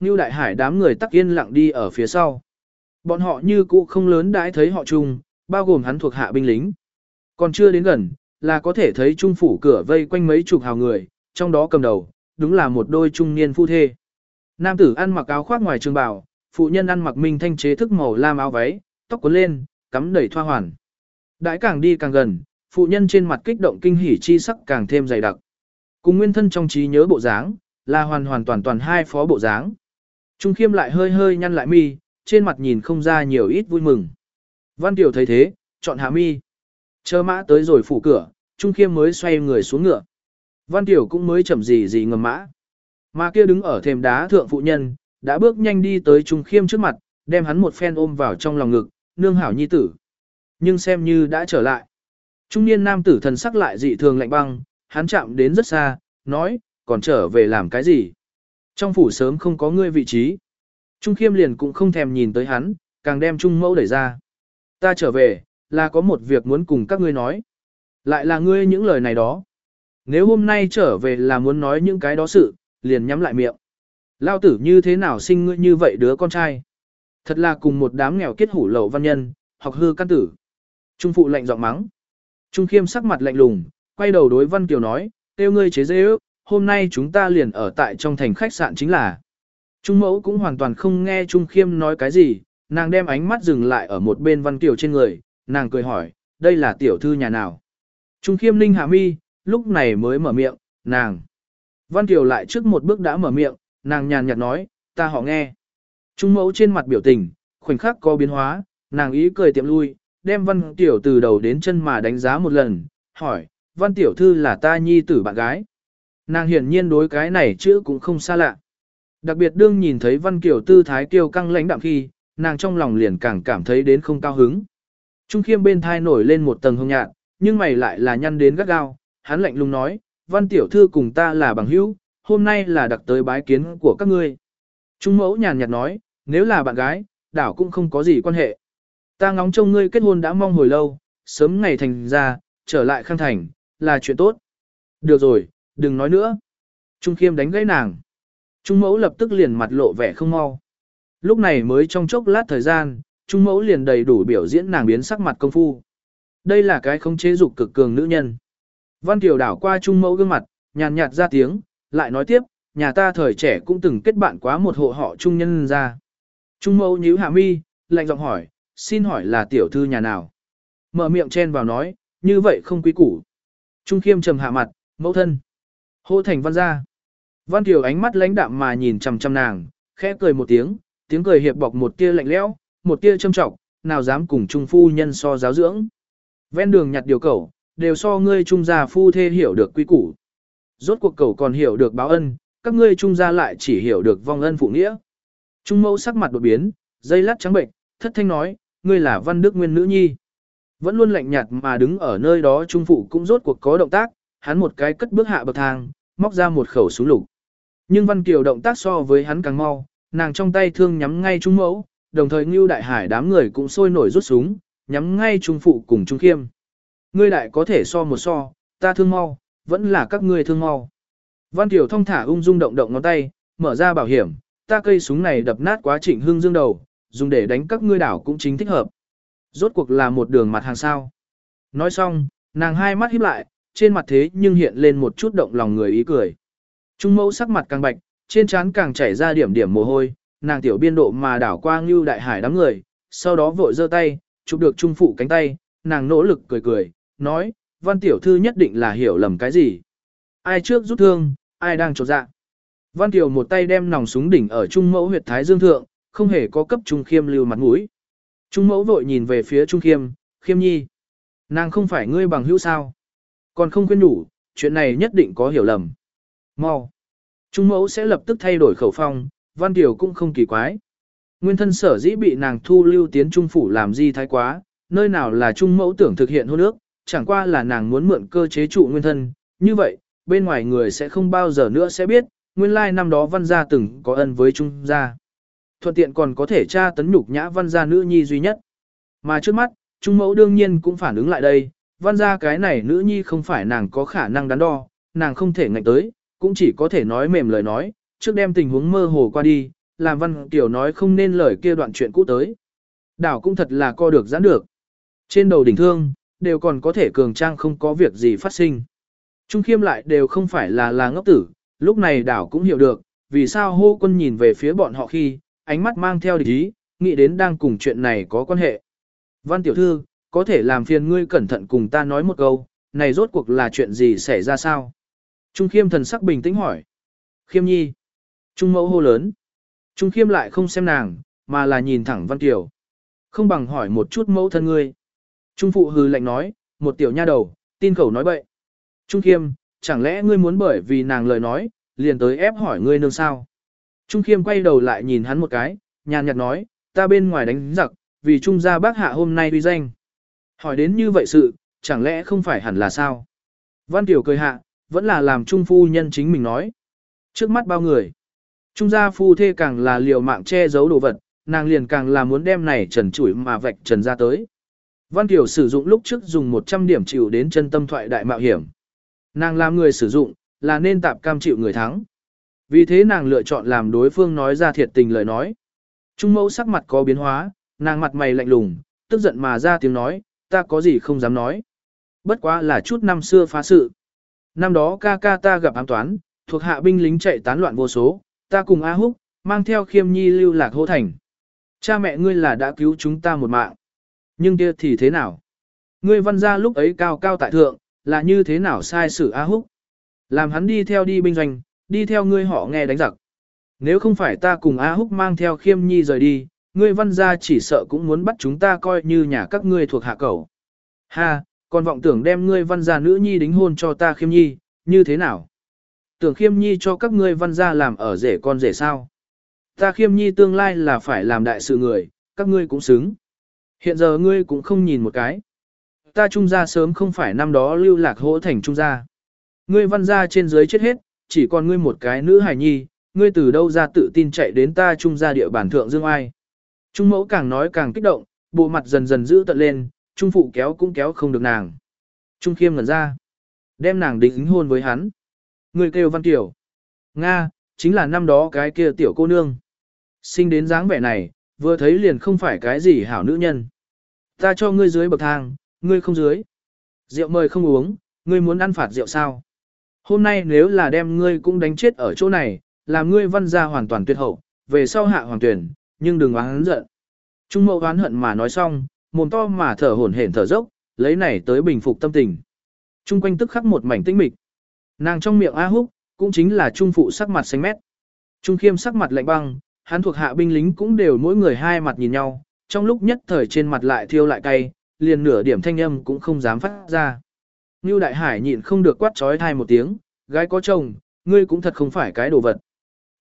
Ngưu Đại Hải đám người tắc yên lặng đi ở phía sau. Bọn họ như cũ không lớn đãi thấy họ chung, bao gồm hắn thuộc hạ binh lính. Còn chưa đến gần, là có thể thấy trung phủ cửa vây quanh mấy chục hào người, trong đó cầm đầu, đúng là một đôi trung niên phu thê. Nam tử ăn mặc áo khoác ngoài trường bào, phụ nhân ăn mặc minh thanh chế thức màu lam áo váy, tóc cuốn lên, cắm đầy thoa hoàn. Đãi càng đi càng gần, phụ nhân trên mặt kích động kinh hỉ chi sắc càng thêm dày đặc. Cùng nguyên thân trong trí nhớ bộ dáng, là hoàn hoàn toàn toàn hai phó bộ dáng. Trung khiêm lại hơi hơi nhăn lại mi, trên mặt nhìn không ra nhiều ít vui mừng. Văn Tiểu thấy thế, chọn hạ mi. Chờ mã tới rồi phủ cửa, Trung khiêm mới xoay người xuống ngựa. Văn Tiểu cũng mới chậm gì gì ngầm mã. Mà kia đứng ở thềm đá thượng phụ nhân, đã bước nhanh đi tới Trung khiêm trước mặt, đem hắn một phen ôm vào trong lòng ngực, nương hảo nhi tử. Nhưng xem như đã trở lại. Trung niên nam tử thần sắc lại dị thường lạnh băng, hắn chạm đến rất xa, nói, còn trở về làm cái gì? Trong phủ sớm không có ngươi vị trí. Trung khiêm liền cũng không thèm nhìn tới hắn, càng đem Trung mẫu đẩy ra. Ta trở về, là có một việc muốn cùng các ngươi nói. Lại là ngươi những lời này đó. Nếu hôm nay trở về là muốn nói những cái đó sự, liền nhắm lại miệng. Lao tử như thế nào sinh ngươi như vậy đứa con trai? Thật là cùng một đám nghèo kết hủ lậu văn nhân, học hư căn tử. Trung phụ lạnh giọng mắng. Trung khiêm sắc mặt lạnh lùng, quay đầu đối Văn Kiều nói, tiêu ngươi chế dễ ước, hôm nay chúng ta liền ở tại trong thành khách sạn chính là. Trung mẫu cũng hoàn toàn không nghe Trung khiêm nói cái gì, nàng đem ánh mắt dừng lại ở một bên Văn Kiều trên người, nàng cười hỏi, đây là tiểu thư nhà nào? Trung khiêm ninh hạ mi, lúc này mới mở miệng, nàng. Văn Kiều lại trước một bước đã mở miệng, nàng nhàn nhạt nói, ta họ nghe. Trung mẫu trên mặt biểu tình, khoảnh khắc có biến hóa, nàng ý cười tiệm lui, đem Văn Tiểu từ đầu đến chân mà đánh giá một lần, hỏi, Văn Tiểu Thư là ta nhi tử bạn gái. Nàng hiển nhiên đối cái này chữ cũng không xa lạ. Đặc biệt đương nhìn thấy Văn Kiều tư thái kiêu căng lãnh đạm khi, nàng trong lòng liền càng cảm thấy đến không cao hứng. Trung khiêm bên thai nổi lên một tầng hồng nhạt, nhưng mày lại là nhăn đến gắt gao, hắn lạnh lùng nói, Văn Tiểu Thư cùng ta là bằng hữu, hôm nay là đặc tới bái kiến của các ngươi. Trung mẫu nhàn nhạt nói, nếu là bạn gái, đảo cũng không có gì quan hệ. Ta ngóng trông ngươi kết hôn đã mong hồi lâu, sớm ngày thành ra, trở lại khang thành, là chuyện tốt. Được rồi, đừng nói nữa. Trung khiêm đánh gãy nàng. Trung mẫu lập tức liền mặt lộ vẻ không mau. Lúc này mới trong chốc lát thời gian, Trung mẫu liền đầy đủ biểu diễn nàng biến sắc mặt công phu. Đây là cái không chế dục cực cường nữ nhân. Văn tiểu đảo qua Trung mẫu gương mặt, nhàn nhạt ra tiếng, lại nói tiếp, nhà ta thời trẻ cũng từng kết bạn quá một hộ họ trung nhân ra. Trung mẫu nhíu hạ mi, lạnh giọng hỏi, xin hỏi là tiểu thư nhà nào? Mở miệng chen vào nói, như vậy không quý củ. Trung khiêm trầm hạ mặt, mẫu thân. Hô thành văn ra, Văn Kiều ánh mắt lãnh đạm mà nhìn chằm chằm nàng, khẽ cười một tiếng, tiếng cười hiệp bọc một tia lạnh lẽo, một tia châm trọng, nào dám cùng trung phu nhân so giáo dưỡng. Ven đường nhặt điều cẩu, đều so ngươi trung gia phu thê hiểu được quy củ. Rốt cuộc cẩu còn hiểu được báo ân, các ngươi trung gia lại chỉ hiểu được vong ân phụ nghĩa. Trung mẫu sắc mặt đột biến, dây lát trắng bệnh, thất thanh nói, ngươi là văn đức nguyên nữ nhi. Vẫn luôn lạnh nhạt mà đứng ở nơi đó trung phụ cũng rốt cuộc có động tác, hắn một cái cất bước hạ bậc thang, móc ra một khẩu súng lục. Nhưng Văn Kiều động tác so với hắn càng mau, nàng trong tay thương nhắm ngay trung mẫu, đồng thời Ngưu Đại Hải đám người cũng sôi nổi rút súng, nhắm ngay trung phụ cùng trung khiêm. Ngươi đại có thể so một so, ta thương mau, vẫn là các ngươi thương mau. Văn Kiều thông thả ung dung động động ngón tay, mở ra bảo hiểm, ta cây súng này đập nát quá trịnh hương dương đầu, dùng để đánh các ngươi đảo cũng chính thích hợp. Rốt cuộc là một đường mặt hàng sao. Nói xong, nàng hai mắt híp lại, trên mặt thế nhưng hiện lên một chút động lòng người ý cười. Trung mẫu sắc mặt càng bạch, trên trán càng chảy ra điểm điểm mồ hôi, nàng tiểu biên độ mà đảo qua ngưu đại hải đám người, sau đó vội giơ tay, chụp được trung phụ cánh tay, nàng nỗ lực cười cười, nói, văn tiểu thư nhất định là hiểu lầm cái gì. Ai trước rút thương, ai đang trột dạ. Văn tiểu một tay đem nòng súng đỉnh ở trung mẫu huyệt thái dương thượng, không hề có cấp trung khiêm lưu mặt mũi. Trung mẫu vội nhìn về phía trung khiêm, khiêm nhi. Nàng không phải ngươi bằng hữu sao. Còn không khuyên đủ, chuyện này nhất định có hiểu lầm. Mau. Trung mẫu sẽ lập tức thay đổi khẩu phong, văn tiểu cũng không kỳ quái. Nguyên thân sở dĩ bị nàng thu lưu tiến trung phủ làm gì thái quá, nơi nào là trung mẫu tưởng thực hiện hôn ước, chẳng qua là nàng muốn mượn cơ chế trụ nguyên thân. Như vậy, bên ngoài người sẽ không bao giờ nữa sẽ biết, nguyên lai năm đó văn gia từng có ân với trung gia. Thuận tiện còn có thể tra tấn nhục nhã văn gia nữ nhi duy nhất. Mà trước mắt, trung mẫu đương nhiên cũng phản ứng lại đây, văn ra cái này nữ nhi không phải nàng có khả năng đắn đo, nàng không thể ngạnh tới, cũng chỉ có thể nói mềm lời nói, trước đem tình huống mơ hồ qua đi, làm văn tiểu nói không nên lời kia đoạn chuyện cũ tới. Đảo cũng thật là co được giãn được. Trên đầu đỉnh thương, đều còn có thể cường trang không có việc gì phát sinh. Trung khiêm lại đều không phải là là ngốc tử, lúc này đảo cũng hiểu được, vì sao hô quân nhìn về phía bọn họ khi, ánh mắt mang theo địch ý, nghĩ đến đang cùng chuyện này có quan hệ. Văn tiểu thư, có thể làm phiền ngươi cẩn thận cùng ta nói một câu, này rốt cuộc là chuyện gì xảy ra sao? Trung khiêm thần sắc bình tĩnh hỏi. Khiêm nhi. Trung mẫu hô lớn. Trung khiêm lại không xem nàng, mà là nhìn thẳng Văn Tiểu. Không bằng hỏi một chút mẫu thân ngươi. Trung phụ hừ lạnh nói, một tiểu nha đầu, tin khẩu nói bậy. Trung khiêm, chẳng lẽ ngươi muốn bởi vì nàng lời nói, liền tới ép hỏi ngươi nương sao? Trung khiêm quay đầu lại nhìn hắn một cái, nhàn nhạt nói, ta bên ngoài đánh giặc, vì trung gia bác hạ hôm nay uy danh. Hỏi đến như vậy sự, chẳng lẽ không phải hẳn là sao? Văn Tiểu cười hạ, vẫn là làm trung phu nhân chính mình nói. Trước mắt bao người. Trung gia phu thê càng là liều mạng che giấu đồ vật, nàng liền càng là muốn đem này trần chủi mà vạch trần ra tới. Văn Tiểu sử dụng lúc trước dùng 100 điểm chịu đến chân tâm thoại đại mạo hiểm. Nàng làm người sử dụng, là nên tạp cam chịu người thắng. Vì thế nàng lựa chọn làm đối phương nói ra thiệt tình lời nói. Trung mẫu sắc mặt có biến hóa, nàng mặt mày lạnh lùng, tức giận mà ra tiếng nói, ta có gì không dám nói. Bất quá là chút năm xưa phá sự. Năm đó ca ca ta gặp ám toán, thuộc hạ binh lính chạy tán loạn vô số, ta cùng A Húc, mang theo khiêm nhi lưu lạc hô thành. Cha mẹ ngươi là đã cứu chúng ta một mạng. Nhưng kia thì thế nào? Ngươi văn gia lúc ấy cao cao tại thượng, là như thế nào sai sự A Húc? Làm hắn đi theo đi binh doanh, đi theo ngươi họ nghe đánh giặc. Nếu không phải ta cùng A Húc mang theo khiêm nhi rời đi, ngươi văn gia chỉ sợ cũng muốn bắt chúng ta coi như nhà các ngươi thuộc hạ cầu. Ha, còn vọng tưởng đem ngươi văn gia nữ nhi đính hôn cho ta khiêm nhi, như thế nào? Tưởng khiêm nhi cho các ngươi văn gia làm ở rể con rể sao? Ta khiêm nhi tương lai là phải làm đại sự người, các ngươi cũng xứng. Hiện giờ ngươi cũng không nhìn một cái. Ta trung gia sớm không phải năm đó lưu lạc hỗ thành trung gia. Ngươi văn gia trên dưới chết hết, chỉ còn ngươi một cái nữ hài nhi, ngươi từ đâu ra tự tin chạy đến ta trung gia địa bản thượng dương ai. Trung mẫu càng nói càng kích động, bộ mặt dần dần giữ tận lên, trung phụ kéo cũng kéo không được nàng. Trung khiêm ngẩn ra. Đem nàng đính hôn với hắn. Người kêu văn tiểu. Nga, chính là năm đó cái kia tiểu cô nương. Sinh đến dáng vẻ này, vừa thấy liền không phải cái gì hảo nữ nhân. Ta cho ngươi dưới bậc thang, ngươi không dưới. Rượu mời không uống, ngươi muốn ăn phạt rượu sao? Hôm nay nếu là đem ngươi cũng đánh chết ở chỗ này, làm ngươi văn gia hoàn toàn tuyệt hậu, về sau hạ hoàng tuyển, nhưng đừng oán giận. Trung mẫu oán hận mà nói xong, mồm to mà thở hổn hển thở dốc, lấy này tới bình phục tâm tình. Trung quanh tức khắc một mảnh tĩnh mịch. Nàng trong miệng A Húc, cũng chính là trung phụ sắc mặt xanh mét. Trung khiêm sắc mặt lạnh băng, hắn thuộc hạ binh lính cũng đều mỗi người hai mặt nhìn nhau, trong lúc nhất thời trên mặt lại thiêu lại cay, liền nửa điểm thanh âm cũng không dám phát ra. Như Đại Hải nhịn không được quát trói thai một tiếng, gái có chồng, ngươi cũng thật không phải cái đồ vật.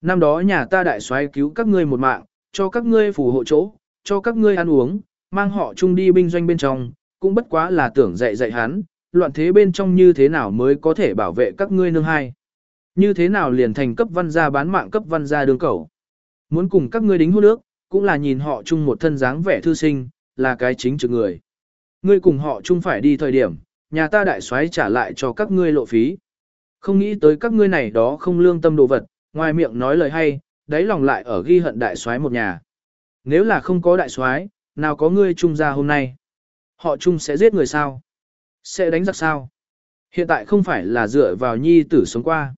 Năm đó nhà ta đại soái cứu các ngươi một mạng, cho các ngươi phù hộ chỗ, cho các ngươi ăn uống, mang họ chung đi binh doanh bên trong, cũng bất quá là tưởng dạy dạy hắn, loạn thế bên trong như thế nào mới có thể bảo vệ các ngươi nương hai. Như thế nào liền thành cấp văn gia bán mạng cấp văn gia đường cầu. Muốn cùng các ngươi đính hôn nước, cũng là nhìn họ chung một thân dáng vẻ thư sinh, là cái chính trực người. Ngươi cùng họ chung phải đi thời điểm, nhà ta đại soái trả lại cho các ngươi lộ phí. Không nghĩ tới các ngươi này đó không lương tâm đồ vật, ngoài miệng nói lời hay, đáy lòng lại ở ghi hận đại soái một nhà. Nếu là không có đại soái, nào có ngươi chung ra hôm nay? Họ chung sẽ giết người sao? Sẽ đánh giặc sao? Hiện tại không phải là dựa vào nhi tử sống qua.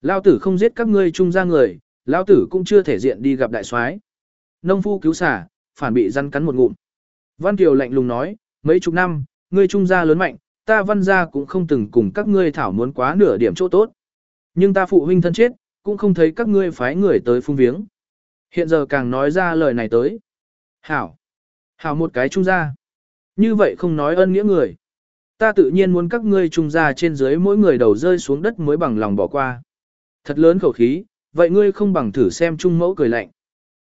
Lao tử không giết các ngươi chung ra người, Lao tử cũng chưa thể diện đi gặp đại soái. Nông phu cứu xả, phản bị răn cắn một ngụm. Văn Kiều lạnh lùng nói, mấy chục năm, ngươi trung gia lớn mạnh, ta văn gia cũng không từng cùng các ngươi thảo muốn quá nửa điểm chỗ tốt. Nhưng ta phụ huynh thân chết, cũng không thấy các ngươi phái người tới phung viếng. Hiện giờ càng nói ra lời này tới. Hảo. Hảo một cái trung gia. Như vậy không nói ân nghĩa người. Ta tự nhiên muốn các ngươi trung gia trên dưới mỗi người đầu rơi xuống đất mới bằng lòng bỏ qua. Thật lớn khẩu khí, vậy ngươi không bằng thử xem trung mẫu cười lạnh.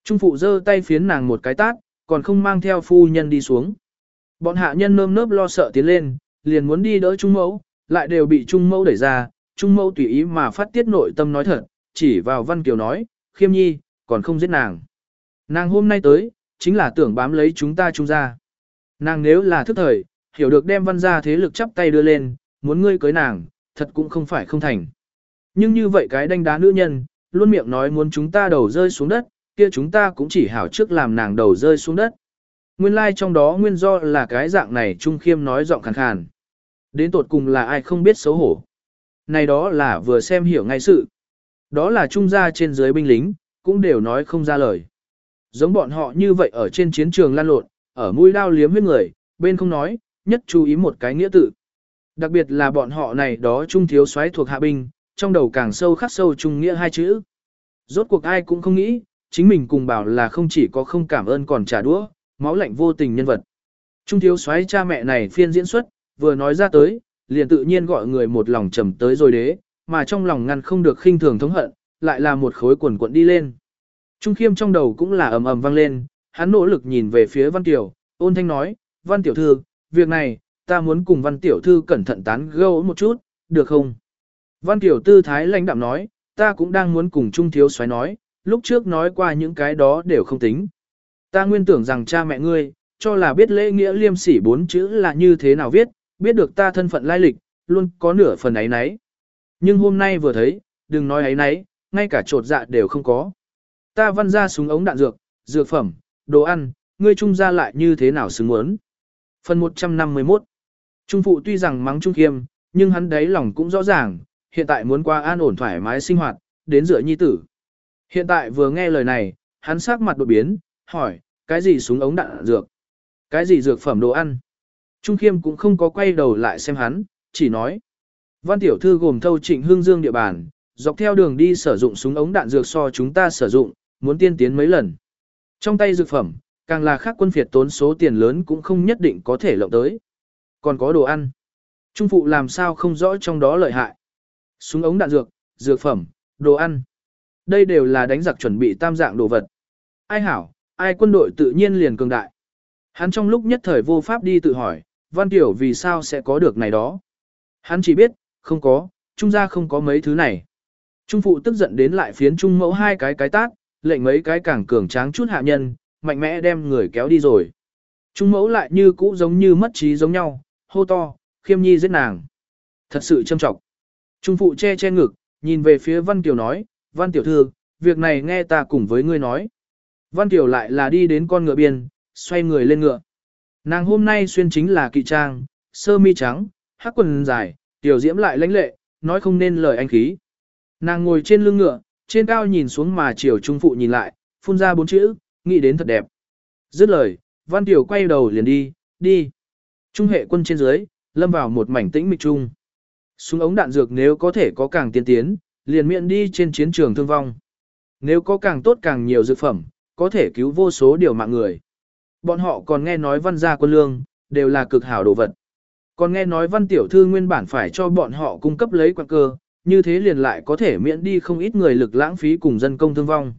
Trung phụ giơ tay phiến nàng một cái tát, còn không mang theo phu nhân đi xuống. Bọn hạ nhân nơm nớp lo sợ tiến lên, liền muốn đi đỡ trung mẫu, lại đều bị trung mẫu đẩy ra, trung mẫu tùy ý mà phát tiết nội tâm nói thật, chỉ vào văn kiều nói, khiêm nhi, còn không giết nàng. Nàng hôm nay tới, chính là tưởng bám lấy chúng ta trung ra. Nàng nếu là thức thời, hiểu được đem văn gia thế lực chắp tay đưa lên, muốn ngươi cưới nàng, thật cũng không phải không thành. Nhưng như vậy cái đánh đá nữ nhân, luôn miệng nói muốn chúng ta đầu rơi xuống đất, kia chúng ta cũng chỉ hảo trước làm nàng đầu rơi xuống đất. Nguyên lai like trong đó nguyên do là cái dạng này Trung Khiêm nói giọng khàn khàn. Đến tột cùng là ai không biết xấu hổ. Này đó là vừa xem hiểu ngay sự. Đó là trung gia trên dưới binh lính, cũng đều nói không ra lời. Giống bọn họ như vậy ở trên chiến trường lan lộn, ở mũi đao liếm huyết người, bên không nói, nhất chú ý một cái nghĩa tự. Đặc biệt là bọn họ này đó trung thiếu soái thuộc hạ binh, trong đầu càng sâu khắc sâu trung nghĩa hai chữ. Rốt cuộc ai cũng không nghĩ, chính mình cùng bảo là không chỉ có không cảm ơn còn trả đũa, máu lạnh vô tình nhân vật. Trung thiếu soái cha mẹ này phiên diễn xuất, vừa nói ra tới, liền tự nhiên gọi người một lòng trầm tới rồi đế, mà trong lòng ngăn không được khinh thường thống hận, lại là một khối quần quận đi lên. Trung khiêm trong đầu cũng là ầm ầm vang lên, hắn nỗ lực nhìn về phía Văn Tiểu, ôn thanh nói, Văn Tiểu Thư, việc này, ta muốn cùng Văn Tiểu Thư cẩn thận tán gẫu một chút, được không? Văn Tiểu Tư Thái lãnh đạm nói, ta cũng đang muốn cùng Trung Thiếu xoáy nói, lúc trước nói qua những cái đó đều không tính. Ta nguyên tưởng rằng cha mẹ ngươi, cho là biết lễ nghĩa liêm sỉ bốn chữ là như thế nào viết, biết được ta thân phận lai lịch, luôn có nửa phần ấy nấy. Nhưng hôm nay vừa thấy, đừng nói ấy nấy, ngay cả trột dạ đều không có. Ta văn ra súng ống đạn dược, dược phẩm, đồ ăn, ngươi trung ra lại như thế nào xứng muốn. Phần 151 Trung phụ tuy rằng mắng Trung Khiêm, nhưng hắn đấy lòng cũng rõ ràng, hiện tại muốn qua an ổn thoải mái sinh hoạt, đến rửa nhi tử. Hiện tại vừa nghe lời này, hắn sắc mặt đột biến, hỏi, cái gì súng ống đạn dược? Cái gì dược phẩm đồ ăn? Trung Khiêm cũng không có quay đầu lại xem hắn, chỉ nói. Văn tiểu thư gồm thâu trịnh hương dương địa bàn, dọc theo đường đi sử dụng súng ống đạn dược so chúng ta sử dụng, muốn tiên tiến mấy lần. Trong tay dược phẩm, càng là khác quân phiệt tốn số tiền lớn cũng không nhất định có thể lộng tới. Còn có đồ ăn. Trung phụ làm sao không rõ trong đó lợi hại. Súng ống đạn dược, dược phẩm, đồ ăn. Đây đều là đánh giặc chuẩn bị tam dạng đồ vật. Ai hảo, ai quân đội tự nhiên liền cường đại. Hắn trong lúc nhất thời vô pháp đi tự hỏi, Văn Tiểu vì sao sẽ có được này đó. Hắn chỉ biết, không có, trung gia không có mấy thứ này. Trung phụ tức giận đến lại phiến trung mẫu hai cái cái tát, lệnh mấy cái càng cường tráng chút hạ nhân, mạnh mẽ đem người kéo đi rồi. Trung mẫu lại như cũ giống như mất trí giống nhau, hô to, khiêm nhi giết nàng. Thật sự châm trọng. Trung phụ che che ngực, nhìn về phía Văn Kiều nói, Văn Tiểu Thư, việc này nghe ta cùng với ngươi nói. Văn Kiều lại là đi đến con ngựa biên, xoay người lên ngựa. Nàng hôm nay xuyên chính là kỵ trang, sơ mi trắng, hắc quần dài, tiểu diễm lại lãnh lệ, nói không nên lời anh khí. Nàng ngồi trên lưng ngựa, trên cao nhìn xuống mà chiều trung phụ nhìn lại, phun ra bốn chữ, nghĩ đến thật đẹp. Dứt lời, Văn Tiểu quay đầu liền đi, đi. Trung hệ quân trên dưới, lâm vào một mảnh tĩnh mịch trung. Súng ống đạn dược nếu có thể có càng tiên tiến, liền miệng đi trên chiến trường thương vong. Nếu có càng tốt càng nhiều dược phẩm, có thể cứu vô số điều mạng người. Bọn họ còn nghe nói văn gia quân lương, đều là cực hảo đồ vật. Còn nghe nói văn tiểu thư nguyên bản phải cho bọn họ cung cấp lấy quạt cơ, như thế liền lại có thể miễn đi không ít người lực lãng phí cùng dân công thương vong.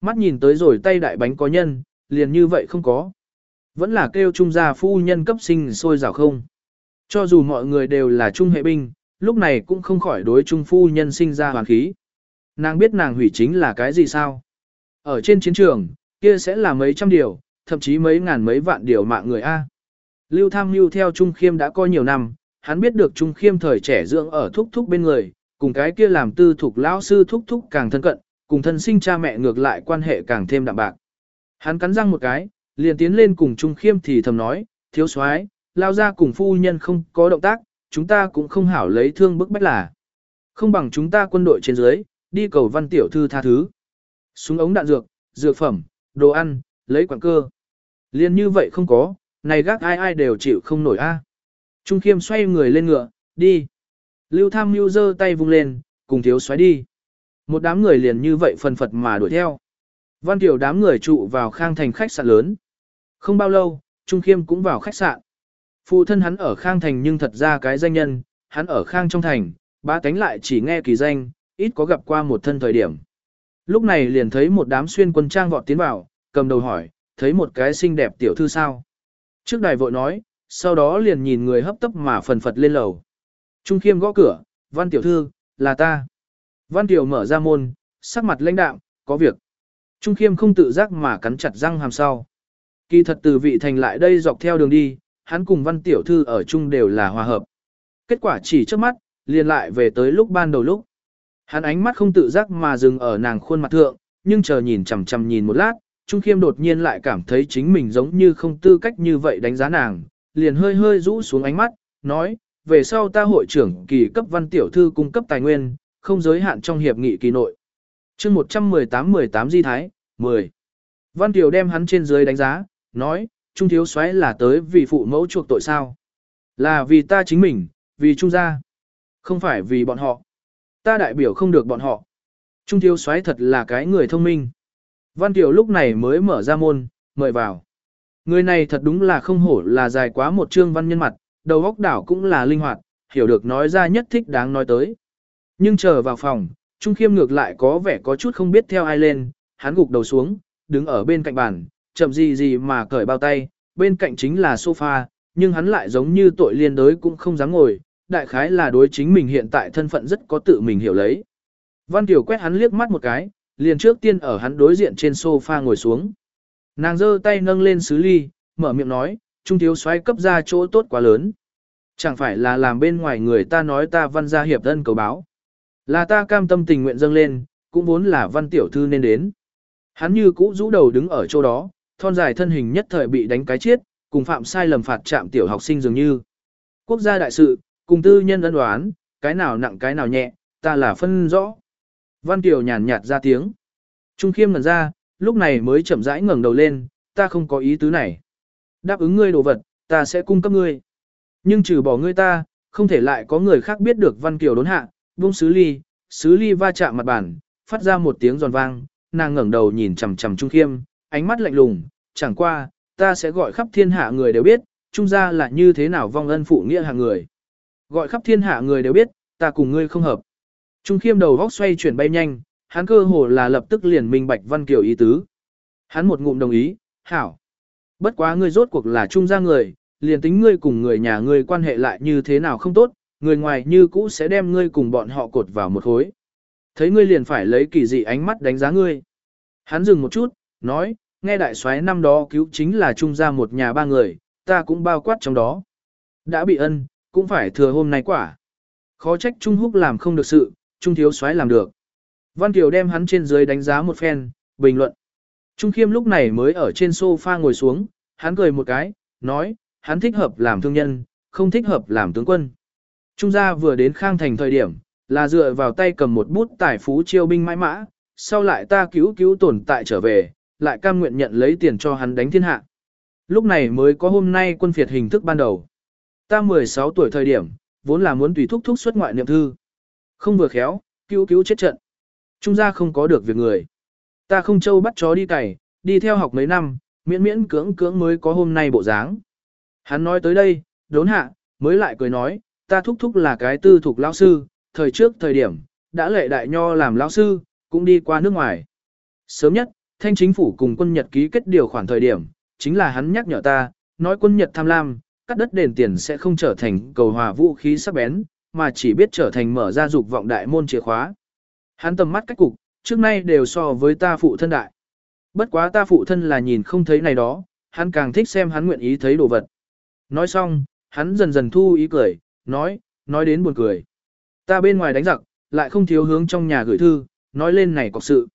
Mắt nhìn tới rồi tay đại bánh có nhân, liền như vậy không có. Vẫn là kêu trung gia phu nhân cấp sinh sôi rào không. Cho dù mọi người đều là trung hệ binh, lúc này cũng không khỏi đối trung phu nhân sinh ra hoàn khí. Nàng biết nàng hủy chính là cái gì sao? Ở trên chiến trường, kia sẽ là mấy trăm điều, thậm chí mấy ngàn mấy vạn điều mạng người A. Lưu Tham Mưu theo Trung Khiêm đã có nhiều năm, hắn biết được Trung Khiêm thời trẻ dưỡng ở thúc thúc bên người, cùng cái kia làm tư thuộc lão sư thúc thúc càng thân cận, cùng thân sinh cha mẹ ngược lại quan hệ càng thêm đậm bạc. Hắn cắn răng một cái, liền tiến lên cùng Trung Khiêm thì thầm nói, thiếu soái, lao ra cùng phu nhân không có động tác, chúng ta cũng không hảo lấy thương bức bách là. Không bằng chúng ta quân đội trên dưới, đi cầu văn tiểu thư tha thứ. Súng ống đạn dược, dược phẩm, đồ ăn, lấy quảng cơ. Liên như vậy không có, này gác ai ai đều chịu không nổi a. Trung Khiêm xoay người lên ngựa, đi. Lưu Tham Mưu giơ tay vung lên, cùng thiếu xoáy đi. Một đám người liền như vậy phần phật mà đuổi theo. Văn Tiểu đám người trụ vào khang thành khách sạn lớn. Không bao lâu, Trung Khiêm cũng vào khách sạn. Phụ thân hắn ở khang thành nhưng thật ra cái danh nhân, hắn ở khang trong thành, ba cánh lại chỉ nghe kỳ danh, ít có gặp qua một thân thời điểm. Lúc này liền thấy một đám xuyên quân trang vọt tiến vào, cầm đầu hỏi, thấy một cái xinh đẹp tiểu thư sao. Trước đài vội nói, sau đó liền nhìn người hấp tấp mà phần phật lên lầu. Trung khiêm gõ cửa, văn tiểu thư, là ta. Văn tiểu mở ra môn, sắc mặt lãnh đạm, có việc. Trung khiêm không tự giác mà cắn chặt răng hàm sau. Kỳ thật từ vị thành lại đây dọc theo đường đi, hắn cùng văn tiểu thư ở chung đều là hòa hợp. Kết quả chỉ trước mắt, liền lại về tới lúc ban đầu lúc. Hắn ánh mắt không tự giác mà dừng ở nàng khuôn mặt thượng, nhưng chờ nhìn chằm chằm nhìn một lát, Trung Khiêm đột nhiên lại cảm thấy chính mình giống như không tư cách như vậy đánh giá nàng, liền hơi hơi rũ xuống ánh mắt, nói, về sau ta hội trưởng kỳ cấp văn tiểu thư cung cấp tài nguyên, không giới hạn trong hiệp nghị kỳ nội. chương 118-18 Di Thái, 10. Văn tiểu đem hắn trên dưới đánh giá, nói, Trung thiếu soái là tới vì phụ mẫu chuộc tội sao? Là vì ta chính mình, vì Trung gia. Không phải vì bọn họ. Ta đại biểu không được bọn họ. Trung thiếu soái thật là cái người thông minh. Văn Kiều lúc này mới mở ra môn, mời vào. Người này thật đúng là không hổ là dài quá một chương văn nhân mặt, đầu óc đảo cũng là linh hoạt, hiểu được nói ra nhất thích đáng nói tới. Nhưng chờ vào phòng, Trung Khiêm ngược lại có vẻ có chút không biết theo ai lên, hắn gục đầu xuống, đứng ở bên cạnh bàn, chậm gì gì mà cởi bao tay, bên cạnh chính là sofa, nhưng hắn lại giống như tội liên đới cũng không dám ngồi, đại khái là đối chính mình hiện tại thân phận rất có tự mình hiểu lấy. Văn Tiểu quét hắn liếc mắt một cái, liền trước tiên ở hắn đối diện trên sofa ngồi xuống. Nàng giơ tay nâng lên sứ ly, mở miệng nói, trung thiếu soái cấp ra chỗ tốt quá lớn. Chẳng phải là làm bên ngoài người ta nói ta văn gia hiệp thân cầu báo. Là ta cam tâm tình nguyện dâng lên, cũng vốn là văn tiểu thư nên đến. Hắn như cũ rũ đầu đứng ở chỗ đó, thon dài thân hình nhất thời bị đánh cái chết, cùng phạm sai lầm phạt trạm tiểu học sinh dường như. Quốc gia đại sự, cùng tư nhân ân đoán, cái nào nặng cái nào nhẹ, ta là phân rõ. Văn Kiều nhàn nhạt ra tiếng. Trung khiêm ngần ra, lúc này mới chậm rãi ngẩng đầu lên, ta không có ý tứ này. Đáp ứng ngươi đồ vật, ta sẽ cung cấp ngươi. Nhưng trừ bỏ ngươi ta, không thể lại có người khác biết được Văn Kiều đốn hạ, buông sứ ly, sứ ly va chạm mặt bàn, phát ra một tiếng giòn vang, nàng ngẩng đầu nhìn chằm chằm Trung Khiêm, ánh mắt lạnh lùng, chẳng qua, ta sẽ gọi khắp thiên hạ người đều biết, trung gia là như thế nào vong ân phụ nghĩa hàng người. Gọi khắp thiên hạ người đều biết, ta cùng ngươi không hợp. Trung khiêm đầu góc xoay chuyển bay nhanh, hắn cơ hồ là lập tức liền minh bạch văn kiều ý tứ. Hắn một ngụm đồng ý, hảo. Bất quá ngươi rốt cuộc là trung gia người, liền tính ngươi cùng người nhà ngươi quan hệ lại như thế nào không tốt, người ngoài như cũ sẽ đem ngươi cùng bọn họ cột vào một khối. Thấy ngươi liền phải lấy kỳ dị ánh mắt đánh giá ngươi. Hắn dừng một chút, nói, nghe đại soái năm đó cứu chính là trung gia một nhà ba người, ta cũng bao quát trong đó. Đã bị ân, cũng phải thừa hôm nay quả. Khó trách Trung Húc làm không được sự, Trung Thiếu soái làm được. Văn Kiều đem hắn trên dưới đánh giá một phen, bình luận. Trung Khiêm lúc này mới ở trên sofa ngồi xuống, hắn cười một cái, nói, hắn thích hợp làm thương nhân, không thích hợp làm tướng quân. Trung gia vừa đến Khang Thành thời điểm, là dựa vào tay cầm một bút tài phú chiêu binh mãi mã, sau lại ta cứu cứu tồn tại trở về, lại cam nguyện nhận lấy tiền cho hắn đánh thiên hạ. Lúc này mới có hôm nay quân phiệt hình thức ban đầu. Ta 16 tuổi thời điểm, vốn là muốn tùy thúc thúc xuất ngoại niệm thư. Không vừa khéo, cứu cứu chết trận. Trung gia không có được việc người. Ta không châu bắt chó đi cày, đi theo học mấy năm, miễn miễn cưỡng cưỡng mới có hôm nay bộ dáng. Hắn nói tới đây, đốn hạ, mới lại cười nói, ta thúc thúc là cái tư thuộc lão sư, thời trước thời điểm, đã lệ đại nho làm lão sư, cũng đi qua nước ngoài. Sớm nhất, thanh chính phủ cùng quân Nhật ký kết điều khoản thời điểm, chính là hắn nhắc nhở ta, nói quân Nhật tham lam, cắt đất đền tiền sẽ không trở thành cầu hòa vũ khí sắc bén, mà chỉ biết trở thành mở ra dục vọng đại môn chìa khóa. Hắn tầm mắt cách cục, trước nay đều so với ta phụ thân đại. Bất quá ta phụ thân là nhìn không thấy này đó, hắn càng thích xem hắn nguyện ý thấy đồ vật. Nói xong, hắn dần dần thu ý cười, nói, nói đến buồn cười. Ta bên ngoài đánh giặc, lại không thiếu hướng trong nhà gửi thư, nói lên này có sự.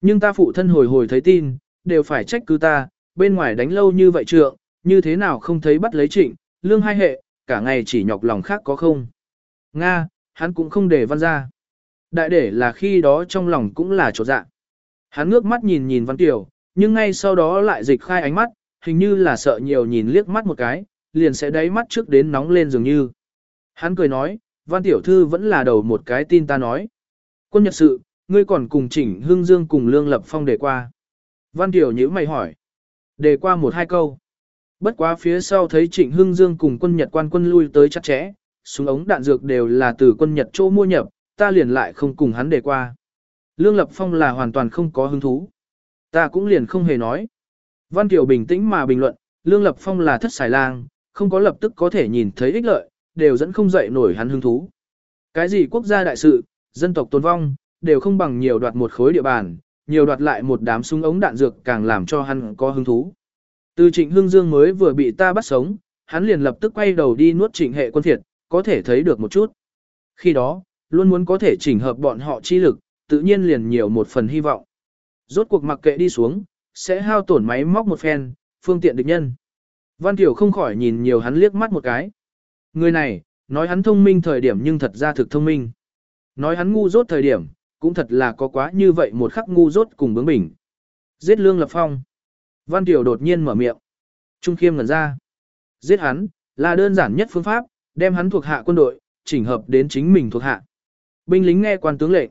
Nhưng ta phụ thân hồi hồi thấy tin, đều phải trách cứ ta, bên ngoài đánh lâu như vậy trượng, như thế nào không thấy bắt lấy trịnh, lương hai hệ, cả ngày chỉ nhọc lòng khác có không. Nga, hắn cũng không để văn ra. Đại để là khi đó trong lòng cũng là chỗ dạ. Hắn ngước mắt nhìn nhìn văn tiểu, nhưng ngay sau đó lại dịch khai ánh mắt, hình như là sợ nhiều nhìn liếc mắt một cái, liền sẽ đáy mắt trước đến nóng lên dường như. Hắn cười nói, văn tiểu thư vẫn là đầu một cái tin ta nói. Quân nhật sự, ngươi còn cùng chỉnh hương dương cùng lương lập phong đề qua. Văn tiểu nhữ mày hỏi. Đề qua một hai câu. Bất quá phía sau thấy Trịnh Hưng Dương cùng quân Nhật quan quân lui tới chặt chẽ, súng ống đạn dược đều là từ quân Nhật chỗ mua nhập, ta liền lại không cùng hắn để qua. Lương Lập Phong là hoàn toàn không có hứng thú. Ta cũng liền không hề nói. Văn Kiều bình tĩnh mà bình luận, Lương Lập Phong là thất xài lang, không có lập tức có thể nhìn thấy ích lợi, đều dẫn không dậy nổi hắn hứng thú. Cái gì quốc gia đại sự, dân tộc tồn vong, đều không bằng nhiều đoạt một khối địa bàn, nhiều đoạt lại một đám súng ống đạn dược càng làm cho hắn có hứng thú. Từ trịnh hương dương mới vừa bị ta bắt sống, hắn liền lập tức quay đầu đi nuốt trịnh hệ quân thiệt, có thể thấy được một chút. Khi đó, luôn muốn có thể chỉnh hợp bọn họ chi lực, tự nhiên liền nhiều một phần hy vọng. rốt cuộc mặc kệ đi xuống, sẽ hao tổn máy móc một phen, phương tiện địch nhân. Văn Tiểu không khỏi nhìn nhiều hắn liếc mắt một cái. Người này, nói hắn thông minh thời điểm nhưng thật ra thực thông minh. Nói hắn ngu dốt thời điểm, cũng thật là có quá như vậy một khắc ngu dốt cùng bướng bỉnh. Giết Lương Lập Phong. Văn Tiểu đột nhiên mở miệng. Trung Khiêm ngẩn ra. Giết hắn, là đơn giản nhất phương pháp, đem hắn thuộc hạ quân đội, chỉnh hợp đến chính mình thuộc hạ. Binh lính nghe quan tướng lệnh.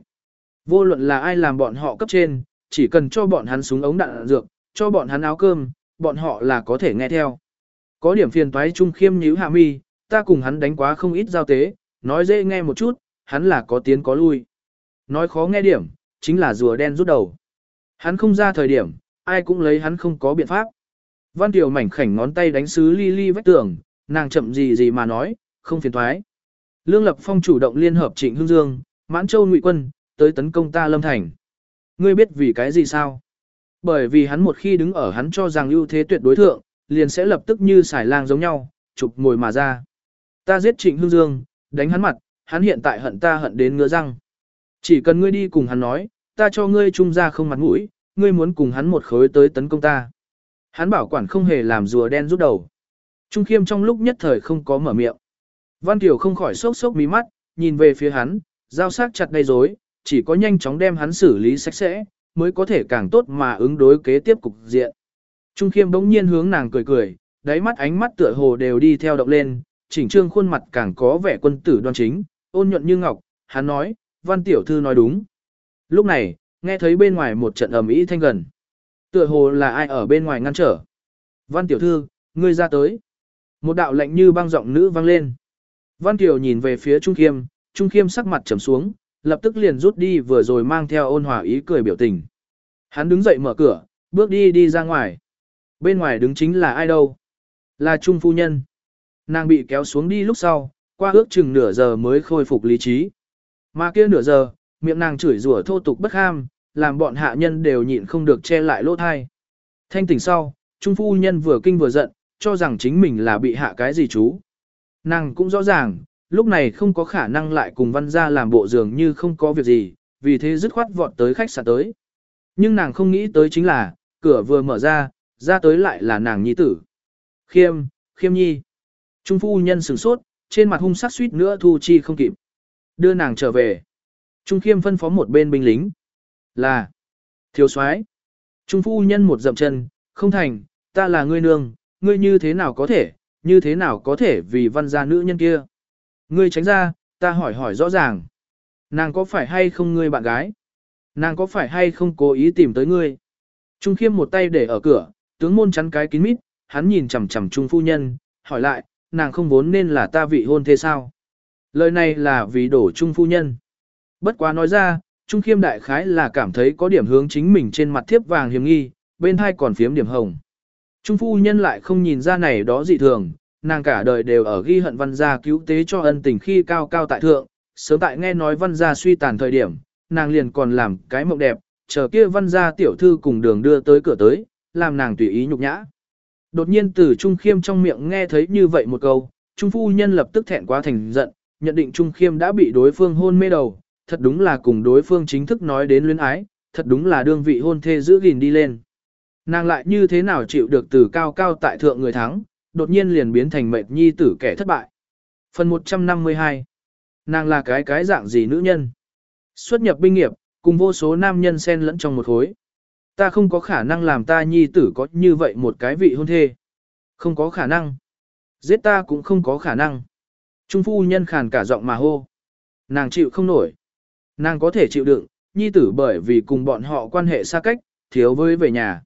Vô luận là ai làm bọn họ cấp trên, chỉ cần cho bọn hắn súng ống đạn, dược, cho bọn hắn áo cơm, bọn họ là có thể nghe theo. Có điểm phiền toái Trung Khiêm nhíu hạ mi, ta cùng hắn đánh quá không ít giao tế, nói dễ nghe một chút, hắn là có tiến có lui. Nói khó nghe điểm, chính là rùa đen rút đầu. Hắn không ra thời điểm, ai cũng lấy hắn không có biện pháp. Văn Tiểu mảnh khảnh ngón tay đánh sứ ly ly vách tường, nàng chậm gì gì mà nói, không phiền thoái. Lương Lập Phong chủ động liên hợp Trịnh Hương Dương, Mãn Châu Ngụy Quân, tới tấn công ta Lâm Thành. Ngươi biết vì cái gì sao? Bởi vì hắn một khi đứng ở hắn cho rằng ưu thế tuyệt đối thượng, liền sẽ lập tức như xài lang giống nhau, chụp ngồi mà ra. Ta giết Trịnh Hương Dương, đánh hắn mặt, hắn hiện tại hận ta hận đến ngứa răng. Chỉ cần ngươi đi cùng hắn nói, ta cho ngươi trung ra không mặt mũi, ngươi muốn cùng hắn một khối tới tấn công ta. Hắn bảo quản không hề làm rùa đen rút đầu. Trung khiêm trong lúc nhất thời không có mở miệng. Văn Tiểu không khỏi sốc sốc mí mắt, nhìn về phía hắn, giao sắc chặt đầy rối, chỉ có nhanh chóng đem hắn xử lý sạch sẽ, mới có thể càng tốt mà ứng đối kế tiếp cục diện. Trung khiêm bỗng nhiên hướng nàng cười cười, đáy mắt ánh mắt tựa hồ đều đi theo động lên, chỉnh trương khuôn mặt càng có vẻ quân tử đoan chính, ôn nhuận như ngọc, hắn nói, văn tiểu thư nói đúng. Lúc này, nghe thấy bên ngoài một trận ầm ĩ thanh gần. Tựa hồ là ai ở bên ngoài ngăn trở. Văn tiểu thư, ngươi ra tới. Một đạo lệnh như băng giọng nữ vang lên. Văn Kiều nhìn về phía Trung Khiêm, Trung Khiêm sắc mặt trầm xuống, lập tức liền rút đi vừa rồi mang theo ôn hòa ý cười biểu tình. Hắn đứng dậy mở cửa, bước đi đi ra ngoài. Bên ngoài đứng chính là ai đâu? Là Trung Phu Nhân. Nàng bị kéo xuống đi lúc sau, qua ước chừng nửa giờ mới khôi phục lý trí. Mà kia nửa giờ, miệng nàng chửi rủa thô tục bất ham, làm bọn hạ nhân đều nhịn không được che lại lỗ thai. Thanh tỉnh sau, Trung Phu Nhân vừa kinh vừa giận, cho rằng chính mình là bị hạ cái gì chú. Nàng cũng rõ ràng, lúc này không có khả năng lại cùng văn gia làm bộ dường như không có việc gì, vì thế dứt khoát vọt tới khách sạn tới. Nhưng nàng không nghĩ tới chính là, cửa vừa mở ra, ra tới lại là nàng nhi tử. Khiêm, khiêm nhi. Trung phu nhân sửng sốt, trên mặt hung sắc suýt nữa thu chi không kịp. Đưa nàng trở về. Trung khiêm phân phó một bên binh lính. Là. Thiếu soái Trung phu nhân một dậm chân, không thành, ta là ngươi nương, ngươi như thế nào có thể, như thế nào có thể vì văn gia nữ nhân kia. Ngươi tránh ra, ta hỏi hỏi rõ ràng. Nàng có phải hay không ngươi bạn gái? Nàng có phải hay không cố ý tìm tới ngươi? Trung khiêm một tay để ở cửa, tướng môn chắn cái kín mít, hắn nhìn chằm chằm trung phu nhân, hỏi lại, nàng không vốn nên là ta vị hôn thế sao? Lời này là vì đổ trung phu nhân. Bất quá nói ra, trung khiêm đại khái là cảm thấy có điểm hướng chính mình trên mặt thiếp vàng hiểm nghi, bên hai còn phiếm điểm hồng. Trung phu nhân lại không nhìn ra này đó dị thường, nàng cả đời đều ở ghi hận văn gia cứu tế cho ân tình khi cao cao tại thượng, sớm tại nghe nói văn gia suy tàn thời điểm, nàng liền còn làm cái mộng đẹp, chờ kia văn gia tiểu thư cùng đường đưa tới cửa tới, làm nàng tùy ý nhục nhã. Đột nhiên từ Trung Khiêm trong miệng nghe thấy như vậy một câu, Trung phu nhân lập tức thẹn quá thành giận, nhận định Trung Khiêm đã bị đối phương hôn mê đầu, thật đúng là cùng đối phương chính thức nói đến luyến ái, thật đúng là đương vị hôn thê giữ gìn đi lên. Nàng lại như thế nào chịu được từ cao cao tại thượng người thắng, đột nhiên liền biến thành mệt nhi tử kẻ thất bại. Phần 152 Nàng là cái cái dạng gì nữ nhân? Xuất nhập binh nghiệp, cùng vô số nam nhân xen lẫn trong một khối. Ta không có khả năng làm ta nhi tử có như vậy một cái vị hôn thê. Không có khả năng. Giết ta cũng không có khả năng. Trung phu nhân khàn cả giọng mà hô. Nàng chịu không nổi. Nàng có thể chịu đựng, nhi tử bởi vì cùng bọn họ quan hệ xa cách, thiếu với về nhà.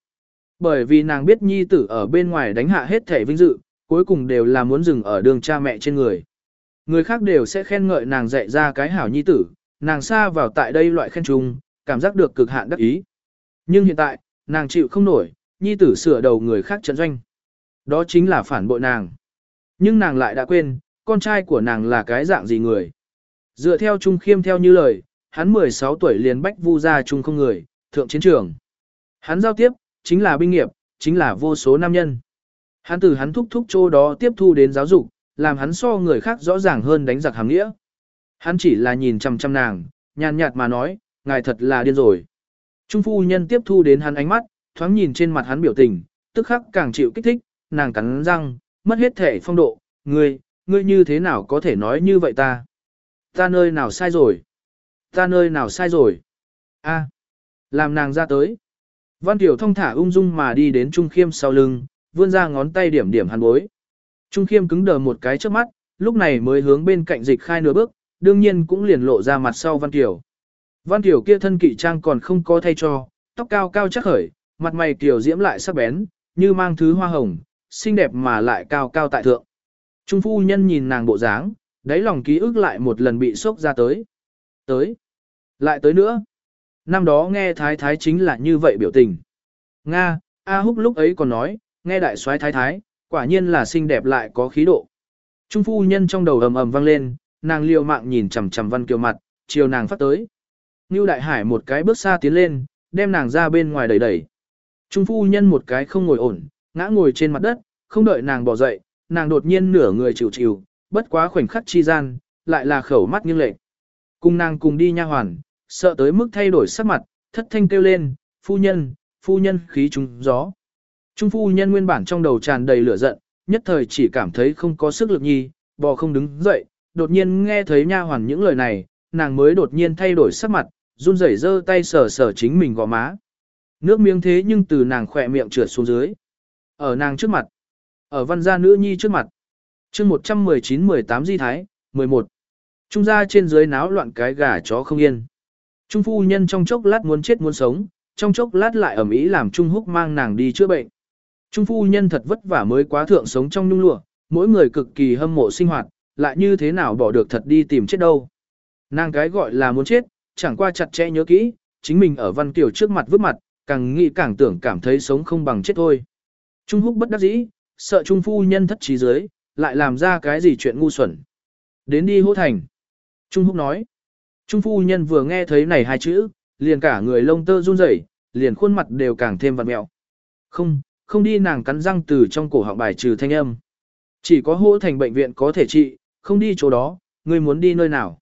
Bởi vì nàng biết nhi tử ở bên ngoài đánh hạ hết thể vinh dự, cuối cùng đều là muốn dừng ở đường cha mẹ trên người. Người khác đều sẽ khen ngợi nàng dạy ra cái hảo nhi tử, nàng xa vào tại đây loại khen trùng, cảm giác được cực hạn đắc ý. Nhưng hiện tại, nàng chịu không nổi, nhi tử sửa đầu người khác trận doanh. Đó chính là phản bội nàng. Nhưng nàng lại đã quên, con trai của nàng là cái dạng gì người. Dựa theo Trung Khiêm theo như lời, hắn 16 tuổi liền bách vu ra trung không người, thượng chiến trường. Hắn giao tiếp, chính là binh nghiệp, chính là vô số nam nhân. Hắn từ hắn thúc thúc chỗ đó tiếp thu đến giáo dục, làm hắn so người khác rõ ràng hơn đánh giặc hàng nghĩa. Hắn chỉ là nhìn chăm chăm nàng, nhàn nhạt mà nói, ngài thật là điên rồi. Trung phu nhân tiếp thu đến hắn ánh mắt, thoáng nhìn trên mặt hắn biểu tình, tức khắc càng chịu kích thích, nàng cắn răng, mất hết thể phong độ, ngươi, ngươi như thế nào có thể nói như vậy ta? Ta nơi nào sai rồi? Ta nơi nào sai rồi? A, làm nàng ra tới. Văn Tiểu thông thả ung dung mà đi đến Trung Khiêm sau lưng, vươn ra ngón tay điểm điểm hắn bối. Trung Khiêm cứng đờ một cái trước mắt, lúc này mới hướng bên cạnh dịch khai nửa bước, đương nhiên cũng liền lộ ra mặt sau Văn Tiểu. Văn Tiểu kia thân kỵ trang còn không có thay cho, tóc cao cao chắc khởi, mặt mày tiểu diễm lại sắc bén, như mang thứ hoa hồng, xinh đẹp mà lại cao cao tại thượng. Trung phu nhân nhìn nàng bộ dáng, đáy lòng ký ức lại một lần bị sốc ra tới. Tới. Lại tới nữa. Năm đó nghe thái thái chính là như vậy biểu tình. Nga, A Húc lúc ấy còn nói, nghe đại soái thái thái, quả nhiên là xinh đẹp lại có khí độ. Trung phu nhân trong đầu ầm ầm vang lên, nàng liều mạng nhìn chằm chằm Văn Kiều mặt, chiều nàng phát tới. Nưu Đại Hải một cái bước xa tiến lên, đem nàng ra bên ngoài đẩy đẩy. Trung phu nhân một cái không ngồi ổn, ngã ngồi trên mặt đất, không đợi nàng bỏ dậy, nàng đột nhiên nửa người chịu chịu, bất quá khoảnh khắc chi gian, lại là khẩu mắt nghiêng lệ. Cùng nàng cùng đi nha hoàn, sợ tới mức thay đổi sắc mặt, thất thanh kêu lên, phu nhân, phu nhân khí trúng gió. Trung phu nhân nguyên bản trong đầu tràn đầy lửa giận, nhất thời chỉ cảm thấy không có sức lực nhi, bò không đứng dậy, đột nhiên nghe thấy nha hoàn những lời này, nàng mới đột nhiên thay đổi sắc mặt, run rẩy giơ tay sờ sờ chính mình gò má. Nước miếng thế nhưng từ nàng khỏe miệng trượt xuống dưới. Ở nàng trước mặt, ở văn gia nữ nhi trước mặt. chương 119-18 di thái, 11. Trung gia trên dưới náo loạn cái gà chó không yên. Trung phu nhân trong chốc lát muốn chết muốn sống, trong chốc lát lại ẩm ý làm Trung húc mang nàng đi chữa bệnh. Trung phu nhân thật vất vả mới quá thượng sống trong nhung lụa, mỗi người cực kỳ hâm mộ sinh hoạt, lại như thế nào bỏ được thật đi tìm chết đâu. Nàng cái gọi là muốn chết, chẳng qua chặt chẽ nhớ kỹ, chính mình ở văn tiểu trước mặt vứt mặt, càng nghĩ càng tưởng cảm thấy sống không bằng chết thôi. Trung húc bất đắc dĩ, sợ trung phu nhân thất trí giới, lại làm ra cái gì chuyện ngu xuẩn. Đến đi hô thành. Trung húc nói. Trung phu nhân vừa nghe thấy này hai chữ, liền cả người lông tơ run rẩy, liền khuôn mặt đều càng thêm vặn mẹo. Không, không đi nàng cắn răng từ trong cổ họng bài trừ thanh âm. Chỉ có Hỗ thành bệnh viện có thể trị, không đi chỗ đó, ngươi muốn đi nơi nào.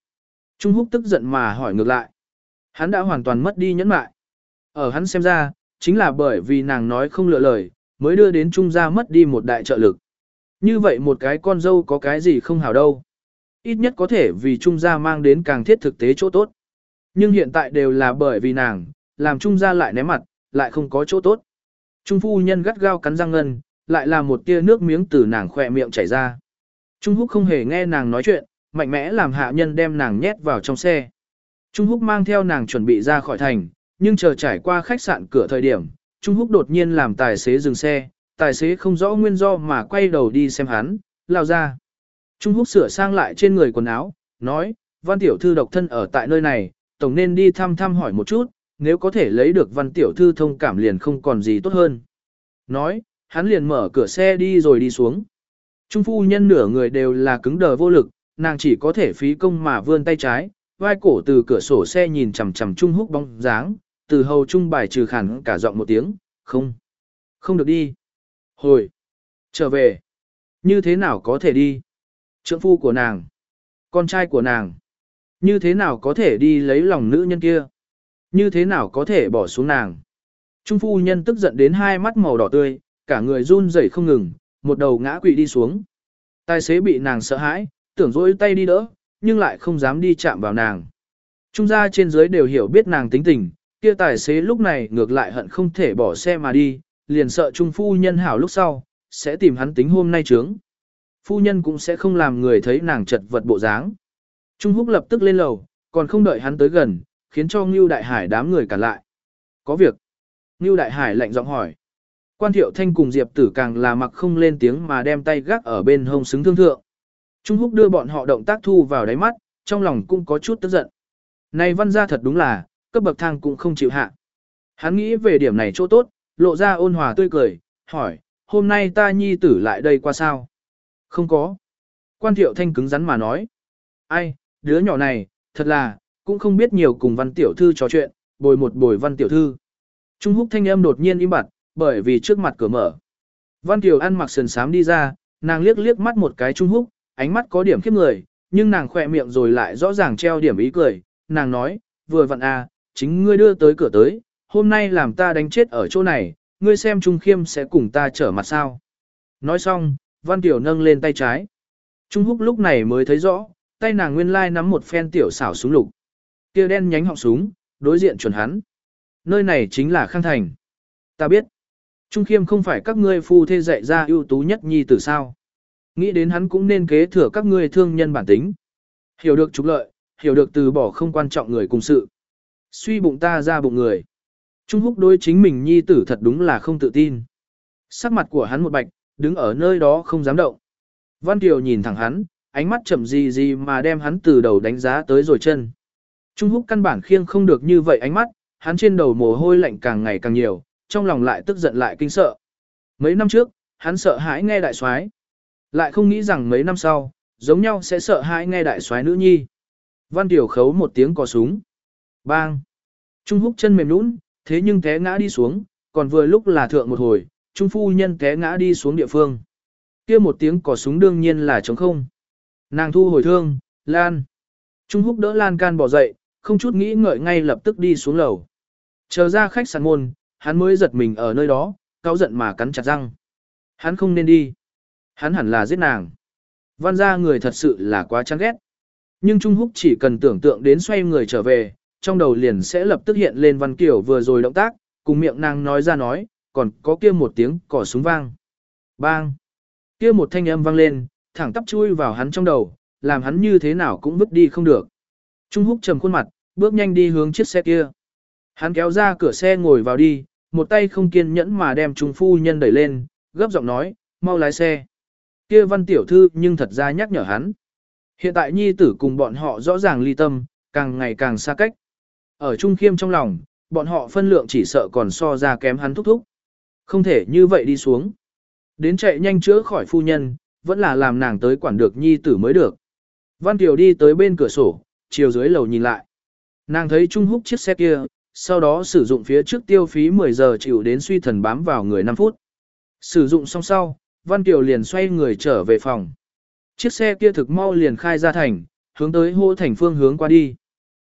Trung húc tức giận mà hỏi ngược lại. Hắn đã hoàn toàn mất đi nhẫn mại. Ở hắn xem ra, chính là bởi vì nàng nói không lựa lời, mới đưa đến Trung gia mất đi một đại trợ lực. Như vậy một cái con dâu có cái gì không hảo đâu. Ít nhất có thể vì Trung gia mang đến càng thiết thực tế chỗ tốt. Nhưng hiện tại đều là bởi vì nàng, làm Trung gia lại ném mặt, lại không có chỗ tốt. Trung phu nhân gắt gao cắn răng ngân, lại là một tia nước miếng từ nàng khỏe miệng chảy ra. Trung Húc không hề nghe nàng nói chuyện, mạnh mẽ làm hạ nhân đem nàng nhét vào trong xe. Trung Húc mang theo nàng chuẩn bị ra khỏi thành, nhưng chờ trải qua khách sạn cửa thời điểm, Trung Húc đột nhiên làm tài xế dừng xe, tài xế không rõ nguyên do mà quay đầu đi xem hắn, lao ra. Trung Húc sửa sang lại trên người quần áo, nói, văn tiểu thư độc thân ở tại nơi này, tổng nên đi thăm thăm hỏi một chút, nếu có thể lấy được văn tiểu thư thông cảm liền không còn gì tốt hơn. Nói, hắn liền mở cửa xe đi rồi đi xuống. Trung phu nhân nửa người đều là cứng đờ vô lực, nàng chỉ có thể phí công mà vươn tay trái, vai cổ từ cửa sổ xe nhìn chằm chằm Trung Húc bóng dáng, từ hầu trung bài trừ khẳng cả giọng một tiếng, không, không được đi. Hồi, trở về, như thế nào có thể đi? Trượng phu của nàng, con trai của nàng, như thế nào có thể đi lấy lòng nữ nhân kia? Như thế nào có thể bỏ xuống nàng? Trung phu nhân tức giận đến hai mắt màu đỏ tươi, cả người run rẩy không ngừng, một đầu ngã quỵ đi xuống. Tài xế bị nàng sợ hãi, tưởng dỗi tay đi đỡ, nhưng lại không dám đi chạm vào nàng. Trung gia trên dưới đều hiểu biết nàng tính tình, kia tài xế lúc này ngược lại hận không thể bỏ xe mà đi, liền sợ trung phu nhân hảo lúc sau, sẽ tìm hắn tính hôm nay trướng. Phu nhân cũng sẽ không làm người thấy nàng chật vật bộ dáng. Trung húc lập tức lên lầu, còn không đợi hắn tới gần, khiến cho Ngưu Đại Hải đám người cản lại. Có việc. Ngưu Đại Hải lạnh giọng hỏi. Quan thiệu thanh cùng Diệp tử càng là mặc không lên tiếng mà đem tay gác ở bên hông xứng thương thượng. Trung húc đưa bọn họ động tác thu vào đáy mắt, trong lòng cũng có chút tức giận. Này văn gia thật đúng là, cấp bậc thang cũng không chịu hạ. Hắn nghĩ về điểm này chỗ tốt, lộ ra ôn hòa tươi cười, hỏi, hôm nay ta nhi tử lại đây qua sao? Không có. Quan thiệu thanh cứng rắn mà nói. Ai, đứa nhỏ này, thật là, cũng không biết nhiều cùng văn tiểu thư trò chuyện, bồi một bồi văn tiểu thư. Trung húc thanh âm đột nhiên im bặt, bởi vì trước mặt cửa mở. Văn tiểu ăn mặc sườn sám đi ra, nàng liếc liếc mắt một cái trung húc, ánh mắt có điểm khiếp người, nhưng nàng khỏe miệng rồi lại rõ ràng treo điểm ý cười, nàng nói, vừa vặn à, chính ngươi đưa tới cửa tới, hôm nay làm ta đánh chết ở chỗ này, ngươi xem Trung Khiêm sẽ cùng ta trở mặt sao. Nói xong, Văn Tiểu nâng lên tay trái. Trung Húc lúc này mới thấy rõ, tay nàng nguyên lai nắm một phen tiểu xảo súng lục. Kia đen nhánh họng súng, đối diện chuẩn hắn. Nơi này chính là Khang Thành. Ta biết. Trung Khiêm không phải các ngươi phu thê dạy ra ưu tú nhất nhi tử sao. Nghĩ đến hắn cũng nên kế thừa các ngươi thương nhân bản tính. Hiểu được trục lợi, hiểu được từ bỏ không quan trọng người cùng sự. Suy bụng ta ra bụng người. Trung Húc đối chính mình nhi tử thật đúng là không tự tin. Sắc mặt của hắn một bạch, đứng ở nơi đó không dám động. Văn Kiều nhìn thẳng hắn, ánh mắt chậm gì gì mà đem hắn từ đầu đánh giá tới rồi chân. Trung Húc căn bản khiêng không được như vậy ánh mắt, hắn trên đầu mồ hôi lạnh càng ngày càng nhiều, trong lòng lại tức giận lại kinh sợ. Mấy năm trước, hắn sợ hãi nghe đại soái, lại không nghĩ rằng mấy năm sau, giống nhau sẽ sợ hãi nghe đại soái nữ nhi. Văn Tiểu khấu một tiếng cò súng. Bang! Trung húc chân mềm nũng, thế nhưng té ngã đi xuống, còn vừa lúc là thượng một hồi, Trung phu nhân té ngã đi xuống địa phương. kia một tiếng cò súng đương nhiên là trống không. Nàng thu hồi thương, Lan. Trung húc đỡ Lan can bỏ dậy, không chút nghĩ ngợi ngay lập tức đi xuống lầu. Chờ ra khách sạn môn, hắn mới giật mình ở nơi đó, cáu giận mà cắn chặt răng. Hắn không nên đi. Hắn hẳn là giết nàng. Văn gia người thật sự là quá chán ghét. Nhưng Trung Húc chỉ cần tưởng tượng đến xoay người trở về, trong đầu liền sẽ lập tức hiện lên Văn Kiều vừa rồi động tác, cùng miệng nàng nói ra nói, còn có kia một tiếng cỏ súng vang. Bang! Kia một thanh âm vang lên, thẳng tắp chui vào hắn trong đầu, làm hắn như thế nào cũng vứt đi không được. Trung Húc trầm khuôn mặt, bước nhanh đi hướng chiếc xe kia. Hắn kéo ra cửa xe ngồi vào đi, một tay không kiên nhẫn mà đem Trung Phu Nhân đẩy lên, gấp giọng nói, mau lái xe. Kia văn tiểu thư nhưng thật ra nhắc nhở hắn. Hiện tại nhi tử cùng bọn họ rõ ràng ly tâm, càng ngày càng xa cách. Ở Trung Khiêm trong lòng, bọn họ phân lượng chỉ sợ còn so ra kém hắn thúc thúc. Không thể như vậy đi xuống. Đến chạy nhanh chữa khỏi phu nhân, vẫn là làm nàng tới quản được nhi tử mới được. Văn Kiều đi tới bên cửa sổ, chiều dưới lầu nhìn lại. Nàng thấy Trung Húc chiếc xe kia, sau đó sử dụng phía trước tiêu phí 10 giờ chịu đến suy thần bám vào người 5 phút. Sử dụng xong sau, Văn Kiều liền xoay người trở về phòng. Chiếc xe kia thực mau liền khai ra thành, hướng tới hô thành phương hướng qua đi.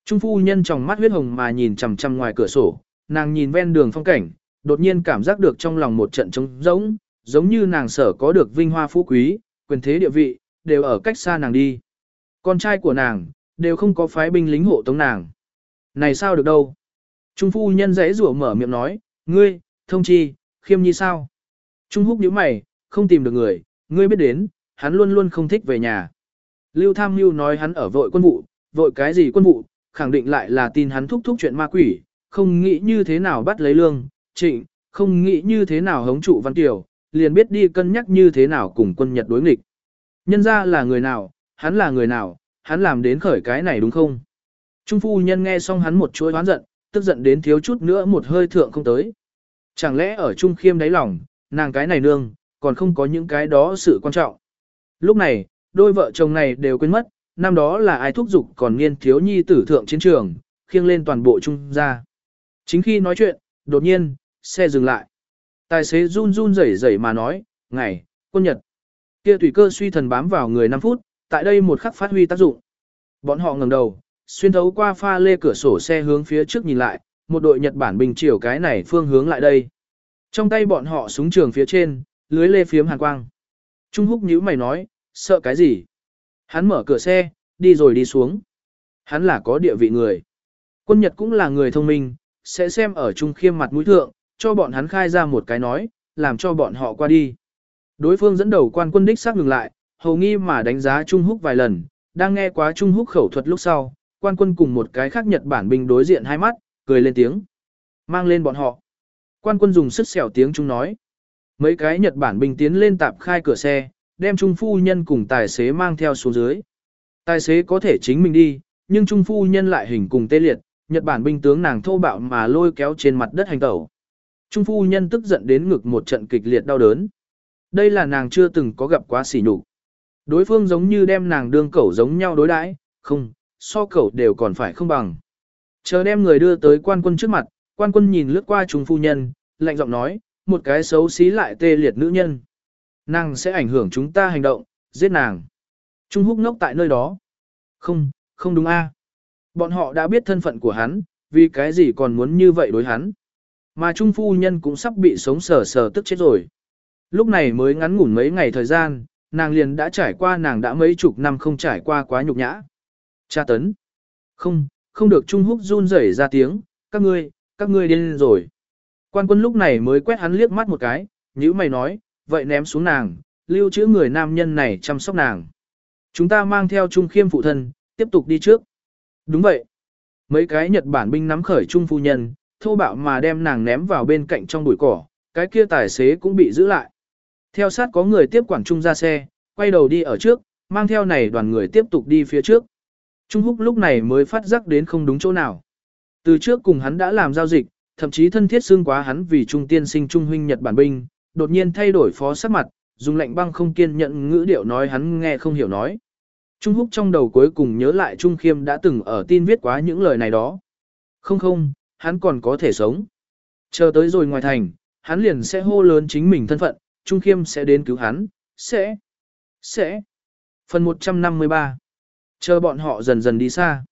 Trung phu nhân trong mắt huyết hồng mà nhìn chằm chằm ngoài cửa sổ, nàng nhìn ven đường phong cảnh, đột nhiên cảm giác được trong lòng một trận trống rỗng, giống như nàng sở có được vinh hoa phú quý, quyền thế địa vị, đều ở cách xa nàng đi. Con trai của nàng, đều không có phái binh lính hộ tống nàng. Này sao được đâu? Trung phu nhân dãy rủa mở miệng nói, ngươi, thông chi, khiêm nhi sao? Trung húc nhíu mày, không tìm được người, ngươi biết đến, hắn luôn luôn không thích về nhà. Lưu Tham Mưu nói hắn ở vội quân vụ, vội cái gì quân vụ, khẳng định lại là tin hắn thúc thúc chuyện ma quỷ, không nghĩ như thế nào bắt lấy lương, trịnh, không nghĩ như thế nào hống trụ văn tiểu, liền biết đi cân nhắc như thế nào cùng quân Nhật đối nghịch. Nhân ra là người nào, hắn là người nào, hắn làm đến khởi cái này đúng không? Trung phu nhân nghe xong hắn một chuỗi oán giận, tức giận đến thiếu chút nữa một hơi thượng không tới. Chẳng lẽ ở Trung khiêm đáy lòng, nàng cái này nương, còn không có những cái đó sự quan trọng. Lúc này, đôi vợ chồng này đều quên mất, năm đó là ai thúc giục còn niên thiếu nhi tử thượng chiến trường, khiêng lên toàn bộ trung gia Chính khi nói chuyện, đột nhiên, xe dừng lại. Tài xế run run rẩy rẩy mà nói, ngày, quân nhật. Kia tùy cơ suy thần bám vào người 5 phút, tại đây một khắc phát huy tác dụng. Bọn họ ngẩng đầu, xuyên thấu qua pha lê cửa sổ xe hướng phía trước nhìn lại, một đội Nhật Bản bình chiều cái này phương hướng lại đây. Trong tay bọn họ súng trường phía trên, lưới lê phiếm hàn quang. Trung húc nhíu mày nói, sợ cái gì? Hắn mở cửa xe, đi rồi đi xuống. Hắn là có địa vị người. Quân Nhật cũng là người thông minh, sẽ xem ở Trung khiêm mặt mũi thượng, cho bọn hắn khai ra một cái nói, làm cho bọn họ qua đi. Đối phương dẫn đầu quan quân đích xác ngừng lại, hầu nghi mà đánh giá Trung Húc vài lần, đang nghe quá Trung Húc khẩu thuật lúc sau, quan quân cùng một cái khác Nhật Bản binh đối diện hai mắt, cười lên tiếng. Mang lên bọn họ. Quan quân dùng sức xẻo tiếng Trung nói. Mấy cái Nhật Bản binh tiến lên tạp khai cửa xe, đem Trung Phu Nhân cùng tài xế mang theo xuống dưới. Tài xế có thể chính mình đi, nhưng Trung Phu Nhân lại hình cùng tê liệt, Nhật Bản binh tướng nàng thô bạo mà lôi kéo trên mặt đất hành tẩu. Trung Phu Nhân tức giận đến ngực một trận kịch liệt đau đớn. Đây là nàng chưa từng có gặp quá sỉ nhục. Đối phương giống như đem nàng đương cẩu giống nhau đối đãi, không, so cẩu đều còn phải không bằng. Chờ đem người đưa tới quan quân trước mặt, quan quân nhìn lướt qua Trung Phu Nhân, lạnh giọng nói, một cái xấu xí lại tê liệt nữ nhân. Nàng sẽ ảnh hưởng chúng ta hành động, giết nàng. Trung húc ngốc tại nơi đó. Không, không đúng a. Bọn họ đã biết thân phận của hắn, vì cái gì còn muốn như vậy đối hắn. Mà Trung phu nhân cũng sắp bị sống sờ sờ tức chết rồi. Lúc này mới ngắn ngủn mấy ngày thời gian, nàng liền đã trải qua nàng đã mấy chục năm không trải qua quá nhục nhã. Cha tấn. Không, không được Trung Húc run rẩy ra tiếng, các ngươi, các ngươi điên rồi. Quan quân lúc này mới quét hắn liếc mắt một cái, nhữ mày nói, vậy ném xuống nàng, lưu trữ người nam nhân này chăm sóc nàng. Chúng ta mang theo Trung Khiêm phụ thân, tiếp tục đi trước. Đúng vậy. Mấy cái Nhật Bản binh nắm khởi Trung phu nhân, thô bạo mà đem nàng ném vào bên cạnh trong bụi cỏ, cái kia tài xế cũng bị giữ lại. Theo sát có người tiếp quản Trung ra xe, quay đầu đi ở trước, mang theo này đoàn người tiếp tục đi phía trước. Trung Húc lúc này mới phát giác đến không đúng chỗ nào. Từ trước cùng hắn đã làm giao dịch, thậm chí thân thiết xương quá hắn vì Trung tiên sinh Trung huynh Nhật Bản binh, đột nhiên thay đổi phó sắc mặt, dùng lệnh băng không kiên nhận ngữ điệu nói hắn nghe không hiểu nói. Trung Húc trong đầu cuối cùng nhớ lại Trung Khiêm đã từng ở tin viết quá những lời này đó. Không không, hắn còn có thể sống. Chờ tới rồi ngoài thành, hắn liền sẽ hô lớn chính mình thân phận, Trung Khiêm sẽ đến cứu hắn, sẽ, sẽ. Phần 153 Chờ bọn họ dần dần đi xa.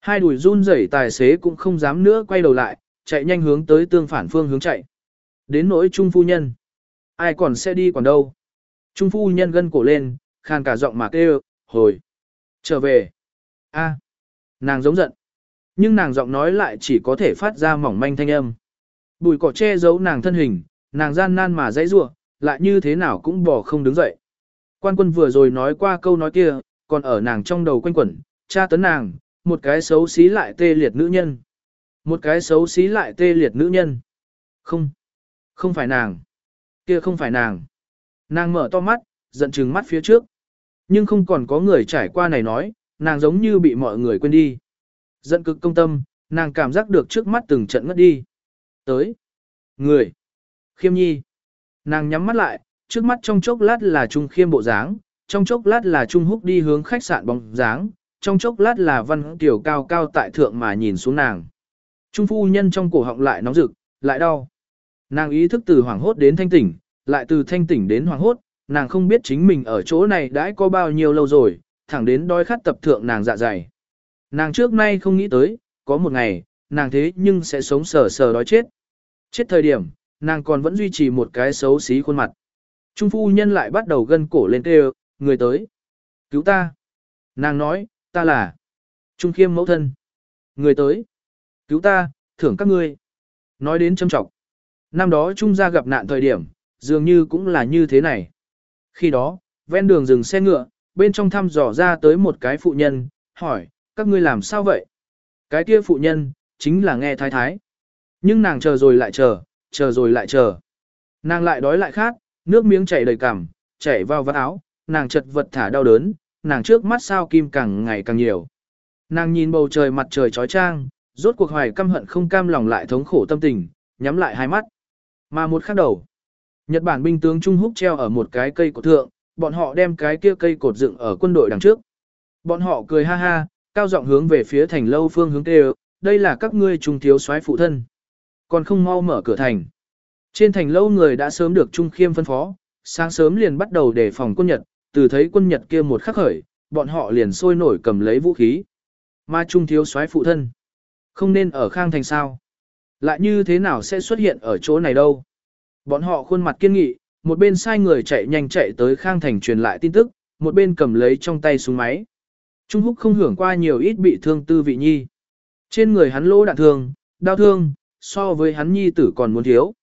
Hai đùi run rẩy tài xế cũng không dám nữa quay đầu lại, chạy nhanh hướng tới tương phản phương hướng chạy. Đến nỗi Trung Phu Nhân. Ai còn sẽ đi còn đâu. Trung Phu Nhân gân cổ lên, khàn cả giọng mà kêu, hồi. Trở về. a Nàng giống giận. Nhưng nàng giọng nói lại chỉ có thể phát ra mỏng manh thanh âm. Bùi cỏ che giấu nàng thân hình, nàng gian nan mà dãy rủa, lại như thế nào cũng bỏ không đứng dậy. Quan quân vừa rồi nói qua câu nói kia, còn ở nàng trong đầu quanh quẩn, cha tấn nàng, một cái xấu xí lại tê liệt nữ nhân. Một cái xấu xí lại tê liệt nữ nhân. Không, không phải nàng. Kia không phải nàng. Nàng mở to mắt, giận trừng mắt phía trước. Nhưng không còn có người trải qua này nói, nàng giống như bị mọi người quên đi. Giận cực công tâm, nàng cảm giác được trước mắt từng trận ngất đi. Tới. Người. Khiêm nhi. Nàng nhắm mắt lại, trước mắt trong chốc lát là Trung Khiêm bộ dáng, trong chốc lát là Trung Húc đi hướng khách sạn bóng dáng, trong chốc lát là Văn Tiểu cao cao tại thượng mà nhìn xuống nàng. Trung phu nhân trong cổ họng lại nóng rực, lại đau. Nàng ý thức từ hoảng hốt đến thanh tỉnh, lại từ thanh tỉnh đến hoảng hốt, nàng không biết chính mình ở chỗ này đã có bao nhiêu lâu rồi, thẳng đến đói khát tập thượng nàng dạ dày. Nàng trước nay không nghĩ tới, có một ngày, nàng thế nhưng sẽ sống sờ sờ đói chết. Chết thời điểm, nàng còn vẫn duy trì một cái xấu xí khuôn mặt. Trung phu nhân lại bắt đầu gân cổ lên kêu, người tới. Cứu ta. Nàng nói, ta là Trung khiêm mẫu thân. Người tới. Cứu ta, thưởng các ngươi. Nói đến châm trọng. Năm đó Trung gia gặp nạn thời điểm, dường như cũng là như thế này. Khi đó, ven đường dừng xe ngựa, bên trong thăm dò ra tới một cái phụ nhân, hỏi, các ngươi làm sao vậy? Cái kia phụ nhân, chính là nghe thái thái. Nhưng nàng chờ rồi lại chờ, chờ rồi lại chờ. Nàng lại đói lại khát, nước miếng chảy đầy cằm, chảy vào vắt áo, nàng chật vật thả đau đớn, nàng trước mắt sao kim càng ngày càng nhiều. Nàng nhìn bầu trời mặt trời trói trang, rốt cuộc hoài căm hận không cam lòng lại thống khổ tâm tình, nhắm lại hai mắt. Mà một khắc đầu, Nhật Bản binh tướng Trung Húc treo ở một cái cây cột thượng, bọn họ đem cái kia cây cột dựng ở quân đội đằng trước. Bọn họ cười ha ha, cao giọng hướng về phía thành lâu phương hướng kêu, đây là các ngươi trung thiếu soái phụ thân. Còn không mau mở cửa thành. Trên thành lâu người đã sớm được Trung Khiêm phân phó, sáng sớm liền bắt đầu đề phòng quân Nhật, từ thấy quân Nhật kia một khắc khởi, bọn họ liền sôi nổi cầm lấy vũ khí. Mà Trung thiếu soái phụ thân. Không nên ở khang thành sao. Lại như thế nào sẽ xuất hiện ở chỗ này đâu. Bọn họ khuôn mặt kiên nghị, một bên sai người chạy nhanh chạy tới khang thành truyền lại tin tức, một bên cầm lấy trong tay súng máy. Trung Húc không hưởng qua nhiều ít bị thương tư vị nhi. Trên người hắn lỗ đạn thương, đau thương, so với hắn nhi tử còn muốn thiếu.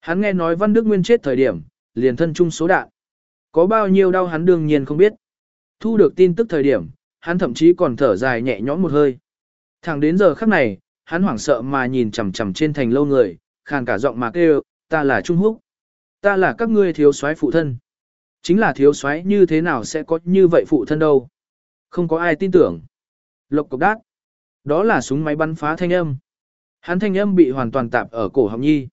Hắn nghe nói Văn Đức Nguyên chết thời điểm, liền thân chung số đạn. Có bao nhiêu đau hắn đương nhiên không biết. Thu được tin tức thời điểm, hắn thậm chí còn thở dài nhẹ nhõm một hơi. Thẳng đến giờ khắc này, hắn hoảng sợ mà nhìn chằm chằm trên thành lâu người, khàn cả giọng mà kêu, ta là Trung Húc. Ta là các ngươi thiếu soái phụ thân. Chính là thiếu soái như thế nào sẽ có như vậy phụ thân đâu. Không có ai tin tưởng. Lộc cục đát. Đó là súng máy bắn phá thanh âm. Hắn thanh âm bị hoàn toàn tạp ở cổ họng nhi.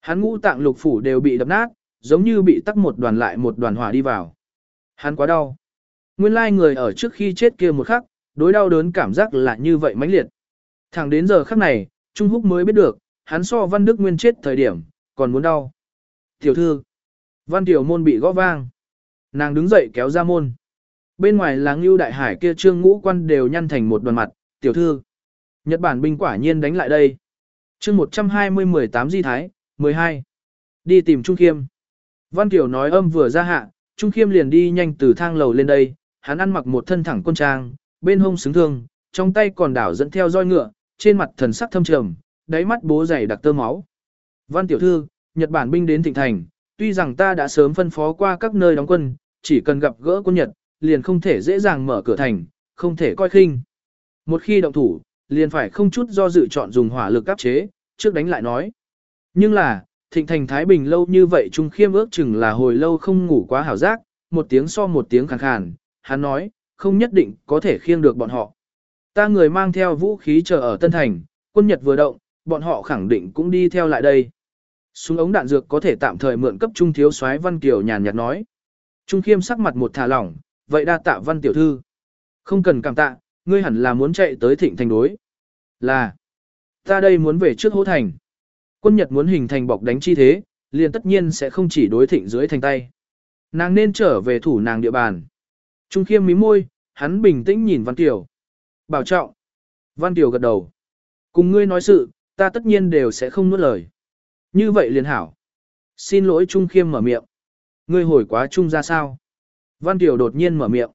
Hắn ngũ tạng lục phủ đều bị đập nát, giống như bị tắc một đoàn lại một đoàn hỏa đi vào. Hắn quá đau. Nguyên lai người ở trước khi chết kia một khắc, đối đau đớn cảm giác là như vậy mãnh liệt. Thẳng đến giờ khắc này, Trung Húc mới biết được, hắn so Văn Đức Nguyên chết thời điểm, còn muốn đau. Tiểu thư, Văn Tiểu môn bị gõ vang. Nàng đứng dậy kéo ra môn. Bên ngoài là Ngưu Đại Hải kia trương ngũ quan đều nhăn thành một đoàn mặt, tiểu thư. Nhật Bản binh quả nhiên đánh lại đây. chương 120-18 Di Thái, 12. Đi tìm Trung Khiêm. Văn tiểu nói âm vừa ra hạ, Trung Khiêm liền đi nhanh từ thang lầu lên đây, hắn ăn mặc một thân thẳng quân trang, bên hông xứng thương, trong tay còn đảo dẫn theo roi ngựa, trên mặt thần sắc thâm trầm, đáy mắt bố dày đặc tơ máu. Văn tiểu thư, Nhật Bản binh đến thịnh thành, tuy rằng ta đã sớm phân phó qua các nơi đóng quân, chỉ cần gặp gỡ quân Nhật, liền không thể dễ dàng mở cửa thành, không thể coi khinh. Một khi động thủ, liền phải không chút do dự chọn dùng hỏa lực áp chế, trước đánh lại nói. Nhưng là, thịnh thành Thái Bình lâu như vậy Trung Khiêm ước chừng là hồi lâu không ngủ quá hảo giác, một tiếng so một tiếng khàn khàn, hắn nói, không nhất định có thể khiêng được bọn họ. Ta người mang theo vũ khí chờ ở Tân Thành, quân Nhật vừa động, bọn họ khẳng định cũng đi theo lại đây. Súng ống đạn dược có thể tạm thời mượn cấp trung thiếu soái Văn Kiều nhàn nhạt nói. Trung Khiêm sắc mặt một thả lỏng, vậy đa tạ Văn tiểu thư. Không cần cảm tạ, ngươi hẳn là muốn chạy tới Thịnh Thành đối. Là, ta đây muốn về trước hố Thành. Quân Nhật muốn hình thành bọc đánh chi thế, liền tất nhiên sẽ không chỉ đối Thịnh dưới thành tay. Nàng nên trở về thủ nàng địa bàn. Trung Khiêm mí môi, hắn bình tĩnh nhìn Văn tiểu Bảo trọng. Văn tiểu gật đầu. Cùng ngươi nói sự, ta tất nhiên đều sẽ không nuốt lời. Như vậy liền hảo. Xin lỗi Trung Khiêm mở miệng. Ngươi hồi quá Trung ra sao? Văn Kiều đột nhiên mở miệng.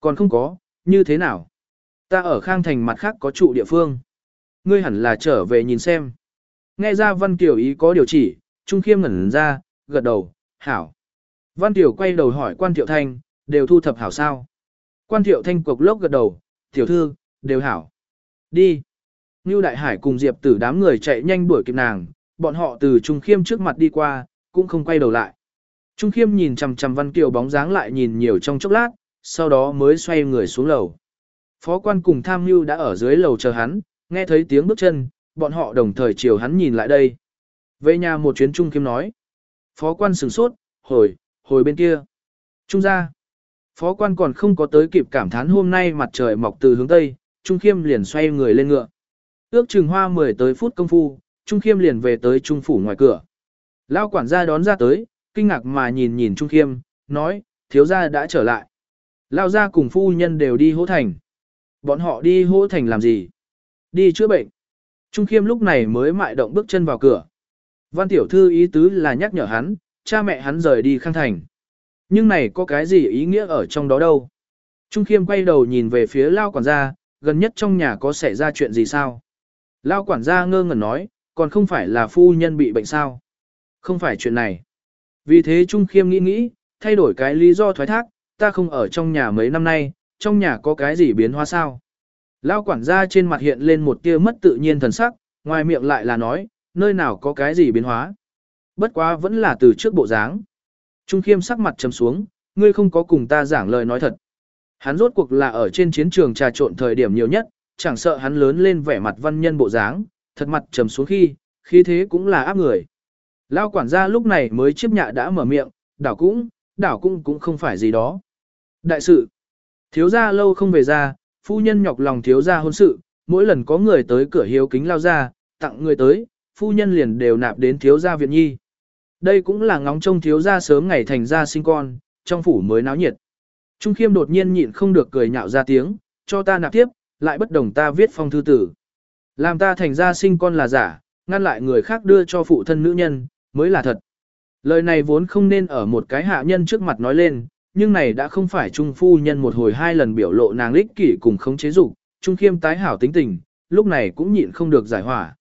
Còn không có, như thế nào? Ta ở Khang Thành mặt khác có trụ địa phương. Ngươi hẳn là trở về nhìn xem. Nghe ra Văn Kiều ý có điều chỉ, Trung Khiêm ngẩn ra, gật đầu, hảo. Văn Kiều quay đầu hỏi quan Thiệu Thanh, đều thu thập hảo sao? Quan Thiệu Thanh cục lốc gật đầu, tiểu thư, đều hảo. Đi. Ngưu Đại Hải cùng Diệp tử đám người chạy nhanh đuổi kịp nàng, bọn họ từ Trung Khiêm trước mặt đi qua, cũng không quay đầu lại. Trung Khiêm nhìn chằm chằm Văn Kiều bóng dáng lại nhìn nhiều trong chốc lát, sau đó mới xoay người xuống lầu. Phó quan cùng tham mưu đã ở dưới lầu chờ hắn, nghe thấy tiếng bước chân, bọn họ đồng thời chiều hắn nhìn lại đây. Về nhà một chuyến Trung Khiêm nói. Phó quan sửng sốt, hồi, hồi bên kia. Trung ra. Phó quan còn không có tới kịp cảm thán hôm nay mặt trời mọc từ hướng Tây, Trung Khiêm liền xoay người lên ngựa. Ước chừng hoa 10 tới phút công phu, Trung Khiêm liền về tới Trung phủ ngoài cửa. Lao quản gia đón ra tới, kinh ngạc mà nhìn nhìn Trung Khiêm, nói, thiếu gia đã trở lại. Lao gia cùng phu nhân đều đi hỗ thành. Bọn họ đi hỗ thành làm gì? Đi chữa bệnh. Trung Khiêm lúc này mới mại động bước chân vào cửa. Văn tiểu thư ý tứ là nhắc nhở hắn, cha mẹ hắn rời đi khang thành. Nhưng này có cái gì ý nghĩa ở trong đó đâu? Trung Khiêm quay đầu nhìn về phía Lao quản gia, gần nhất trong nhà có xảy ra chuyện gì sao? Lao quản gia ngơ ngẩn nói, còn không phải là phu nhân bị bệnh sao? Không phải chuyện này. Vì thế Trung Khiêm nghĩ nghĩ, thay đổi cái lý do thoái thác, ta không ở trong nhà mấy năm nay, trong nhà có cái gì biến hóa sao? Lao quản gia trên mặt hiện lên một tia mất tự nhiên thần sắc, ngoài miệng lại là nói, nơi nào có cái gì biến hóa. Bất quá vẫn là từ trước bộ dáng. Trung Khiêm sắc mặt trầm xuống, ngươi không có cùng ta giảng lời nói thật. Hắn rốt cuộc là ở trên chiến trường trà trộn thời điểm nhiều nhất, chẳng sợ hắn lớn lên vẻ mặt văn nhân bộ dáng, thật mặt trầm xuống khi, khi thế cũng là áp người. Lao quản gia lúc này mới chiếp nhạ đã mở miệng, đảo cũng, đảo cũng cũng không phải gì đó. Đại sự, thiếu gia lâu không về ra, phu nhân nhọc lòng thiếu gia hôn sự, mỗi lần có người tới cửa hiếu kính lao ra, tặng người tới, phu nhân liền đều nạp đến thiếu gia viện nhi. Đây cũng là ngóng trông thiếu gia sớm ngày thành ra sinh con, trong phủ mới náo nhiệt. Trung khiêm đột nhiên nhịn không được cười nhạo ra tiếng, cho ta nạp tiếp, lại bất đồng ta viết phong thư tử. Làm ta thành ra sinh con là giả, ngăn lại người khác đưa cho phụ thân nữ nhân, mới là thật. Lời này vốn không nên ở một cái hạ nhân trước mặt nói lên, nhưng này đã không phải trung phu nhân một hồi hai lần biểu lộ nàng lích kỷ cùng khống chế dục, trung khiêm tái hảo tính tình, lúc này cũng nhịn không được giải hỏa.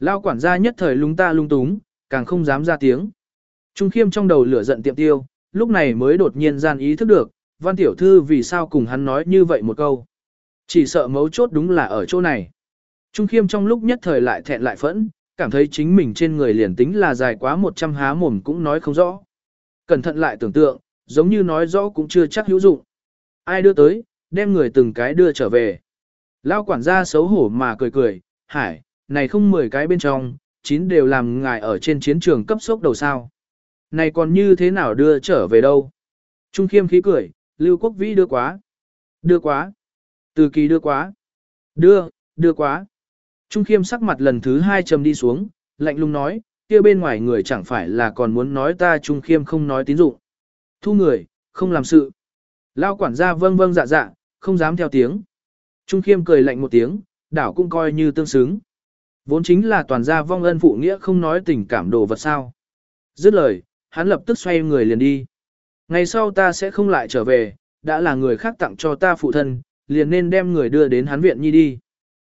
Lao quản gia nhất thời lung ta lung túng, càng không dám ra tiếng. Trung khiêm trong đầu lửa giận tiệm tiêu, lúc này mới đột nhiên gian ý thức được, văn tiểu thư vì sao cùng hắn nói như vậy một câu. Chỉ sợ mấu chốt đúng là ở chỗ này. Trung khiêm trong lúc nhất thời lại thẹn lại phẫn, cảm thấy chính mình trên người liền tính là dài quá 100 há mồm cũng nói không rõ. Cẩn thận lại tưởng tượng, giống như nói rõ cũng chưa chắc hữu dụng. Ai đưa tới, đem người từng cái đưa trở về. Lao quản gia xấu hổ mà cười cười, hải, này không 10 cái bên trong, chín đều làm ngài ở trên chiến trường cấp sốc đầu sao. Này còn như thế nào đưa trở về đâu? Trung khiêm khí cười, Lưu Quốc Vĩ đưa quá. Đưa quá. Từ kỳ đưa quá. Đưa, đưa quá. Trung khiêm sắc mặt lần thứ hai trầm đi xuống, lạnh lùng nói, kia bên ngoài người chẳng phải là còn muốn nói ta Trung khiêm không nói tín dụng. Thu người, không làm sự. Lao quản gia vâng vâng dạ dạ, không dám theo tiếng. Trung khiêm cười lạnh một tiếng, đảo cũng coi như tương xứng. Vốn chính là toàn gia vong ân phụ nghĩa không nói tình cảm đồ vật sao. Dứt lời, hắn lập tức xoay người liền đi. Ngày sau ta sẽ không lại trở về, đã là người khác tặng cho ta phụ thân, liền nên đem người đưa đến hắn viện nhi đi.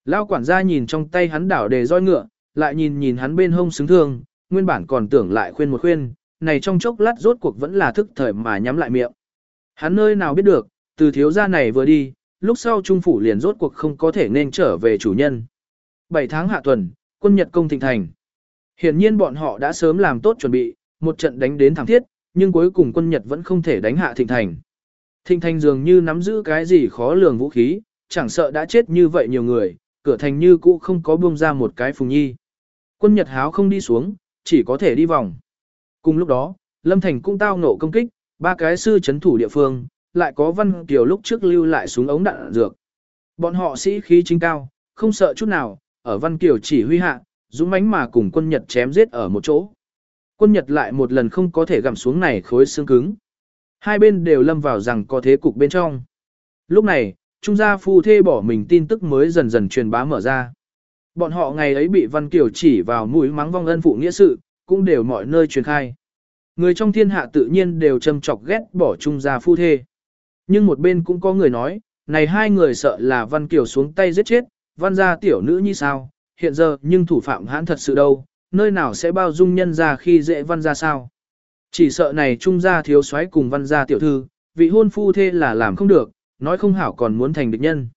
Lao quản gia nhìn trong tay hắn đảo đề roi ngựa, lại nhìn nhìn hắn bên hông xứng thương, nguyên bản còn tưởng lại khuyên một khuyên, này trong chốc lát rốt cuộc vẫn là thức thời mà nhắm lại miệng. Hắn nơi nào biết được, từ thiếu gia này vừa đi, lúc sau trung phủ liền rốt cuộc không có thể nên trở về chủ nhân. 7 tháng hạ tuần, quân Nhật công thịnh thành. Hiển nhiên bọn họ đã sớm làm tốt chuẩn bị, một trận đánh đến thẳng thiết, nhưng cuối cùng quân Nhật vẫn không thể đánh hạ thịnh thành. Thịnh thành dường như nắm giữ cái gì khó lường vũ khí, chẳng sợ đã chết như vậy nhiều người, cửa thành như cũ không có buông ra một cái phùng nhi. Quân Nhật háo không đi xuống, chỉ có thể đi vòng. Cùng lúc đó, Lâm Thành cũng tao nổ công kích, ba cái sư chấn thủ địa phương, lại có văn kiều lúc trước lưu lại súng ống đạn dược. Bọn họ sĩ khí chính cao, không sợ chút nào, ở văn kiều chỉ huy hạ, dũng mãnh mà cùng quân Nhật chém giết ở một chỗ. Quân Nhật lại một lần không có thể gặm xuống này khối xương cứng. Hai bên đều lâm vào rằng có thế cục bên trong. Lúc này, trung gia phu thê bỏ mình tin tức mới dần dần truyền bá mở ra. Bọn họ ngày ấy bị Văn Kiều chỉ vào mũi mắng vong ân phụ nghĩa sự, cũng đều mọi nơi truyền khai. Người trong thiên hạ tự nhiên đều châm chọc ghét bỏ trung gia phu thê. Nhưng một bên cũng có người nói, này hai người sợ là Văn Kiều xuống tay giết chết, Văn gia tiểu nữ như sao, hiện giờ nhưng thủ phạm hãn thật sự đâu, nơi nào sẽ bao dung nhân ra khi dễ Văn gia sao. Chỉ sợ này trung gia thiếu soái cùng Văn gia tiểu thư, vị hôn phu thê là làm không được, nói không hảo còn muốn thành địch nhân.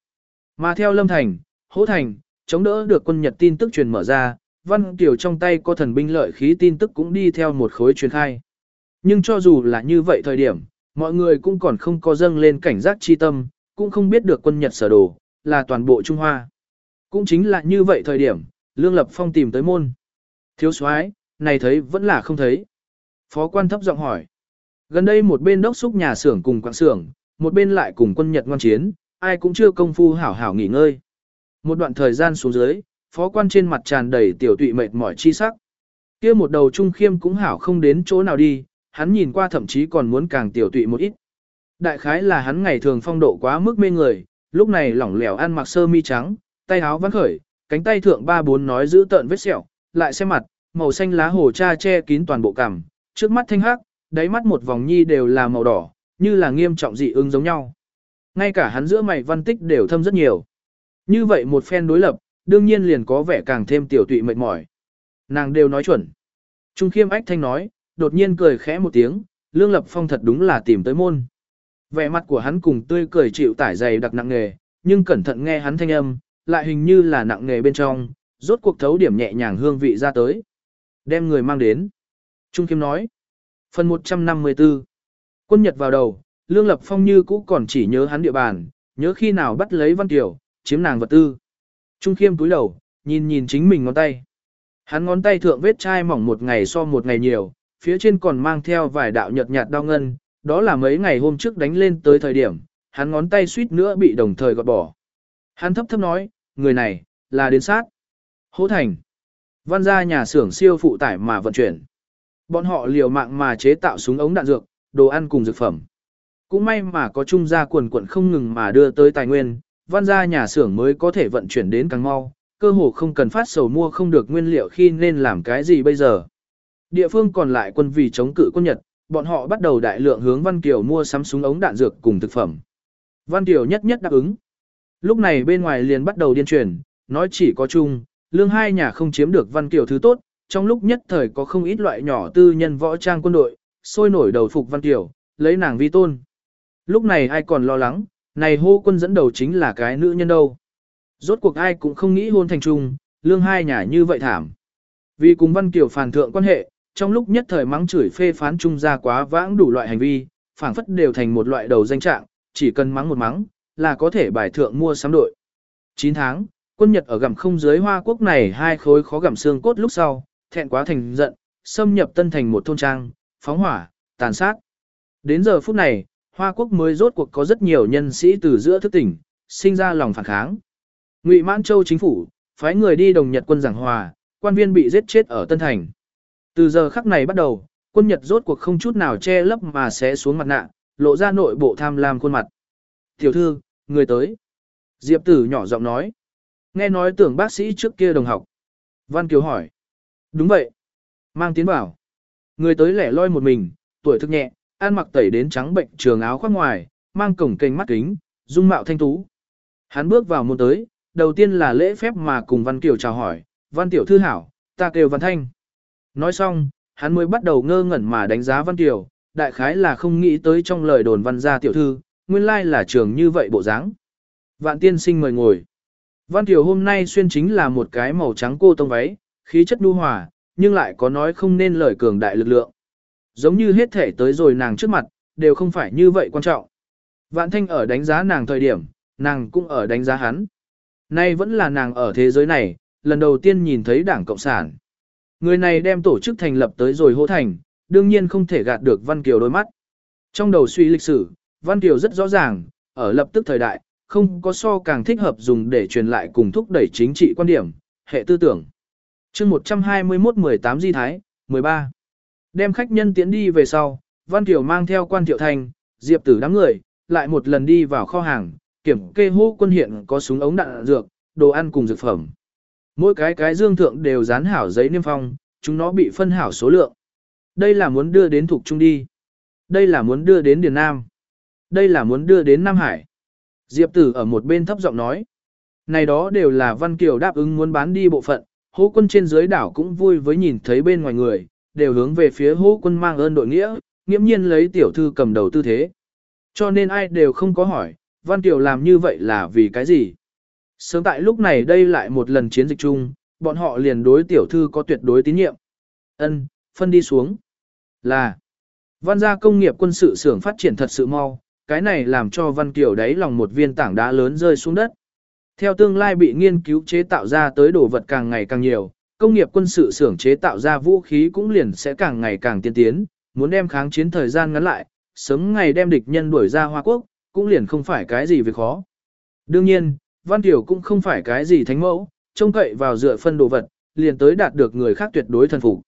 Mà theo Lâm Thành, Hỗ Thành, chống đỡ được quân Nhật tin tức truyền mở ra, Văn Kiều trong tay có thần binh lợi khí tin tức cũng đi theo một khối truyền khai. Nhưng cho dù là như vậy thời điểm, mọi người cũng còn không có dâng lên cảnh giác chi tâm, cũng không biết được quân Nhật sở đồ, là toàn bộ Trung Hoa. Cũng chính là như vậy thời điểm, Lương Lập Phong tìm tới môn. Thiếu soái này thấy vẫn là không thấy. Phó quan thấp giọng hỏi. Gần đây một bên đốc xúc nhà xưởng cùng quảng xưởng, một bên lại cùng quân Nhật ngoan chiến, ai cũng chưa công phu hảo hảo nghỉ ngơi. Một đoạn thời gian xuống dưới, phó quan trên mặt tràn đầy tiểu tụy mệt mỏi chi sắc. kia một đầu trung khiêm cũng hảo không đến chỗ nào đi, hắn nhìn qua thậm chí còn muốn càng tiểu tụy một ít. Đại khái là hắn ngày thường phong độ quá mức mê người, lúc này lỏng lẻo ăn mặc sơ mi trắng, tay áo vắng khởi, cánh tay thượng ba bốn nói giữ tợn vết sẹo, lại xem mặt, màu xanh lá hồ cha che kín toàn bộ cằm, trước mắt thanh hắc, đáy mắt một vòng nhi đều là màu đỏ, như là nghiêm trọng dị ứng giống nhau. Ngay cả hắn giữa mày văn tích đều thâm rất nhiều. Như vậy một phen đối lập, đương nhiên liền có vẻ càng thêm tiểu tụy mệt mỏi. Nàng đều nói chuẩn. Trung khiêm ách thanh nói, đột nhiên cười khẽ một tiếng, Lương Lập Phong thật đúng là tìm tới môn. Vẻ mặt của hắn cùng tươi cười chịu tải dày đặc nặng nghề, nhưng cẩn thận nghe hắn thanh âm, lại hình như là nặng nghề bên trong, rốt cuộc thấu điểm nhẹ nhàng hương vị ra tới. Đem người mang đến. Trung Khiêm nói. Phần 154 Quân Nhật vào đầu, Lương Lập Phong như cũ còn chỉ nhớ hắn địa bàn, nhớ khi nào bắt lấy Văn tiểu, chiếm nàng vật tư. Trung Khiêm túi đầu, nhìn nhìn chính mình ngón tay. Hắn ngón tay thượng vết chai mỏng một ngày so một ngày nhiều, phía trên còn mang theo vài đạo nhợt nhạt đau ngân, đó là mấy ngày hôm trước đánh lên tới thời điểm, hắn ngón tay suýt nữa bị đồng thời gọt bỏ. Hắn thấp thấp nói, người này, là đến sát. Hỗ thành. Văn ra nhà xưởng siêu phụ tải mà vận chuyển. Bọn họ liều mạng mà chế tạo súng ống đạn dược, đồ ăn cùng dược phẩm. Cũng may mà có trung gia quần quận không ngừng mà đưa tới tài nguyên, văn gia nhà xưởng mới có thể vận chuyển đến càng mau, cơ hồ không cần phát sầu mua không được nguyên liệu khi nên làm cái gì bây giờ. Địa phương còn lại quân vì chống cự quân Nhật, bọn họ bắt đầu đại lượng hướng Văn Kiều mua sắm súng ống đạn dược cùng thực phẩm. Văn Kiều nhất nhất đáp ứng. Lúc này bên ngoài liền bắt đầu điên truyền, nói chỉ có chung, lương hai nhà không chiếm được Văn Kiều thứ tốt, trong lúc nhất thời có không ít loại nhỏ tư nhân võ trang quân đội, sôi nổi đầu phục Văn Kiều, lấy nàng vi tôn. Lúc này ai còn lo lắng, này hô quân dẫn đầu chính là cái nữ nhân đâu. Rốt cuộc ai cũng không nghĩ hôn thành trung, lương hai nhà như vậy thảm. Vì cùng Văn Kiều phản thượng quan hệ, trong lúc nhất thời mắng chửi phê phán trung ra quá vãng đủ loại hành vi, phản phất đều thành một loại đầu danh trạng, chỉ cần mắng một mắng, là có thể bài thượng mua sắm đội. 9 tháng, quân Nhật ở gặm không dưới Hoa Quốc này hai khối khó gặm xương cốt lúc sau, thẹn quá thành giận, xâm nhập tân thành một thôn trang, phóng hỏa, tàn sát. Đến giờ phút này, Hoa Quốc mới rốt cuộc có rất nhiều nhân sĩ từ giữa thức tỉnh, sinh ra lòng phản kháng. Ngụy Mãn Châu chính phủ, phái người đi đồng Nhật quân giảng hòa, quan viên bị giết chết ở Tân Thành. Từ giờ khắc này bắt đầu, quân Nhật rốt cuộc không chút nào che lấp mà sẽ xuống mặt nạ, lộ ra nội bộ tham lam khuôn mặt. Tiểu thư, người tới. Diệp tử nhỏ giọng nói. Nghe nói tưởng bác sĩ trước kia đồng học. Văn Kiều hỏi. Đúng vậy. Mang tiến bảo. Người tới lẻ loi một mình, tuổi thức nhẹ, ăn mặc tẩy đến trắng bệnh trường áo khoác ngoài, mang cổng kênh mắt kính, dung mạo thanh tú. Hắn bước vào môn tới, đầu tiên là lễ phép mà cùng Văn Kiều chào hỏi, Văn Tiểu Thư Hảo, ta kêu Văn Thanh. Nói xong, hắn mới bắt đầu ngơ ngẩn mà đánh giá Văn Kiều, đại khái là không nghĩ tới trong lời đồn Văn gia Tiểu Thư, nguyên lai là trường như vậy bộ dáng. Vạn tiên sinh mời ngồi. Văn Kiều hôm nay xuyên chính là một cái màu trắng cô tông váy, khí chất nhu hòa, nhưng lại có nói không nên lời cường đại lực lượng. Giống như hết thể tới rồi nàng trước mặt, đều không phải như vậy quan trọng. Vạn Thanh ở đánh giá nàng thời điểm, nàng cũng ở đánh giá hắn. Nay vẫn là nàng ở thế giới này, lần đầu tiên nhìn thấy đảng Cộng sản. Người này đem tổ chức thành lập tới rồi hô thành, đương nhiên không thể gạt được Văn Kiều đôi mắt. Trong đầu suy lịch sử, Văn Kiều rất rõ ràng, ở lập tức thời đại, không có so càng thích hợp dùng để truyền lại cùng thúc đẩy chính trị quan điểm, hệ tư tưởng chương 121-18 Di Thái, 13. Đem khách nhân tiến đi về sau, Văn Kiều mang theo quan thiệu thành, diệp tử đám người, lại một lần đi vào kho hàng, kiểm kê hô quân hiện có súng ống đạn dược, đồ ăn cùng dược phẩm. Mỗi cái cái dương thượng đều dán hảo giấy niêm phong, chúng nó bị phân hảo số lượng. Đây là muốn đưa đến thuộc trung đi. Đây là muốn đưa đến Điền Nam. Đây là muốn đưa đến Nam Hải. Diệp tử ở một bên thấp giọng nói. Này đó đều là Văn Kiều đáp ứng muốn bán đi bộ phận, hố quân trên dưới đảo cũng vui với nhìn thấy bên ngoài người, đều hướng về phía hố quân mang ơn đội nghĩa, nghiễm nhiên lấy tiểu thư cầm đầu tư thế. Cho nên ai đều không có hỏi, Văn Kiều làm như vậy là vì cái gì? Sớm tại lúc này đây lại một lần chiến dịch chung, bọn họ liền đối tiểu thư có tuyệt đối tín nhiệm. Ân, phân đi xuống. Là, văn gia công nghiệp quân sự xưởng phát triển thật sự mau, cái này làm cho Văn Kiều đáy lòng một viên tảng đá lớn rơi xuống đất. Theo tương lai bị nghiên cứu chế tạo ra tới đồ vật càng ngày càng nhiều, công nghiệp quân sự xưởng chế tạo ra vũ khí cũng liền sẽ càng ngày càng tiên tiến, muốn đem kháng chiến thời gian ngắn lại, sớm ngày đem địch nhân đuổi ra Hoa Quốc, cũng liền không phải cái gì việc khó. Đương nhiên, Văn Tiểu cũng không phải cái gì thánh mẫu, trông cậy vào dựa phân đồ vật, liền tới đạt được người khác tuyệt đối thần phục.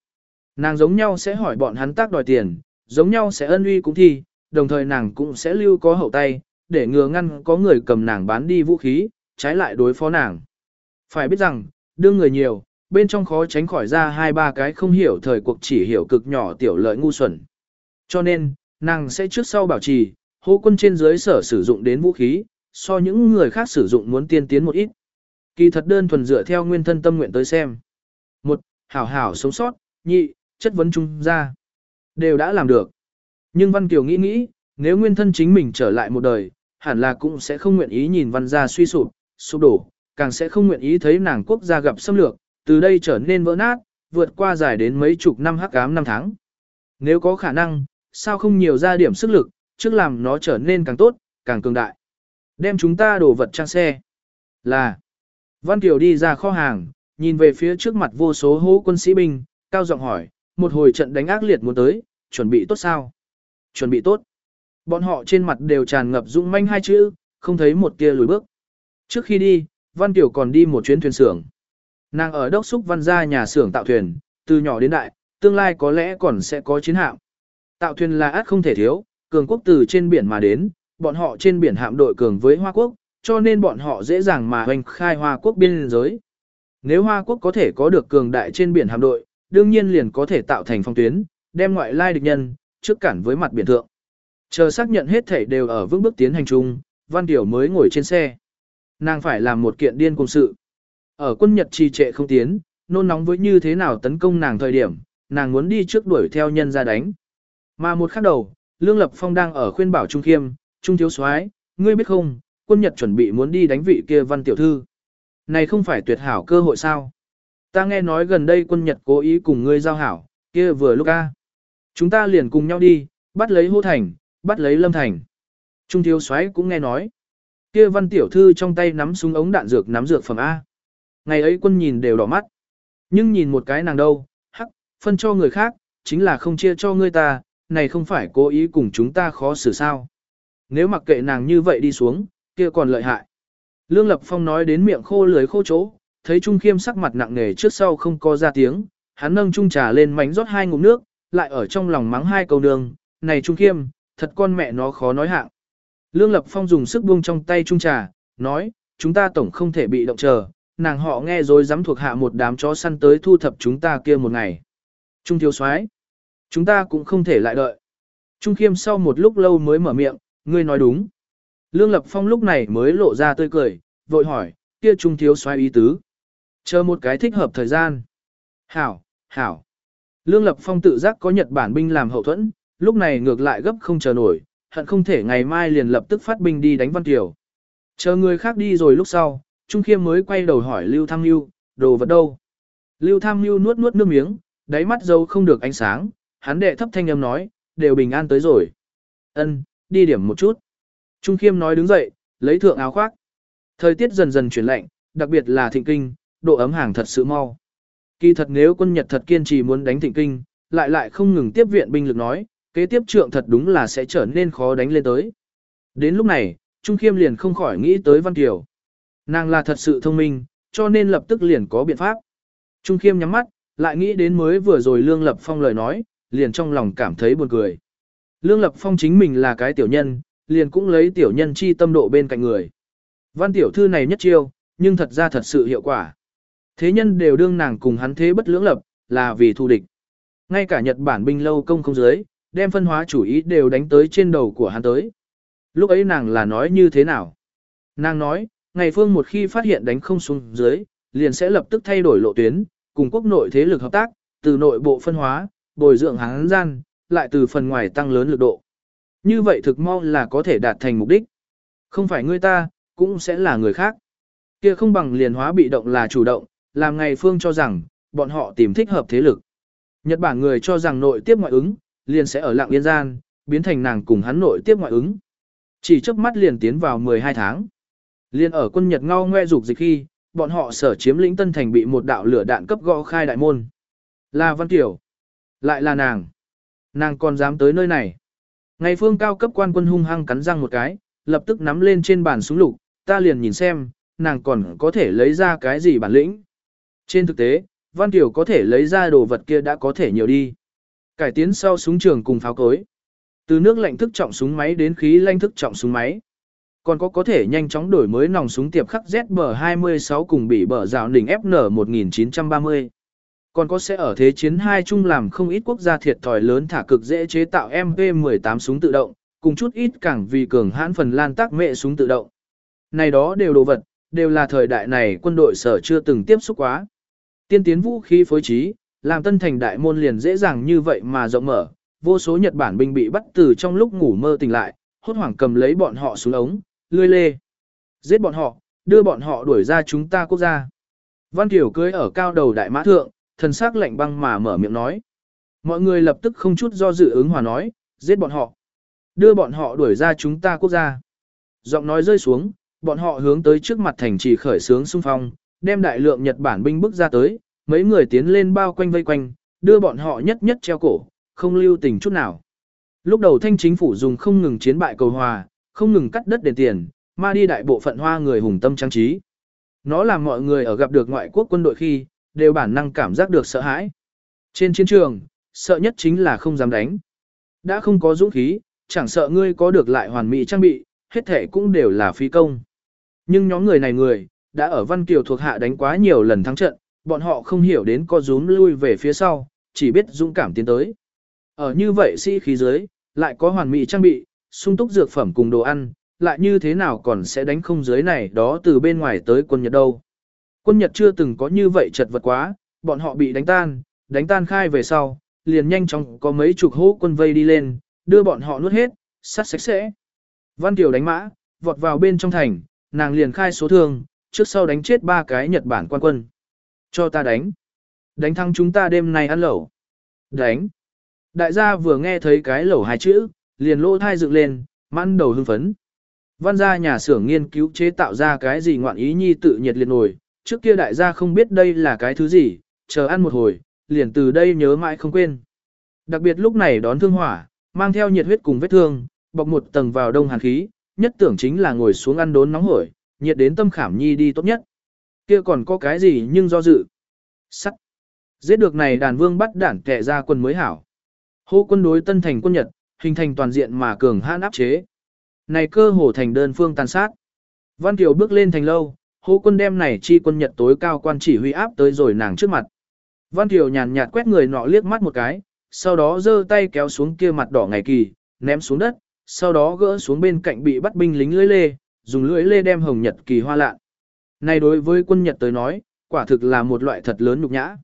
Nàng giống nhau sẽ hỏi bọn hắn tác đòi tiền, giống nhau sẽ ân uy cũng thi, đồng thời nàng cũng sẽ lưu có hậu tay, để ngừa ngăn có người cầm nàng bán đi vũ khí, trái lại đối phó nàng. Phải biết rằng, đương người nhiều, bên trong khó tránh khỏi ra hai ba cái không hiểu thời cuộc chỉ hiểu cực nhỏ tiểu lợi ngu xuẩn. Cho nên, nàng sẽ trước sau bảo trì, hô quân trên dưới sở sử dụng đến vũ khí, so những người khác sử dụng muốn tiên tiến một ít. Kỳ thật đơn thuần dựa theo nguyên thân tâm nguyện tới xem. Một, hảo hảo sống sót, nhị, chất vấn trung ra. Đều đã làm được. Nhưng Văn Kiều nghĩ nghĩ, nếu nguyên thân chính mình trở lại một đời, hẳn là cũng sẽ không nguyện ý nhìn văn gia suy sụp, sụp đổ, càng sẽ không nguyện ý thấy nàng quốc gia gặp xâm lược, từ đây trở nên vỡ nát, vượt qua dài đến mấy chục năm hắc ám năm tháng. Nếu có khả năng, sao không nhiều ra điểm sức lực, trước làm nó trở nên càng tốt, càng cường đại. Đem chúng ta đổ vật trang xe. Là. Văn Kiều đi ra kho hàng, nhìn về phía trước mặt vô số hố quân sĩ binh, cao giọng hỏi, một hồi trận đánh ác liệt muốn tới, chuẩn bị tốt sao? Chuẩn bị tốt. Bọn họ trên mặt đều tràn ngập dũng manh hai chữ, không thấy một tia lùi bước. Trước khi đi, Văn tiểu còn đi một chuyến thuyền xưởng. Nàng ở đốc xúc văn gia nhà xưởng tạo thuyền, từ nhỏ đến đại, tương lai có lẽ còn sẽ có chiến hạm. Tạo thuyền là át không thể thiếu, cường quốc từ trên biển mà đến, bọn họ trên biển hạm đội cường với Hoa Quốc, cho nên bọn họ dễ dàng mà hoành khai Hoa Quốc biên giới. Nếu Hoa Quốc có thể có được cường đại trên biển hạm đội, đương nhiên liền có thể tạo thành phong tuyến, đem ngoại lai địch nhân, trước cản với mặt biển thượng. Chờ xác nhận hết thể đều ở vững bước tiến hành chung, Văn Tiểu mới ngồi trên xe. Nàng phải làm một kiện điên cùng sự. Ở quân Nhật trì trệ không tiến, nôn nóng với như thế nào tấn công nàng thời điểm, nàng muốn đi trước đuổi theo nhân ra đánh. Mà một khắc đầu, Lương Lập Phong đang ở khuyên bảo Trung Khiêm, Trung Thiếu soái ngươi biết không, quân Nhật chuẩn bị muốn đi đánh vị kia văn tiểu thư. Này không phải tuyệt hảo cơ hội sao? Ta nghe nói gần đây quân Nhật cố ý cùng ngươi giao hảo, kia vừa lúc a. Chúng ta liền cùng nhau đi, bắt lấy hô thành, bắt lấy lâm thành. Trung thiếu soái cũng nghe nói. Kia văn tiểu thư trong tay nắm súng ống đạn dược nắm dược phẩm A. Ngày ấy quân nhìn đều đỏ mắt. Nhưng nhìn một cái nàng đâu, hắc, phân cho người khác, chính là không chia cho ngươi ta, này không phải cố ý cùng chúng ta khó xử sao. Nếu mặc kệ nàng như vậy đi xuống, kia còn lợi hại. Lương Lập Phong nói đến miệng khô lưới khô chỗ, thấy Trung Khiêm sắc mặt nặng nề trước sau không có ra tiếng, hắn nâng chung trà lên mánh rót hai ngụm nước, lại ở trong lòng mắng hai câu đường, này Trung Khiêm, thật con mẹ nó khó nói hạng. Lương Lập Phong dùng sức buông trong tay Trung trà, nói, chúng ta tổng không thể bị động chờ, nàng họ nghe rồi dám thuộc hạ một đám chó săn tới thu thập chúng ta kia một ngày. Trung thiếu soái chúng ta cũng không thể lại đợi. Trung khiêm sau một lúc lâu mới mở miệng, ngươi nói đúng. Lương Lập Phong lúc này mới lộ ra tươi cười, vội hỏi, kia trung thiếu soái ý tứ. Chờ một cái thích hợp thời gian. Hảo, hảo. Lương Lập Phong tự giác có Nhật Bản binh làm hậu thuẫn, lúc này ngược lại gấp không chờ nổi, hận không thể ngày mai liền lập tức phát binh đi đánh Văn Kiều. Chờ người khác đi rồi lúc sau, Trung Khiêm mới quay đầu hỏi Lưu Tham Nhu, đồ vật đâu? Lưu Tham Nhu nuốt nuốt nước miếng, đáy mắt dâu không được ánh sáng, hắn đệ thấp thanh âm nói, đều bình an tới rồi. Ân, đi điểm một chút. Trung Khiêm nói đứng dậy, lấy thượng áo khoác. Thời tiết dần dần chuyển lạnh, đặc biệt là thịnh kinh, độ ấm hàng thật sự mau. Kỳ thật nếu quân Nhật thật kiên trì muốn đánh thịnh kinh, lại lại không ngừng tiếp viện binh lực nói, kế tiếp trượng thật đúng là sẽ trở nên khó đánh lên tới. Đến lúc này, Trung Khiêm liền không khỏi nghĩ tới Văn Kiều. Nàng là thật sự thông minh, cho nên lập tức liền có biện pháp. Trung Khiêm nhắm mắt, lại nghĩ đến mới vừa rồi Lương Lập Phong lời nói, liền trong lòng cảm thấy buồn cười. Lương Lập Phong chính mình là cái tiểu nhân, liền cũng lấy tiểu nhân chi tâm độ bên cạnh người. Văn tiểu thư này nhất chiêu, nhưng thật ra thật sự hiệu quả. Thế nhân đều đương nàng cùng hắn thế bất lưỡng lập, là vì thù địch. Ngay cả Nhật Bản binh lâu công không dưới, đem phân hóa chủ ý đều đánh tới trên đầu của hắn tới. Lúc ấy nàng là nói như thế nào? Nàng nói, ngày phương một khi phát hiện đánh không xuống dưới, liền sẽ lập tức thay đổi lộ tuyến, cùng quốc nội thế lực hợp tác, từ nội bộ phân hóa, bồi dưỡng hắn gian, lại từ phần ngoài tăng lớn lực độ. Như vậy thực mau là có thể đạt thành mục đích. Không phải người ta, cũng sẽ là người khác. Kia không bằng liền hóa bị động là chủ động, làm ngày phương cho rằng, bọn họ tìm thích hợp thế lực. Nhật Bản người cho rằng nội tiếp ngoại ứng, liền sẽ ở lặng yên gian, biến thành nàng cùng hắn nội tiếp ngoại ứng. Chỉ trước mắt liền tiến vào 12 tháng. Liên ở quân Nhật ngao ngoe dục dịch khi, bọn họ sở chiếm lĩnh Tân Thành bị một đạo lửa đạn cấp gõ khai đại môn. Là Văn Tiểu. Lại là nàng. Nàng còn dám tới nơi này. Ngày phương cao cấp quan quân hung hăng cắn răng một cái, lập tức nắm lên trên bàn súng lục, ta liền nhìn xem, nàng còn có thể lấy ra cái gì bản lĩnh. Trên thực tế, Văn Tiểu có thể lấy ra đồ vật kia đã có thể nhiều đi. Cải tiến sau súng trường cùng pháo cối. Từ nước lạnh thức trọng súng máy đến khí lanh thức trọng súng máy. Còn có có thể nhanh chóng đổi mới nòng súng tiệp khắc ZB26 cùng bị bở rào đỉnh FN 1930. Còn có sẽ ở thế chiến hai chung làm không ít quốc gia thiệt thòi lớn thả cực dễ chế tạo MP18 súng tự động, cùng chút ít càng vì cường hãn phần lan tác mệ súng tự động. Này đó đều đồ vật, đều là thời đại này quân đội sở chưa từng tiếp xúc quá. Tiên tiến vũ khí phối trí, làm tân thành đại môn liền dễ dàng như vậy mà rộng mở, vô số Nhật Bản binh bị bắt từ trong lúc ngủ mơ tỉnh lại, hốt hoảng cầm lấy bọn họ xuống ống, lươi lê. Giết bọn họ, đưa bọn họ đuổi ra chúng ta quốc gia. Văn Kiều cưới ở cao đầu đại mã thượng, thần sắc lạnh băng mà mở miệng nói. Mọi người lập tức không chút do dự ứng hòa nói, giết bọn họ. Đưa bọn họ đuổi ra chúng ta quốc gia. Giọng nói rơi xuống, bọn họ hướng tới trước mặt thành trì khởi sướng xung phong, đem đại lượng Nhật Bản binh bước ra tới, mấy người tiến lên bao quanh vây quanh, đưa bọn họ nhất nhất treo cổ, không lưu tình chút nào. Lúc đầu thanh chính phủ dùng không ngừng chiến bại cầu hòa, không ngừng cắt đất đền tiền, ma đi đại bộ phận hoa người hùng tâm trang trí. Nó làm mọi người ở gặp được ngoại quốc quân đội khi, đều bản năng cảm giác được sợ hãi. Trên chiến trường, sợ nhất chính là không dám đánh. Đã không có dũng khí, chẳng sợ ngươi có được lại hoàn mỹ trang bị, hết thể cũng đều là phi công. Nhưng nhóm người này người, đã ở Văn Kiều thuộc hạ đánh quá nhiều lần thắng trận, bọn họ không hiểu đến co rúm lui về phía sau, chỉ biết dũng cảm tiến tới. Ở như vậy sĩ khí dưới, lại có hoàn mỹ trang bị, sung túc dược phẩm cùng đồ ăn, lại như thế nào còn sẽ đánh không dưới này đó từ bên ngoài tới quân Nhật đâu. Quân Nhật chưa từng có như vậy chật vật quá, bọn họ bị đánh tan, đánh tan khai về sau, liền nhanh chóng có mấy chục hố quân vây đi lên, đưa bọn họ nuốt hết, sát sạch sẽ. Văn Kiều đánh mã, vọt vào bên trong thành, nàng liền khai số thương, trước sau đánh chết ba cái Nhật Bản quan quân. Cho ta đánh. Đánh thắng chúng ta đêm nay ăn lẩu. Đánh. Đại gia vừa nghe thấy cái lẩu hai chữ, liền lỗ thai dựng lên, mãn đầu hưng phấn. Văn gia nhà xưởng nghiên cứu chế tạo ra cái gì ngoạn ý nhi tự nhiệt liệt nổi, trước kia đại gia không biết đây là cái thứ gì, chờ ăn một hồi, liền từ đây nhớ mãi không quên. Đặc biệt lúc này đón thương hỏa, mang theo nhiệt huyết cùng vết thương, bọc một tầng vào đông hàn khí, nhất tưởng chính là ngồi xuống ăn đốn nóng hổi, nhiệt đến tâm khảm nhi đi tốt nhất. Kia còn có cái gì nhưng do dự. Sắt. Giết được này đàn vương bắt đản kẻ ra quân mới hảo. Hô quân đối tân thành quân Nhật, hình thành toàn diện mà cường hãn áp chế. Này cơ hồ thành đơn phương tàn sát. Văn Kiều bước lên thành lâu, hô quân đem này chi quân Nhật tối cao quan chỉ huy áp tới rồi nàng trước mặt. Văn Kiều nhàn nhạt quét người nọ liếc mắt một cái, sau đó giơ tay kéo xuống kia mặt đỏ ngày kỳ, ném xuống đất, sau đó gỡ xuống bên cạnh bị bắt binh lính lưỡi lê, dùng lưỡi lê đem hồng nhật kỳ hoa lạ. Này đối với quân Nhật tới nói, quả thực là một loại thật lớn nhục nhã.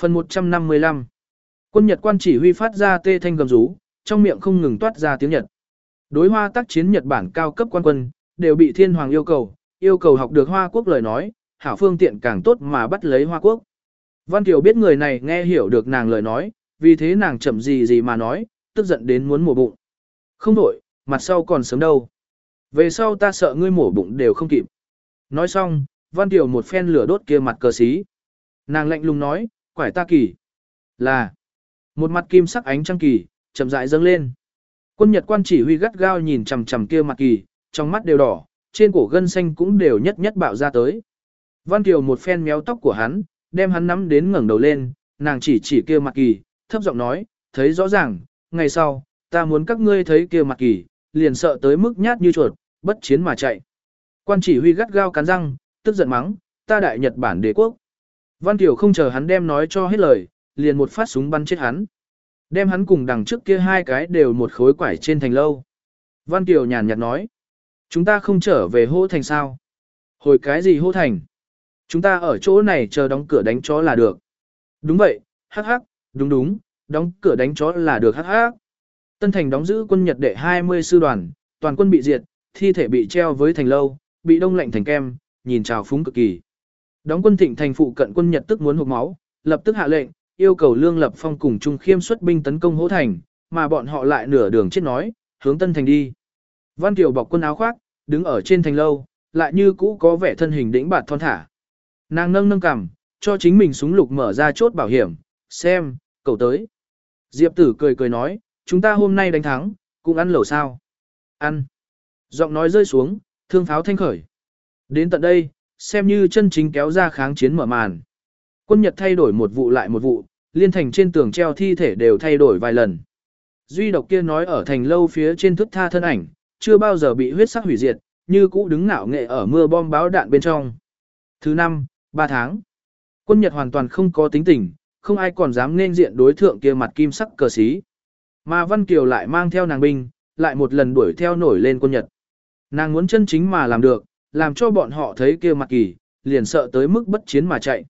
Phần 155 Quân Nhật quan chỉ huy phát ra tê thanh gầm rú, trong miệng không ngừng toát ra tiếng Nhật. Đối hoa tác chiến Nhật Bản cao cấp quan quân, đều bị thiên hoàng yêu cầu, yêu cầu học được Hoa Quốc lời nói, hảo phương tiện càng tốt mà bắt lấy Hoa Quốc. Văn Kiều biết người này nghe hiểu được nàng lời nói, vì thế nàng chậm gì gì mà nói, tức giận đến muốn mổ bụng. Không đổi, mặt sau còn sớm đâu. Về sau ta sợ ngươi mổ bụng đều không kịp. Nói xong, Văn Kiều một phen lửa đốt kia mặt cờ xí. Nàng lạnh lùng nói, quải ta kỳ. Là, một mặt kim sắc ánh trăng kỳ, chậm rãi dâng lên. Quân Nhật quan chỉ huy gắt gao nhìn chằm chằm kia mặt kỳ, trong mắt đều đỏ, trên cổ gân xanh cũng đều nhất nhất bạo ra tới. Văn Kiều một phen méo tóc của hắn, đem hắn nắm đến ngẩng đầu lên, nàng chỉ chỉ kia mặt kỳ, thấp giọng nói, thấy rõ ràng, ngày sau, ta muốn các ngươi thấy kia mặt kỳ, liền sợ tới mức nhát như chuột, bất chiến mà chạy. Quan chỉ huy gắt gao cắn răng, tức giận mắng, ta đại Nhật Bản đế quốc. Văn Kiều không chờ hắn đem nói cho hết lời, liền một phát súng bắn chết hắn. Đem hắn cùng đằng trước kia hai cái đều một khối quải trên thành lâu. Văn Kiều nhàn nhạt nói, chúng ta không trở về hô thành sao? Hồi cái gì hô thành? Chúng ta ở chỗ này chờ đóng cửa đánh chó là được. Đúng vậy, hắc hắc, đúng đúng, đóng cửa đánh chó là được hắc hắc. Tân thành đóng giữ quân Nhật đệ 20 sư đoàn, toàn quân bị diệt, thi thể bị treo với thành lâu, bị đông lạnh thành kem, nhìn trào phúng cực kỳ. Đóng quân thịnh thành phụ cận quân Nhật tức muốn hụt máu, lập tức hạ lệnh, yêu cầu Lương Lập Phong cùng Trung Khiêm xuất binh tấn công hỗ thành, mà bọn họ lại nửa đường chết nói, hướng Tân Thành đi. Văn Kiều bọc quân áo khoác, đứng ở trên thành lâu, lại như cũ có vẻ thân hình đĩnh bạt thon thả. Nàng nâng nâng cằm, cho chính mình súng lục mở ra chốt bảo hiểm, xem, cầu tới. Diệp tử cười cười nói, chúng ta hôm nay đánh thắng, cũng ăn lẩu sao. Ăn. Giọng nói rơi xuống, thương pháo thanh khởi. Đến tận đây, xem như chân chính kéo ra kháng chiến mở màn. Quân Nhật thay đổi một vụ lại một vụ, liên thành trên tường treo thi thể đều thay đổi vài lần. Duy độc kia nói ở thành lâu phía trên thức tha thân ảnh, chưa bao giờ bị huyết sắc hủy diệt, như cũ đứng ngạo nghệ ở mưa bom báo đạn bên trong. Thứ năm, ba tháng. Quân Nhật hoàn toàn không có tính tình, không ai còn dám nên diện đối thượng kia mặt kim sắc cờ xí. Mà Văn Kiều lại mang theo nàng binh, lại một lần đuổi theo nổi lên quân Nhật. Nàng muốn chân chính mà làm được, làm cho bọn họ thấy kia mặt kỳ, liền sợ tới mức bất chiến mà chạy.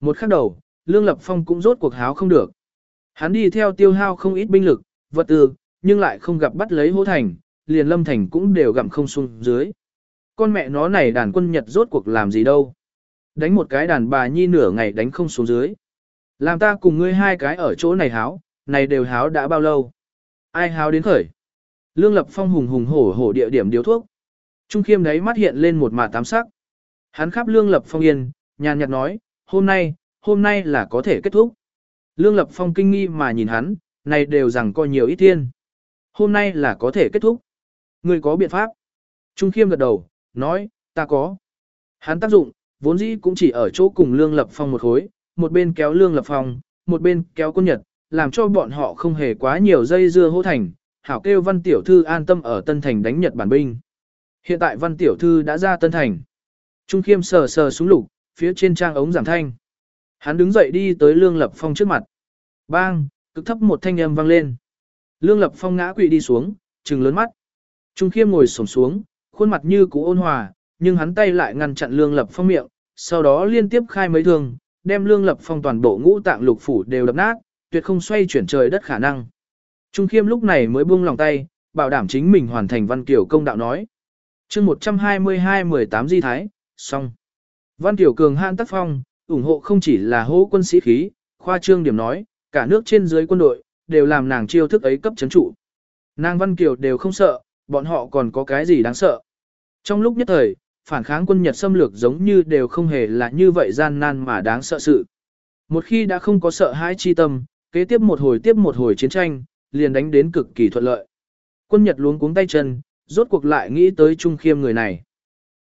Một khắc đầu, Lương Lập Phong cũng rốt cuộc háo không được. Hắn đi theo tiêu hao không ít binh lực, vật tư, nhưng lại không gặp bắt lấy hô thành, liền lâm thành cũng đều gặm không xuống dưới. Con mẹ nó này đàn quân Nhật rốt cuộc làm gì đâu. Đánh một cái đàn bà nhi nửa ngày đánh không xuống dưới. Làm ta cùng ngươi hai cái ở chỗ này háo, này đều háo đã bao lâu. Ai háo đến khởi. Lương Lập Phong hùng hùng hổ hổ địa điểm điếu thuốc. Trung khiêm đấy mắt hiện lên một mà tám sắc. Hắn khắp Lương Lập Phong yên, nhàn nhạt nói, hôm nay, hôm nay là có thể kết thúc. Lương Lập Phong kinh nghi mà nhìn hắn, này đều rằng coi nhiều ít thiên. Hôm nay là có thể kết thúc. Ngươi có biện pháp. Trung khiêm gật đầu, nói, ta có. Hắn tác dụng, vốn dĩ cũng chỉ ở chỗ cùng Lương Lập Phong một khối, một bên kéo Lương Lập Phong, một bên kéo quân Nhật, làm cho bọn họ không hề quá nhiều dây dưa hô thành, hảo kêu văn tiểu thư an tâm ở Tân Thành đánh Nhật bản binh. Hiện tại văn tiểu thư đã ra Tân Thành. Trung khiêm sờ sờ xuống lục, phía trên trang ống giảm thanh. Hắn đứng dậy đi tới Lương Lập Phong trước mặt. Bang, cực thấp một thanh âm vang lên. Lương Lập Phong ngã quỵ đi xuống, trừng lớn mắt. Trung khiêm ngồi xổm xuống, khuôn mặt như cũ ôn hòa, nhưng hắn tay lại ngăn chặn Lương Lập Phong miệng, sau đó liên tiếp khai mấy thương, đem Lương Lập Phong toàn bộ ngũ tạng lục phủ đều đập nát, tuyệt không xoay chuyển trời đất khả năng. Trung khiêm lúc này mới buông lòng tay, bảo đảm chính mình hoàn thành văn kiểu công đạo nói chương 122-18 di thái, xong. Văn Tiểu Cường han tác phong, ủng hộ không chỉ là hô quân sĩ khí, khoa trương điểm nói, cả nước trên dưới quân đội, đều làm nàng chiêu thức ấy cấp chấn trụ. Nàng Văn Kiều đều không sợ, bọn họ còn có cái gì đáng sợ. Trong lúc nhất thời, phản kháng quân Nhật xâm lược giống như đều không hề là như vậy gian nan mà đáng sợ sự. Một khi đã không có sợ hãi chi tâm, kế tiếp một hồi tiếp một hồi chiến tranh, liền đánh đến cực kỳ thuận lợi. Quân Nhật luống cuống tay chân, rốt cuộc lại nghĩ tới Trung Khiêm người này.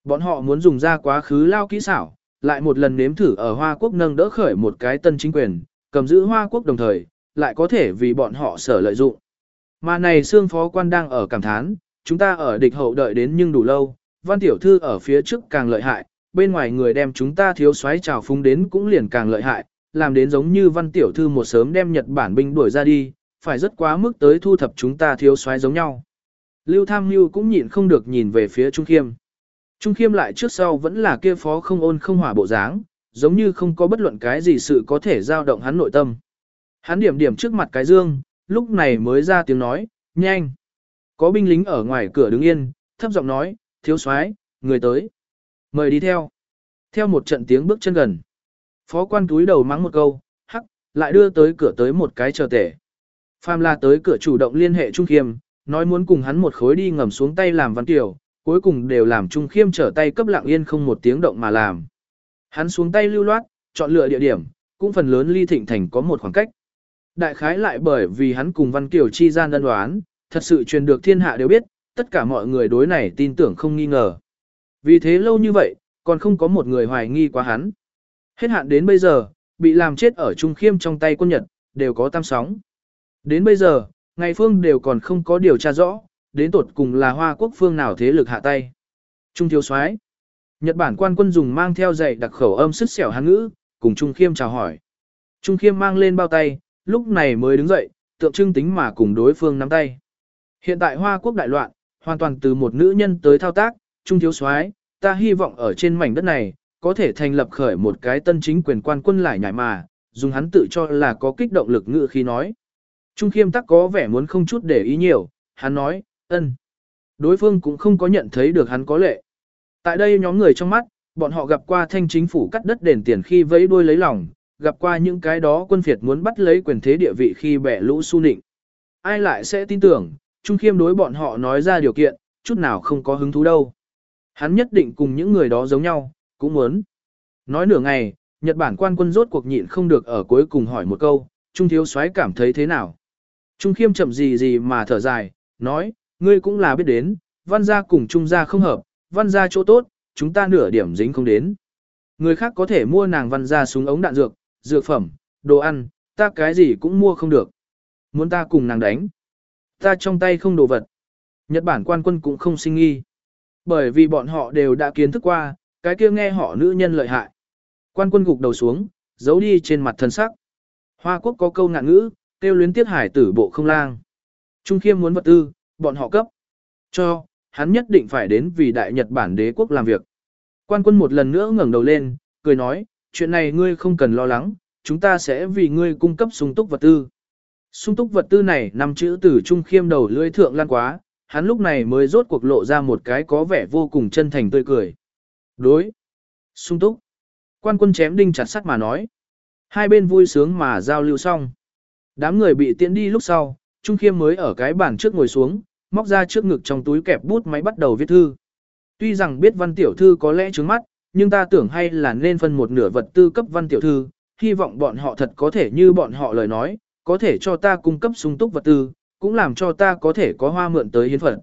Bọn họ muốn dùng ra quá khứ lao kỹ xảo, lại một lần nếm thử ở Hoa Quốc nâng đỡ khởi một cái tân chính quyền, cầm giữ Hoa Quốc đồng thời, lại có thể vì bọn họ sở lợi dụng. Mà này xương phó quan đang ở cảm thán, chúng ta ở địch hậu đợi đến nhưng đủ lâu, văn tiểu thư ở phía trước càng lợi hại, bên ngoài người đem chúng ta thiếu soái trào phúng đến cũng liền càng lợi hại, làm đến giống như văn tiểu thư một sớm đem Nhật Bản binh đuổi ra đi, phải rất quá mức tới thu thập chúng ta thiếu soái giống nhau. Lưu Tham Nhu cũng nhịn không được nhìn về phía Trung Khiêm. Trung Khiêm lại trước sau vẫn là kia phó không ôn không hỏa bộ dáng, giống như không có bất luận cái gì sự có thể dao động hắn nội tâm. Hắn điểm điểm trước mặt cái dương, lúc này mới ra tiếng nói, nhanh. Có binh lính ở ngoài cửa đứng yên, thấp giọng nói, thiếu soái, người tới. Mời đi theo. Theo một trận tiếng bước chân gần. Phó quan túi đầu mắng một câu, hắc, lại đưa tới cửa tới một cái chờ tể. Phàm la tới cửa chủ động liên hệ Trung Khiêm, nói muốn cùng hắn một khối đi ngầm xuống tay làm văn tiểu, cuối cùng đều làm Trung Khiêm trở tay cấp lặng yên không một tiếng động mà làm. Hắn xuống tay lưu loát, chọn lựa địa điểm, cũng phần lớn ly thịnh thành có một khoảng cách. Đại khái lại bởi vì hắn cùng Văn Kiều chi gian đơn đoán, thật sự truyền được thiên hạ đều biết, tất cả mọi người đối này tin tưởng không nghi ngờ. Vì thế lâu như vậy, còn không có một người hoài nghi quá hắn. Hết hạn đến bây giờ, bị làm chết ở Trung Khiêm trong tay quân Nhật, đều có tam sóng. Đến bây giờ, ngày phương đều còn không có điều tra rõ, đến tột cùng là hoa quốc phương nào thế lực hạ tay. Trung thiếu soái Nhật Bản quan quân dùng mang theo dạy đặc khẩu âm sức xẻo hán ngữ, cùng Trung Khiêm chào hỏi. Trung Khiêm mang lên bao tay, lúc này mới đứng dậy, tượng trưng tính mà cùng đối phương nắm tay. Hiện tại Hoa Quốc đại loạn, hoàn toàn từ một nữ nhân tới thao tác, Trung thiếu soái, ta hy vọng ở trên mảnh đất này, có thể thành lập khởi một cái tân chính quyền quan quân lại nhảy mà, dùng hắn tự cho là có kích động lực ngữ khi nói. Trung Khiêm tắc có vẻ muốn không chút để ý nhiều, hắn nói, ân. Đối phương cũng không có nhận thấy được hắn có lệ. Tại đây nhóm người trong mắt, bọn họ gặp qua thanh chính phủ cắt đất đền tiền khi vẫy đuôi lấy lòng, gặp qua những cái đó quân phiệt muốn bắt lấy quyền thế địa vị khi bẻ lũ su nịnh. Ai lại sẽ tin tưởng, Trung Khiêm đối bọn họ nói ra điều kiện, chút nào không có hứng thú đâu. Hắn nhất định cùng những người đó giống nhau, cũng muốn. Nói nửa ngày, Nhật Bản quan quân rốt cuộc nhịn không được ở cuối cùng hỏi một câu, Trung thiếu soái cảm thấy thế nào? Trung Khiêm chậm gì gì mà thở dài, nói, ngươi cũng là biết đến, văn gia cùng Trung gia không hợp, văn gia chỗ tốt, chúng ta nửa điểm dính không đến. Người khác có thể mua nàng văn gia súng ống đạn dược, dược phẩm, đồ ăn, ta cái gì cũng mua không được. Muốn ta cùng nàng đánh. Ta trong tay không đồ vật. Nhật Bản quan quân cũng không sinh nghi. Bởi vì bọn họ đều đã kiến thức qua, cái kia nghe họ nữ nhân lợi hại. Quan quân gục đầu xuống, giấu đi trên mặt thân sắc. Hoa quốc có câu ngạn ngữ, kêu luyến tiết hải tử bộ không lang. Trung khiêm muốn vật tư, bọn họ cấp. Cho, hắn nhất định phải đến vì đại Nhật Bản đế quốc làm việc. Quan quân một lần nữa ngẩng đầu lên, cười nói, chuyện này ngươi không cần lo lắng, chúng ta sẽ vì ngươi cung cấp sung túc vật tư. Sung túc vật tư này nằm chữ từ trung khiêm đầu lưỡi thượng lan quá, hắn lúc này mới rốt cuộc lộ ra một cái có vẻ vô cùng chân thành tươi cười. Đối. Sung túc. Quan quân chém đinh chặt sắt mà nói. Hai bên vui sướng mà giao lưu xong. Đám người bị tiễn đi lúc sau, Trung Khiêm mới ở cái bàn trước ngồi xuống, móc ra trước ngực trong túi kẹp bút máy bắt đầu viết thư. Tuy rằng biết văn tiểu thư có lẽ trướng mắt, nhưng ta tưởng hay là nên phân một nửa vật tư cấp văn tiểu thư, hy vọng bọn họ thật có thể như bọn họ lời nói, có thể cho ta cung cấp sung túc vật tư, cũng làm cho ta có thể có hoa mượn tới hiến phận.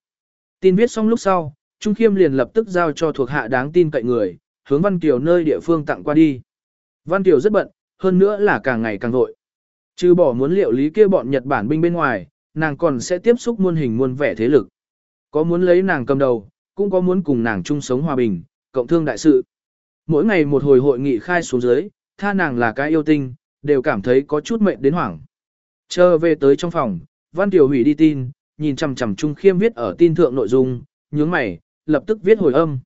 Tin viết xong lúc sau, Trung Khiêm liền lập tức giao cho thuộc hạ đáng tin cậy người, hướng Văn Kiều nơi địa phương tặng qua đi. Văn Kiều rất bận, hơn nữa là càng ngày càng vội. Trừ bỏ muốn liệu lý kia bọn Nhật Bản binh bên ngoài, nàng còn sẽ tiếp xúc muôn hình muôn vẻ thế lực. Có muốn lấy nàng cầm đầu, cũng có muốn cùng nàng chung sống hòa bình, cộng thương đại sự. Mỗi ngày một hồi hội nghị khai xuống dưới, tha nàng là cái yêu tinh, đều cảm thấy có chút mệnh đến hoảng. Chờ về tới trong phòng, Văn tiểu hủy đi tin, nhìn chằm chằm Trung Khiêm viết ở tin thượng nội dung, nhướng mày, lập tức viết hồi âm.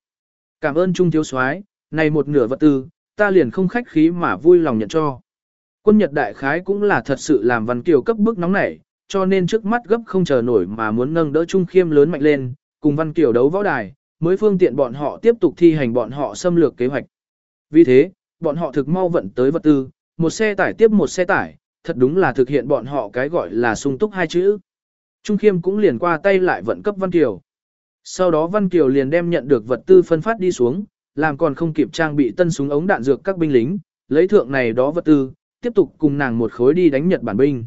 Cảm ơn Trung thiếu soái, này một nửa vật tư, ta liền không khách khí mà vui lòng nhận cho. Quân Nhật đại khái cũng là thật sự làm Văn Kiều cấp bức nóng nảy, cho nên trước mắt gấp không chờ nổi mà muốn nâng đỡ Trung Khiêm lớn mạnh lên, cùng Văn Kiều đấu võ đài, mới phương tiện bọn họ tiếp tục thi hành bọn họ xâm lược kế hoạch. Vì thế, bọn họ thực mau vận tới vật tư, một xe tải tiếp một xe tải, thật đúng là thực hiện bọn họ cái gọi là sung túc hai chữ. Trung Khiêm cũng liền qua tay lại vận cấp Văn Kiều. Sau đó Văn Kiều liền đem nhận được vật tư phân phát đi xuống, làm còn không kịp trang bị tân súng ống đạn dược các binh lính, lấy thượng này đó vật tư, tiếp tục cùng nàng một khối đi đánh Nhật Bản binh.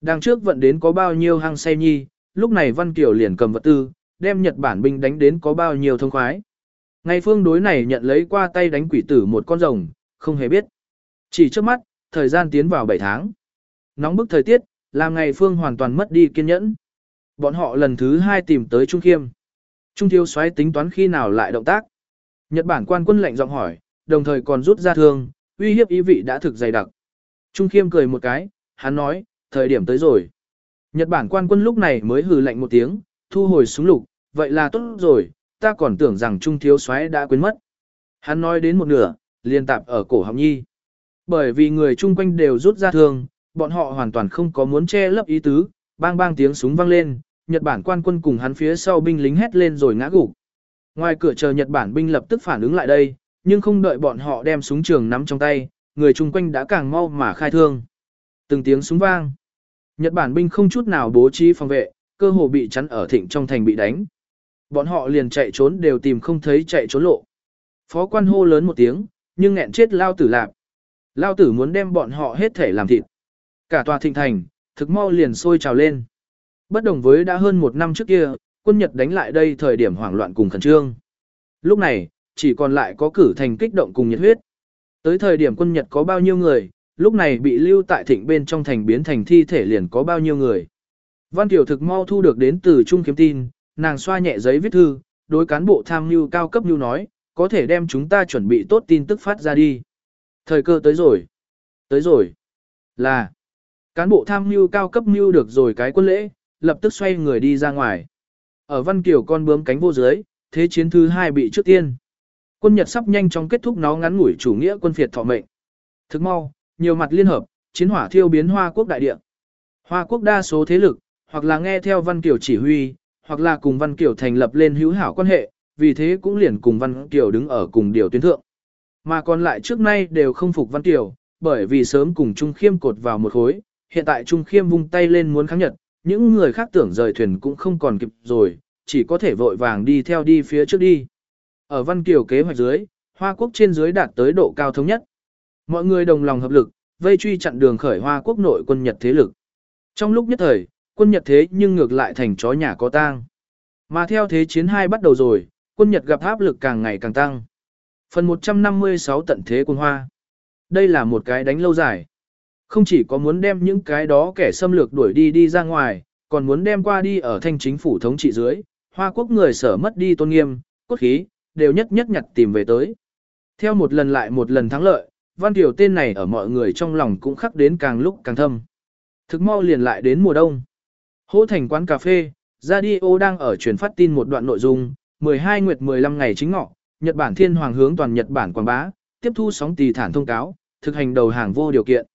Đằng trước vận đến có bao nhiêu hang say nhi, lúc này Văn Kiều liền cầm vật tư, đem Nhật Bản binh đánh đến có bao nhiêu thông khoái. Ngày phương đối này nhận lấy qua tay đánh quỷ tử một con rồng, không hề biết. Chỉ trước mắt, thời gian tiến vào 7 tháng. Nóng bức thời tiết, làm ngày phương hoàn toàn mất đi kiên nhẫn. Bọn họ lần thứ hai tìm tới Trung Khiêm. Trung thiếu xoáy tính toán khi nào lại động tác. Nhật Bản quan quân lệnh giọng hỏi, đồng thời còn rút ra thương, uy hiếp ý vị đã thực dày đặc. Trung Khiêm cười một cái, hắn nói, thời điểm tới rồi. Nhật Bản quan quân lúc này mới hừ lạnh một tiếng, thu hồi súng lục, vậy là tốt rồi, ta còn tưởng rằng Trung Thiếu soái đã quên mất. Hắn nói đến một nửa, liền tạp ở cổ họng nhi. Bởi vì người chung quanh đều rút ra thương, bọn họ hoàn toàn không có muốn che lấp ý tứ, bang bang tiếng súng vang lên, Nhật Bản quan quân cùng hắn phía sau binh lính hét lên rồi ngã gục. Ngoài cửa chờ Nhật Bản binh lập tức phản ứng lại đây, nhưng không đợi bọn họ đem súng trường nắm trong tay, người chung quanh đã càng mau mà khai thương. Từng tiếng súng vang. Nhật Bản binh không chút nào bố trí phòng vệ, cơ hồ bị chắn ở thịnh trong thành bị đánh. Bọn họ liền chạy trốn đều tìm không thấy chạy trốn lộ. Phó quan hô lớn một tiếng, nhưng nghẹn chết lao tử lạp. Lao tử muốn đem bọn họ hết thể làm thịt. Cả tòa thịnh thành, thực mau liền sôi trào lên. Bất đồng với đã hơn một năm trước kia, quân Nhật đánh lại đây thời điểm hoảng loạn cùng khẩn trương. Lúc này, chỉ còn lại có cử thành kích động cùng nhiệt huyết. Tới thời điểm quân Nhật có bao nhiêu người, lúc này bị lưu tại thịnh bên trong thành biến thành thi thể liền có bao nhiêu người. Văn Tiểu thực mau thu được đến từ Trung Kiếm Tin, nàng xoa nhẹ giấy viết thư, đối cán bộ tham mưu cao cấp như nói, có thể đem chúng ta chuẩn bị tốt tin tức phát ra đi. Thời cơ tới rồi. Tới rồi. Là. Cán bộ tham mưu cao cấp mưu được rồi cái quân lễ, lập tức xoay người đi ra ngoài. Ở Văn Kiều con bướm cánh vô dưới, thế chiến thứ hai bị trước tiên. Quân Nhật sắp nhanh chóng kết thúc nó ngắn ngủi chủ nghĩa quân phiệt thọ mệnh. Thức mau, nhiều mặt liên hợp, chiến hỏa thiêu biến Hoa quốc đại địa. Hoa quốc đa số thế lực, hoặc là nghe theo Văn Kiều chỉ huy, hoặc là cùng Văn Kiều thành lập lên hữu hảo quan hệ, vì thế cũng liền cùng Văn Kiều đứng ở cùng điều tuyến thượng. Mà còn lại trước nay đều không phục Văn Kiều, bởi vì sớm cùng Trung Khiêm cột vào một khối, hiện tại Trung Khiêm vung tay lên muốn kháng Nhật, những người khác tưởng rời thuyền cũng không còn kịp rồi, chỉ có thể vội vàng đi theo đi phía trước đi. Ở Văn Kiều kế hoạch dưới, Hoa Quốc trên dưới đạt tới độ cao thống nhất. Mọi người đồng lòng hợp lực, vây truy chặn đường khởi Hoa Quốc nội quân Nhật thế lực. Trong lúc nhất thời, quân Nhật thế nhưng ngược lại thành chó nhà có tang. Mà theo thế chiến hai bắt đầu rồi, quân Nhật gặp áp lực càng ngày càng tăng. Phần 156 tận thế quân hoa. Đây là một cái đánh lâu dài. Không chỉ có muốn đem những cái đó kẻ xâm lược đuổi đi đi ra ngoài, còn muốn đem qua đi ở thanh chính phủ thống trị dưới, hoa quốc người sở mất đi tôn nghiêm, cốt khí, đều nhất nhất nhặt tìm về tới. Theo một lần lại một lần thắng lợi, văn tiểu tên này ở mọi người trong lòng cũng khắc đến càng lúc càng thâm. Thực mau liền lại đến mùa đông. Hỗ thành quán cà phê, radio đang ở truyền phát tin một đoạn nội dung, 12 nguyệt 15 ngày chính ngọ, Nhật Bản thiên hoàng hướng toàn Nhật Bản quảng bá, tiếp thu sóng tỳ thản thông cáo, thực hành đầu hàng vô điều kiện.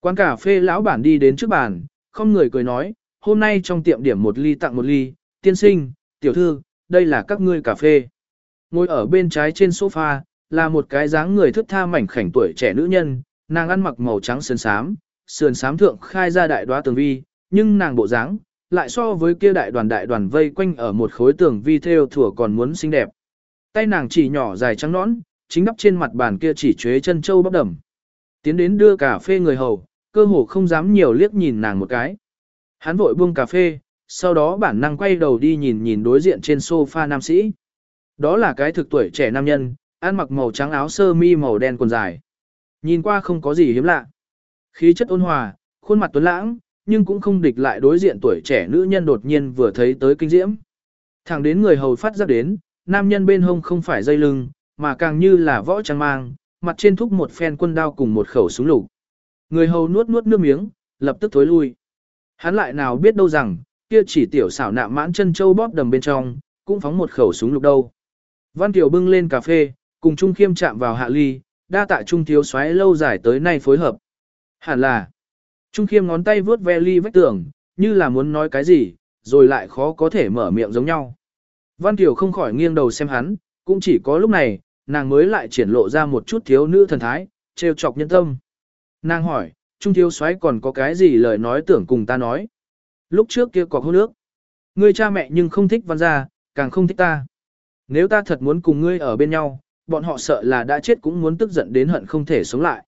Quán cà phê lão bản đi đến trước bàn, không người cười nói, hôm nay trong tiệm điểm một ly tặng một ly, tiên sinh, tiểu thư, đây là các ngươi cà phê. Ngồi ở bên trái trên sofa, là một cái dáng người thức tha mảnh khảnh tuổi trẻ nữ nhân, nàng ăn mặc màu trắng sườn xám, sườn xám thượng khai ra đại đoá tường vi, nhưng nàng bộ dáng lại so với kia đại đoàn đại đoàn vây quanh ở một khối tường vi theo thủa còn muốn xinh đẹp. Tay nàng chỉ nhỏ dài trắng nõn, chính đắp trên mặt bàn kia chỉ chuế chân châu bắp đầm. Tiến đến đưa cà phê người hầu, cơ hồ không dám nhiều liếc nhìn nàng một cái. Hắn vội buông cà phê, sau đó bản năng quay đầu đi nhìn nhìn đối diện trên sofa nam sĩ. Đó là cái thực tuổi trẻ nam nhân, ăn mặc màu trắng áo sơ mi màu đen quần dài. Nhìn qua không có gì hiếm lạ. Khí chất ôn hòa, khuôn mặt tuấn lãng, nhưng cũng không địch lại đối diện tuổi trẻ nữ nhân đột nhiên vừa thấy tới kinh diễm. Thẳng đến người hầu phát giác đến, nam nhân bên hông không phải dây lưng, mà càng như là võ trang mang, mặt trên thúc một phen quân đao cùng một khẩu súng lục. Người hầu nuốt nuốt nước miếng, lập tức thối lui. Hắn lại nào biết đâu rằng, kia chỉ tiểu xảo nạm mãn chân châu bóp đầm bên trong, cũng phóng một khẩu súng lục đâu. Văn Kiều bưng lên cà phê, cùng Trung Khiêm chạm vào hạ ly, đa tạ Trung Thiếu xoáy lâu dài tới nay phối hợp. Hẳn là, Trung Khiêm ngón tay vướt ve ly vách tường, như là muốn nói cái gì, rồi lại khó có thể mở miệng giống nhau. Văn Kiều không khỏi nghiêng đầu xem hắn, cũng chỉ có lúc này, nàng mới lại triển lộ ra một chút thiếu nữ thần thái, trêu chọc nhân tâm. Nàng hỏi, Trung thiếu soái còn có cái gì lời nói tưởng cùng ta nói. Lúc trước kia có hôn nước. người cha mẹ nhưng không thích văn gia, càng không thích ta. Nếu ta thật muốn cùng ngươi ở bên nhau, bọn họ sợ là đã chết cũng muốn tức giận đến hận không thể sống lại.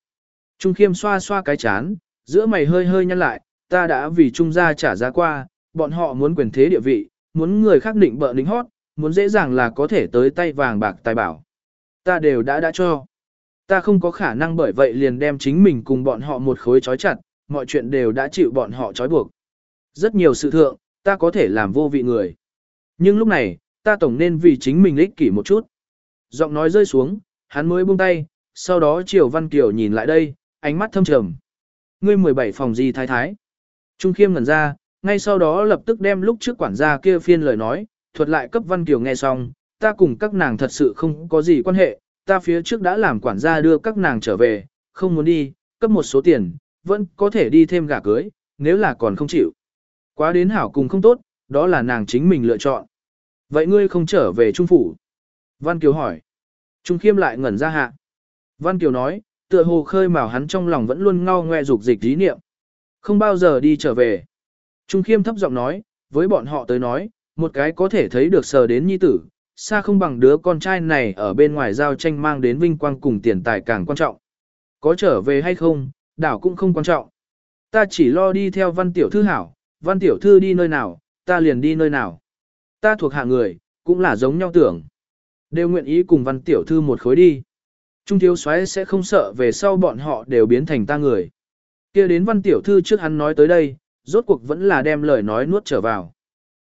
Trung khiêm xoa xoa cái chán, giữa mày hơi hơi nhăn lại, ta đã vì Trung gia trả giá qua, bọn họ muốn quyền thế địa vị, muốn người khác định bợ lính hót, muốn dễ dàng là có thể tới tay vàng bạc tài bảo. Ta đều đã đã cho. Ta không có khả năng bởi vậy liền đem chính mình cùng bọn họ một khối trói chặt, mọi chuyện đều đã chịu bọn họ trói buộc. Rất nhiều sự thượng, ta có thể làm vô vị người. Nhưng lúc này, ta tổng nên vì chính mình ích kỷ một chút. giọng nói rơi xuống, hắn mới buông tay, sau đó Triều Văn Kiều nhìn lại đây, ánh mắt thâm trầm. Ngươi 17 phòng gì thái thái? Trung Khiêm ngẩn ra, ngay sau đó lập tức đem lúc trước quản gia kia phiên lời nói, thuật lại cấp Văn Kiều nghe xong, ta cùng các nàng thật sự không có gì quan hệ, ta phía trước đã làm quản gia đưa các nàng trở về, không muốn đi, cấp một số tiền, vẫn có thể đi thêm gả cưới, nếu là còn không chịu. Quá đến hảo cùng không tốt, đó là nàng chính mình lựa chọn. Vậy ngươi không trở về Trung Phủ? Văn Kiều hỏi. Trung Khiêm lại ngẩn ra hạ. Văn Kiều nói, tựa hồ khơi mào hắn trong lòng vẫn luôn ngao ngoe dục dịch ý niệm. Không bao giờ đi trở về. Trung Khiêm thấp giọng nói, với bọn họ tới nói, một cái có thể thấy được sờ đến nhi tử, xa không bằng đứa con trai này ở bên ngoài giao tranh mang đến vinh quang cùng tiền tài càng quan trọng. Có trở về hay không, đảo cũng không quan trọng. Ta chỉ lo đi theo văn tiểu thư hảo, văn tiểu thư đi nơi nào, ta liền đi nơi nào. Ta thuộc hạ người, cũng là giống nhau tưởng. Đều nguyện ý cùng văn tiểu thư một khối đi. Trung thiếu soái sẽ không sợ về sau bọn họ đều biến thành ta người. kia đến văn tiểu thư trước hắn nói tới đây, rốt cuộc vẫn là đem lời nói nuốt trở vào.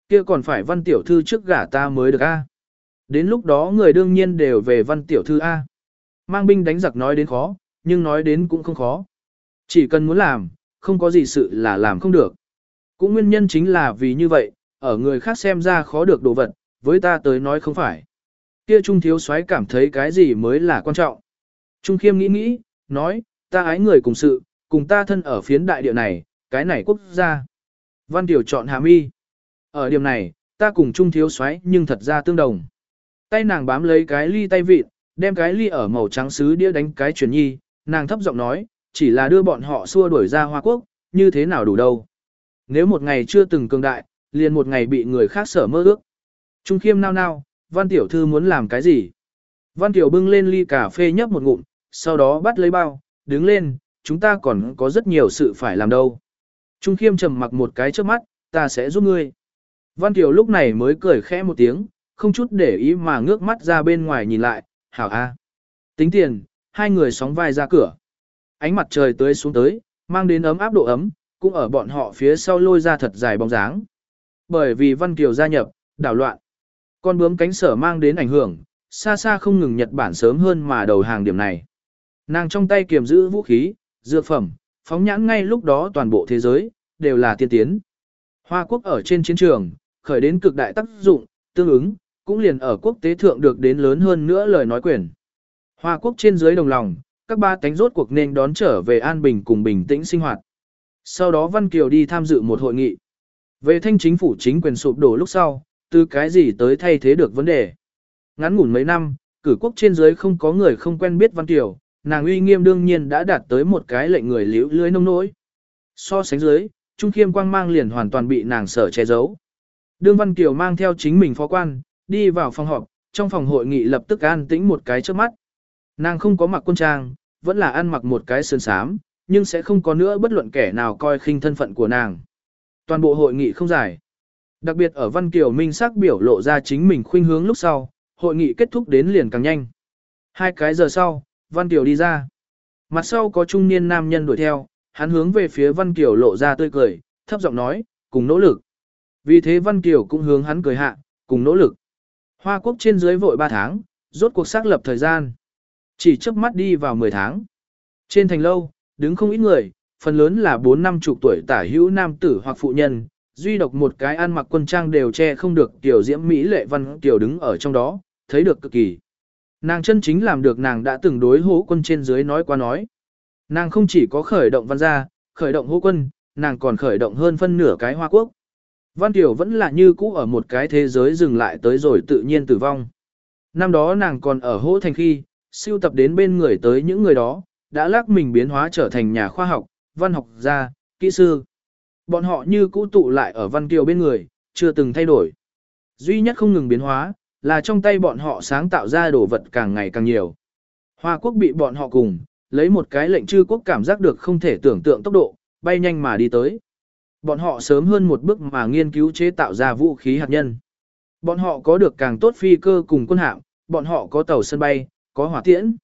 kia còn phải văn tiểu thư trước gả ta mới được a. Đến lúc đó người đương nhiên đều về văn tiểu thư A. Mang binh đánh giặc nói đến khó, nhưng nói đến cũng không khó. Chỉ cần muốn làm, không có gì sự là làm không được. Cũng nguyên nhân chính là vì như vậy, ở người khác xem ra khó được đồ vật, với ta tới nói không phải. Kia Trung thiếu soái cảm thấy cái gì mới là quan trọng. Trung khiêm nghĩ nghĩ, nói, ta ái người cùng sự, cùng ta thân ở phiến đại địa này, cái này quốc gia. Văn Tiểu chọn hà mi Ở điểm này, ta cùng Trung thiếu soái nhưng thật ra tương đồng. Tay nàng bám lấy cái ly tay vịt, đem cái ly ở màu trắng sứ đĩa đánh cái chuyển nhi, nàng thấp giọng nói, chỉ là đưa bọn họ xua đuổi ra Hoa Quốc, như thế nào đủ đâu. Nếu một ngày chưa từng cường đại, liền một ngày bị người khác sở mơ ước. Trung khiêm nao nao, văn tiểu thư muốn làm cái gì? Văn tiểu bưng lên ly cà phê nhấp một ngụm, sau đó bắt lấy bao, đứng lên, chúng ta còn có rất nhiều sự phải làm đâu. Trung khiêm trầm mặc một cái trước mắt, ta sẽ giúp ngươi. Văn tiểu lúc này mới cười khẽ một tiếng, không chút để ý mà ngước mắt ra bên ngoài nhìn lại, hảo a. Tính tiền, hai người sóng vai ra cửa. Ánh mặt trời tươi xuống tới, mang đến ấm áp độ ấm, cũng ở bọn họ phía sau lôi ra thật dài bóng dáng. Bởi vì Văn Kiều gia nhập, đảo loạn. Con bướm cánh sở mang đến ảnh hưởng, xa xa không ngừng Nhật Bản sớm hơn mà đầu hàng điểm này. Nàng trong tay kiềm giữ vũ khí, dược phẩm, phóng nhãn ngay lúc đó toàn bộ thế giới, đều là tiên tiến. Hoa quốc ở trên chiến trường, khởi đến cực đại tác dụng, tương ứng, cũng liền ở quốc tế thượng được đến lớn hơn nữa lời nói quyền. Hoa quốc trên dưới đồng lòng, các ba cánh rốt cuộc nên đón trở về an bình cùng bình tĩnh sinh hoạt. Sau đó Văn Kiều đi tham dự một hội nghị. Về thanh chính phủ chính quyền sụp đổ lúc sau, từ cái gì tới thay thế được vấn đề. Ngắn ngủn mấy năm, cử quốc trên dưới không có người không quen biết Văn Kiều, nàng uy nghiêm đương nhiên đã đạt tới một cái lệnh người liễu lưới nông nỗi. So sánh dưới, Trung Khiêm quang mang liền hoàn toàn bị nàng sở che giấu. Đương Văn Kiều mang theo chính mình phó quan, đi vào phòng họp, trong phòng hội nghị lập tức an tĩnh một cái trước mắt. Nàng không có mặc quân trang, vẫn là ăn mặc một cái sơn sám, nhưng sẽ không có nữa bất luận kẻ nào coi khinh thân phận của nàng. Toàn bộ hội nghị không dài. Đặc biệt ở Văn Kiều Minh sắc biểu lộ ra chính mình khuynh hướng lúc sau, hội nghị kết thúc đến liền càng nhanh. Hai cái giờ sau, Văn Kiều đi ra. Mặt sau có trung niên nam nhân đuổi theo, hắn hướng về phía Văn Kiều lộ ra tươi cười, thấp giọng nói, cùng nỗ lực. Vì thế Văn Kiều cũng hướng hắn cười hạ, cùng nỗ lực. Hoa quốc trên dưới vội 3 tháng, rốt cuộc xác lập thời gian. Chỉ trước mắt đi vào 10 tháng. Trên thành lâu, đứng không ít người, phần lớn là 4 năm chục tuổi tả hữu nam tử hoặc phụ nhân, duy độc một cái ăn mặc quân trang đều che không được tiểu diễm Mỹ lệ văn tiểu đứng ở trong đó, thấy được cực kỳ. Nàng chân chính làm được nàng đã từng đối hố quân trên dưới nói qua nói. Nàng không chỉ có khởi động văn gia, khởi động hố quân, nàng còn khởi động hơn phân nửa cái hoa quốc. Văn Tiểu vẫn là như cũ ở một cái thế giới dừng lại tới rồi tự nhiên tử vong. Năm đó nàng còn ở hỗ thành khi, siêu tập đến bên người tới những người đó, đã lắc mình biến hóa trở thành nhà khoa học, văn học gia, kỹ sư. Bọn họ như cũ tụ lại ở Văn Kiều bên người, chưa từng thay đổi. Duy nhất không ngừng biến hóa, là trong tay bọn họ sáng tạo ra đồ vật càng ngày càng nhiều. Hoa quốc bị bọn họ cùng, lấy một cái lệnh Trư quốc cảm giác được không thể tưởng tượng tốc độ, bay nhanh mà đi tới. Bọn họ sớm hơn một bước mà nghiên cứu chế tạo ra vũ khí hạt nhân. Bọn họ có được càng tốt phi cơ cùng quân hạm, bọn họ có tàu sân bay, có hỏa tiễn.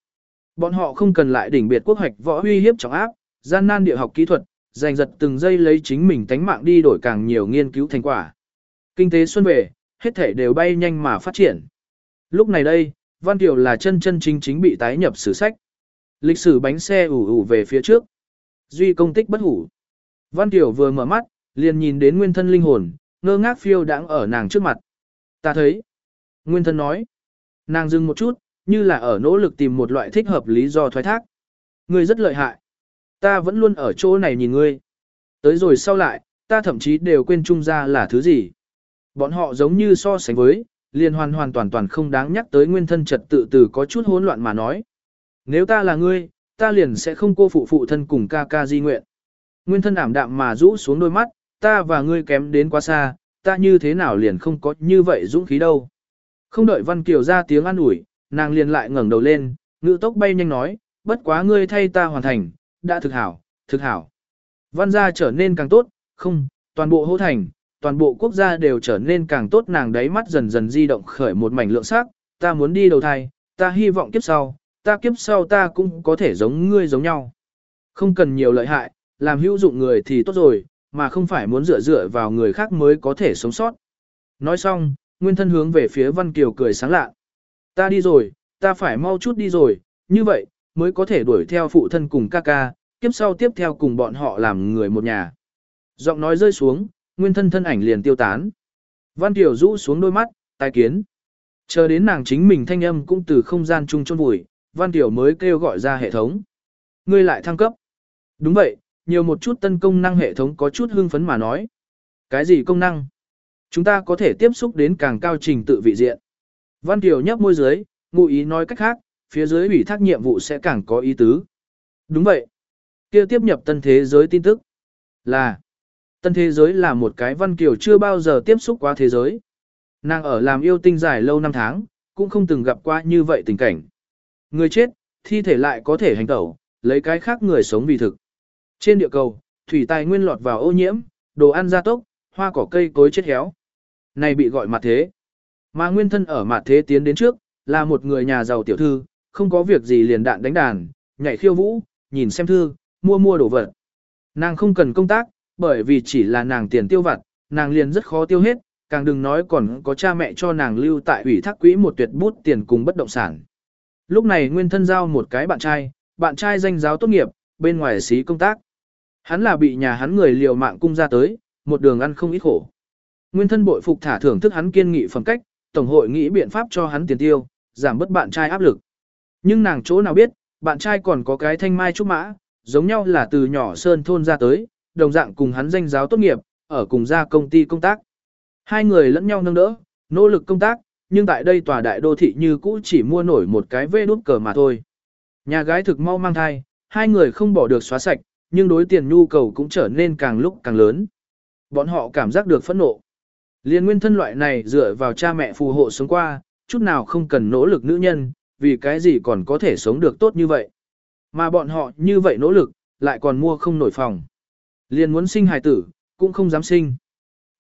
Bọn họ không cần lại đỉnh biệt quốc hoạch võ uy hiếp trọng áp, gian nan địa học kỹ thuật, giành giật từng giây lấy chính mình tánh mạng đi đổi càng nhiều nghiên cứu thành quả. Kinh tế xuân về, hết thể đều bay nhanh mà phát triển. Lúc này đây, Văn Kiều là chân chân chính chính bị tái nhập sử sách. Lịch sử bánh xe ủ ủ về phía trước. Duy công tích bất hủ. Văn Kiều vừa mở mắt, liền nhìn đến nguyên thân linh hồn, ngơ ngác phiêu đãng ở nàng trước mặt. Ta thấy. Nguyên thân nói. Nàng dừng một chút, như là ở nỗ lực tìm một loại thích hợp lý do thoái thác. Người rất lợi hại. Ta vẫn luôn ở chỗ này nhìn ngươi. Tới rồi sau lại, ta thậm chí đều quên trung ra là thứ gì. Bọn họ giống như so sánh với, liền hoàn hoàn toàn toàn không đáng nhắc tới nguyên thân trật tự từ có chút hỗn loạn mà nói. Nếu ta là ngươi, ta liền sẽ không cô phụ phụ thân cùng ca ca di nguyện. Nguyên thân ảm đạm mà rũ xuống đôi mắt, ta và ngươi kém đến quá xa, ta như thế nào liền không có như vậy dũng khí đâu. Không đợi Văn Kiều ra tiếng an ủi, nàng liền lại ngẩng đầu lên, ngữ tốc bay nhanh nói, bất quá ngươi thay ta hoàn thành, đã thực hảo, thực hảo. Văn gia trở nên càng tốt, không, toàn bộ hô thành, toàn bộ quốc gia đều trở nên càng tốt nàng đáy mắt dần dần di động khởi một mảnh lượng sắc, ta muốn đi đầu thai, ta hy vọng kiếp sau, ta kiếp sau ta cũng có thể giống ngươi giống nhau. Không cần nhiều lợi hại, làm hữu dụng người thì tốt rồi, mà không phải muốn dựa dựa vào người khác mới có thể sống sót. Nói xong, nguyên thân hướng về phía Văn Kiều cười sáng lạ. Ta đi rồi, ta phải mau chút đi rồi, như vậy, mới có thể đuổi theo phụ thân cùng ca ca, kiếp sau tiếp theo cùng bọn họ làm người một nhà. Giọng nói rơi xuống, nguyên thân thân ảnh liền tiêu tán. Văn tiểu rũ xuống đôi mắt, tai kiến. Chờ đến nàng chính mình thanh âm cũng từ không gian chung chôn vùi, Văn tiểu mới kêu gọi ra hệ thống. Ngươi lại thăng cấp. Đúng vậy, nhiều một chút tân công năng hệ thống có chút hưng phấn mà nói. Cái gì công năng? Chúng ta có thể tiếp xúc đến càng cao trình tự vị diện. Văn tiểu nhấp môi dưới, ngụ ý nói cách khác, phía dưới ủy thác nhiệm vụ sẽ càng có ý tứ. Đúng vậy kia tiếp nhập tân thế giới tin tức. Là. Tân thế giới là một cái Văn Kiều chưa bao giờ tiếp xúc qua thế giới. Nàng ở làm yêu tinh dài lâu năm tháng, cũng không từng gặp qua như vậy tình cảnh. Người chết, thi thể lại có thể hành tẩu, lấy cái khác người sống vì thực. Trên địa cầu, thủy tài nguyên lọt vào ô nhiễm, đồ ăn gia tốc, hoa cỏ cây cối chết héo. Này bị gọi mặt thế. Mà nguyên thân ở mặt thế tiến đến trước, là một người nhà giàu tiểu thư, không có việc gì liền đạn đánh đàn, nhảy khiêu vũ, nhìn xem thư, mua mua đồ vật. Nàng không cần công tác, bởi vì chỉ là nàng tiền tiêu vặt, nàng liền rất khó tiêu hết, càng đừng nói còn có cha mẹ cho nàng lưu tại ủy thác quỹ một tuyệt bút tiền cùng bất động sản. Lúc này nguyên thân giao một cái bạn trai, bạn trai danh giáo tốt nghiệp, bên ngoài xí công tác. Hắn là bị nhà hắn người liều mạng cung ra tới, một đường ăn không ít khổ. Nguyên thân bội phục thả thưởng thức hắn kiên nghị phẩm cách, tổng hội nghĩ biện pháp cho hắn tiền tiêu, giảm bớt bạn trai áp lực. Nhưng nàng chỗ nào biết, bạn trai còn có cái thanh mai trúc mã, giống nhau là từ nhỏ sơn thôn ra tới, đồng dạng cùng hắn danh giáo tốt nghiệp, ở cùng ra công ty công tác. Hai người lẫn nhau nâng đỡ, nỗ lực công tác, nhưng tại đây tòa đại đô thị như cũ chỉ mua nổi một cái vê đút cờ mà thôi. Nhà gái thực mau mang thai, hai người không bỏ được xóa sạch, nhưng đối tiền nhu cầu cũng trở nên càng lúc càng lớn. Bọn họ cảm giác được phẫn nộ. Liên nguyên thân loại này dựa vào cha mẹ phù hộ sống qua, chút nào không cần nỗ lực nữ nhân, vì cái gì còn có thể sống được tốt như vậy. Mà bọn họ như vậy nỗ lực, lại còn mua không nổi phòng. liền muốn sinh hài tử, cũng không dám sinh.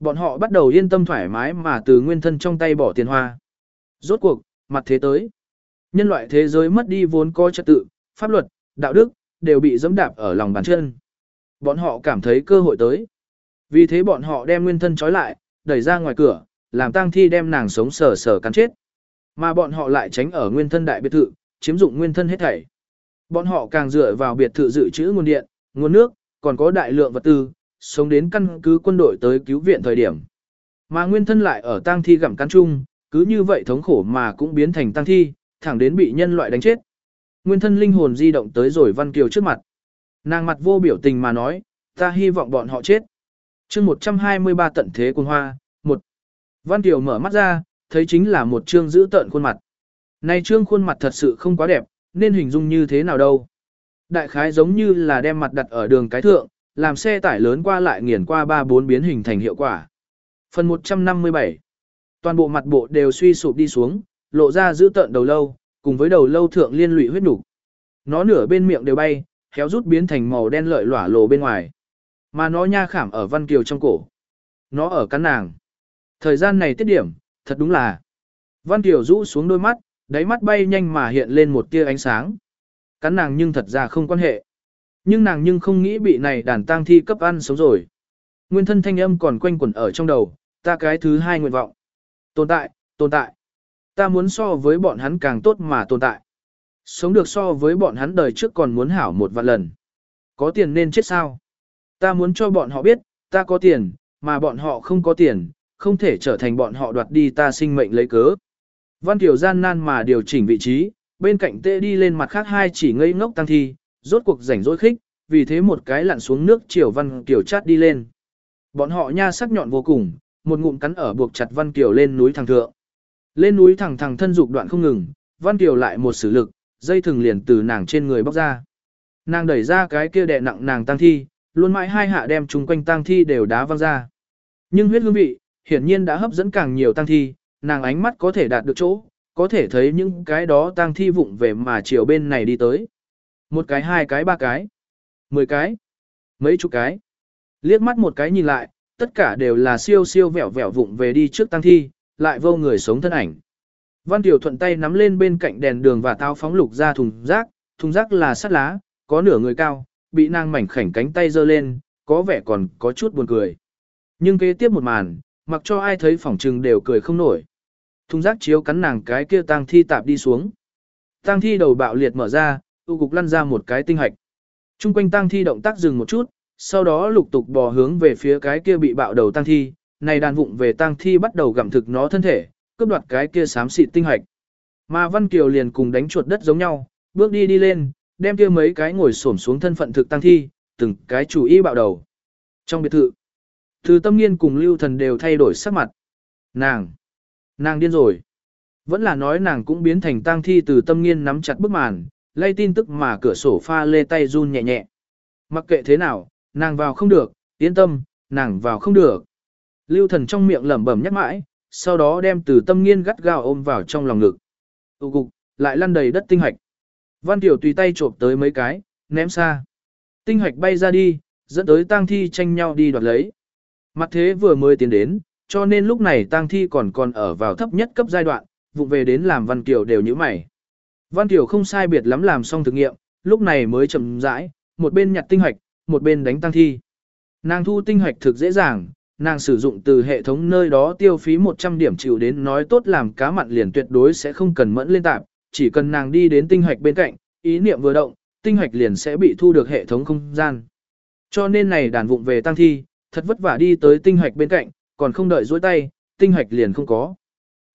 Bọn họ bắt đầu yên tâm thoải mái mà từ nguyên thân trong tay bỏ tiền hoa. Rốt cuộc, mặt thế tới. Nhân loại thế giới mất đi vốn có trật tự, pháp luật, đạo đức, đều bị dẫm đạp ở lòng bàn chân. Bọn họ cảm thấy cơ hội tới. Vì thế bọn họ đem nguyên thân trói lại, đẩy ra ngoài cửa, làm tang thi đem nàng sống sờ sờ cắn chết. Mà bọn họ lại tránh ở nguyên thân đại biệt thự, chiếm dụng nguyên thân hết thảy. Bọn họ càng dựa vào biệt thự dự trữ nguồn điện, nguồn nước, còn có đại lượng vật tư, sống đến căn cứ quân đội tới cứu viện thời điểm. Mà nguyên thân lại ở tang thi gặm cắn chung, cứ như vậy thống khổ mà cũng biến thành tang thi, thẳng đến bị nhân loại đánh chết. Nguyên thân linh hồn di động tới rồi Văn Kiều trước mặt. Nàng mặt vô biểu tình mà nói, ta hy vọng bọn họ chết. chương 123 tận thế quân hoa, một Văn Kiều mở mắt ra, thấy chính là một trương giữ tợn khuôn mặt. Này trương khuôn mặt thật sự không quá đẹp, nên hình dung như thế nào đâu. Đại khái giống như là đem mặt đặt ở đường cái thượng, làm xe tải lớn qua lại nghiền qua ba bốn biến hình thành hiệu quả. Phần 157 Toàn bộ mặt bộ đều suy sụp đi xuống, lộ ra giữ tợn đầu lâu, cùng với đầu lâu thượng liên lụy huyết đủ. Nó nửa bên miệng đều bay, khéo rút biến thành màu đen lợi lỏa lồ bên ngoài. Mà nó nha khảm ở văn kiều trong cổ. Nó ở cắn nàng. Thời gian này tiết điểm, thật đúng là. Văn kiều rũ xuống đôi mắt, đáy mắt bay nhanh mà hiện lên một tia ánh sáng. Cắn nàng nhưng thật ra không quan hệ. Nhưng nàng nhưng không nghĩ bị này đàn tang thi cấp ăn sống rồi. Nguyên thân thanh âm còn quanh quẩn ở trong đầu, ta cái thứ hai nguyện vọng. Tồn tại, tồn tại. Ta muốn so với bọn hắn càng tốt mà tồn tại. Sống được so với bọn hắn đời trước còn muốn hảo một vạn lần. Có tiền nên chết sao? Ta muốn cho bọn họ biết, ta có tiền, mà bọn họ không có tiền, không thể trở thành bọn họ đoạt đi ta sinh mệnh lấy cớ. Văn Kiều gian nan mà điều chỉnh vị trí, bên cạnh tê đi lên mặt khác hai chỉ ngây ngốc tăng thi, rốt cuộc rảnh rỗi khích, vì thế một cái lặn xuống nước chiều Văn Kiều chát đi lên. Bọn họ nha sắc nhọn vô cùng, một ngụm cắn ở buộc chặt Văn Kiều lên núi thẳng thượng. Lên núi thẳng thẳng thân dục đoạn không ngừng, Văn Kiều lại một sử lực, dây thừng liền từ nàng trên người bóc ra. Nàng đẩy ra cái kia đè nặng nàng tăng thi, luôn mãi hai hạ đem chúng quanh tăng thi đều đá văng ra. Nhưng huyết hương vị, hiển nhiên đã hấp dẫn càng nhiều tăng thi, nàng ánh mắt có thể đạt được chỗ, có thể thấy những cái đó tăng thi vụng về mà chiều bên này đi tới. Một cái hai cái ba cái, mười cái, mấy chục cái. Liếc mắt một cái nhìn lại, tất cả đều là siêu siêu vẹo vẹo vụng về đi trước tăng thi, lại vô người sống thân ảnh. Văn Tiểu thuận tay nắm lên bên cạnh đèn đường và tao phóng lục ra thùng rác, thùng rác là sắt lá, có nửa người cao, bị nàng mảnh khảnh cánh tay giơ lên, có vẻ còn có chút buồn cười. Nhưng kế tiếp một màn, mặc cho ai thấy phỏng trừng đều cười không nổi. Thùng rác chiếu cắn nàng cái kia tang thi tạp đi xuống. Tang thi đầu bạo liệt mở ra, u cục lăn ra một cái tinh hạch. Trung quanh tang thi động tác dừng một chút, sau đó lục tục bò hướng về phía cái kia bị bạo đầu tang thi, này đàn vụng về tang thi bắt đầu gặm thực nó thân thể, cướp đoạt cái kia xám xịt tinh hạch. Mà Văn Kiều liền cùng đánh chuột đất giống nhau, bước đi đi lên, đem kia mấy cái ngồi xổm xuống thân phận thực tang thi, từng cái chủ ý bạo đầu. Trong biệt thự, từ tâm nghiên cùng lưu thần đều thay đổi sắc mặt. Nàng, nàng điên rồi. Vẫn là nói nàng cũng biến thành tang thi từ tâm nghiên nắm chặt bức màn, lay tin tức mà cửa sổ pha lê tay run nhẹ nhẹ. Mặc kệ thế nào, nàng vào không được, yên tâm, nàng vào không được. Lưu thần trong miệng lẩm bẩm nhắc mãi, sau đó đem từ tâm nghiên gắt gao ôm vào trong lòng ngực. Tụ cục, lại lăn đầy đất tinh hạch. Văn Tiểu tùy tay trộm tới mấy cái, ném xa. Tinh hạch bay ra đi, dẫn tới tang thi tranh nhau đi đoạt lấy. Mặt thế vừa mới tiến đến, cho nên lúc này tang thi còn còn ở vào thấp nhất cấp giai đoạn, vụ về đến làm Văn Kiều đều như mày. Văn Kiều không sai biệt lắm làm xong thực nghiệm, lúc này mới chậm rãi, một bên nhặt tinh hoạch, một bên đánh tang thi. Nàng thu tinh hoạch thực dễ dàng, nàng sử dụng từ hệ thống nơi đó tiêu phí 100 điểm chịu đến nói tốt làm cá mặn liền tuyệt đối sẽ không cần mẫn lên tạp, chỉ cần nàng đi đến tinh hoạch bên cạnh, ý niệm vừa động, tinh hoạch liền sẽ bị thu được hệ thống không gian. Cho nên này đàn vụng về tăng thi, thật vất vả đi tới tinh hạch bên cạnh, còn không đợi duỗi tay, tinh hạch liền không có.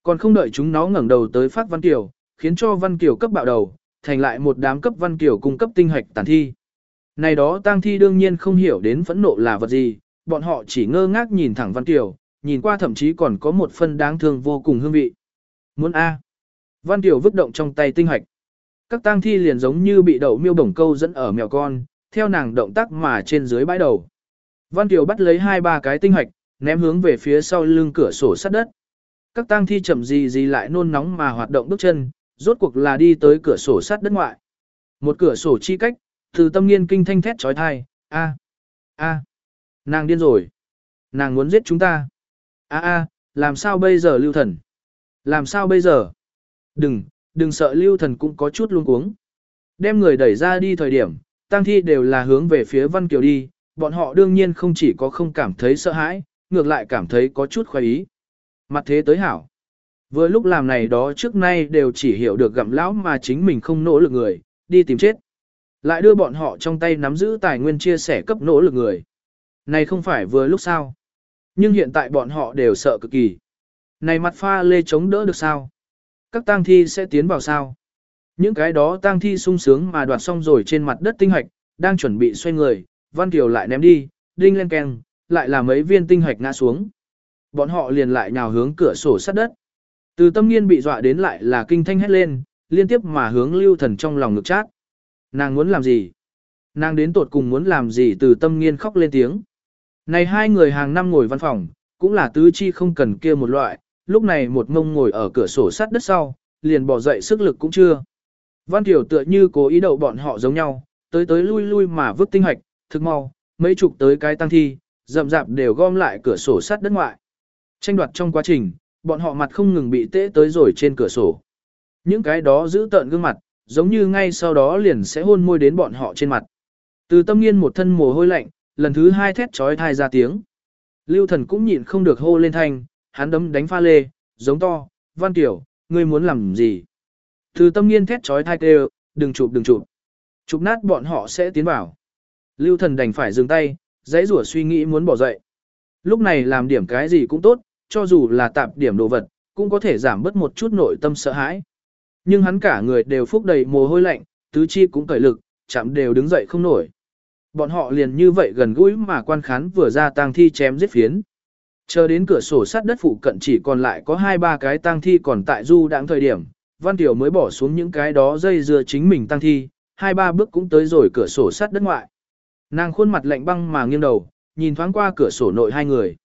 Còn không đợi chúng nó ngẩng đầu tới phát văn kiều, khiến cho văn kiều cấp bạo đầu, thành lại một đám cấp văn kiều cung cấp tinh hạch tàn thi. Này đó tang thi đương nhiên không hiểu đến phẫn nộ là vật gì, bọn họ chỉ ngơ ngác nhìn thẳng văn kiều, nhìn qua thậm chí còn có một phân đáng thương vô cùng hương vị. Muốn A. Văn Kiều vứt động trong tay tinh hạch. Các tang thi liền giống như bị đậu miêu bổng câu dẫn ở mèo con, theo nàng động tác mà trên dưới bãi đầu. Văn Kiều bắt lấy hai ba cái tinh hạch, ném hướng về phía sau lưng cửa sổ sắt đất. Các tang thi chậm gì gì lại nôn nóng mà hoạt động bước chân, rốt cuộc là đi tới cửa sổ sắt đất ngoại. Một cửa sổ chi cách, từ tâm nghiên kinh thanh thét trói thai, a, a, nàng điên rồi, nàng muốn giết chúng ta, a a, làm sao bây giờ lưu thần, làm sao bây giờ, đừng, đừng sợ lưu thần cũng có chút luống cuống. Đem người đẩy ra đi thời điểm, tang thi đều là hướng về phía Văn Kiều đi, bọn họ đương nhiên không chỉ có không cảm thấy sợ hãi, ngược lại cảm thấy có chút khoái ý. Mặt thế tới hảo. Vừa lúc làm này đó trước nay đều chỉ hiểu được gặm lão mà chính mình không nỗ lực người, đi tìm chết. Lại đưa bọn họ trong tay nắm giữ tài nguyên chia sẻ cấp nỗ lực người. Này không phải vừa lúc sao. Nhưng hiện tại bọn họ đều sợ cực kỳ. Này mặt pha lê chống đỡ được sao? các tang thi sẽ tiến vào sao. Những cái đó tang thi sung sướng mà đoạt xong rồi trên mặt đất tinh hạch, đang chuẩn bị xoay người, Văn Kiều lại ném đi, đinh lên keng, lại là mấy viên tinh hạch ngã xuống. Bọn họ liền lại nhào hướng cửa sổ sắt đất. Từ tâm nghiên bị dọa đến lại là kinh thanh hét lên, liên tiếp mà hướng lưu thần trong lòng ngực chát. Nàng muốn làm gì? Nàng đến tột cùng muốn làm gì từ tâm nghiên khóc lên tiếng. Này hai người hàng năm ngồi văn phòng, cũng là tứ chi không cần kia một loại, lúc này một mông ngồi ở cửa sổ sắt đất sau, liền bỏ dậy sức lực cũng chưa. Văn Tiểu tựa như cố ý đậu bọn họ giống nhau, tới tới lui lui mà vứt tinh hạch, thực mau, mấy chục tới cái tăng thi, rậm rạp đều gom lại cửa sổ sắt đất ngoại. Tranh đoạt trong quá trình, bọn họ mặt không ngừng bị tễ tới rồi trên cửa sổ. Những cái đó giữ tợn gương mặt, giống như ngay sau đó liền sẽ hôn môi đến bọn họ trên mặt. Từ tâm nghiên một thân mồ hôi lạnh, lần thứ hai thét trói thai ra tiếng. Lưu thần cũng nhịn không được hô lên thanh, hắn đấm đánh pha lê, giống to, Văn Tiểu, ngươi muốn làm gì? Từ tâm nghiên thét trói thai kêu, đừng chụp đừng chụp. Chụp nát bọn họ sẽ tiến vào. Lưu thần đành phải dừng tay, dãy rủa suy nghĩ muốn bỏ dậy. Lúc này làm điểm cái gì cũng tốt, cho dù là tạp điểm đồ vật, cũng có thể giảm bớt một chút nội tâm sợ hãi. Nhưng hắn cả người đều phúc đầy mồ hôi lạnh, tứ chi cũng cởi lực, chạm đều đứng dậy không nổi. Bọn họ liền như vậy gần gũi mà quan khán vừa ra tang thi chém giết phiến. Chờ đến cửa sổ sắt đất phụ cận chỉ còn lại có hai ba cái tang thi còn tại du đang thời điểm, Văn Tiểu mới bỏ xuống những cái đó dây dưa chính mình tang thi, hai ba bước cũng tới rồi cửa sổ sắt đất ngoại. Nàng khuôn mặt lạnh băng mà nghiêng đầu, nhìn thoáng qua cửa sổ nội hai người.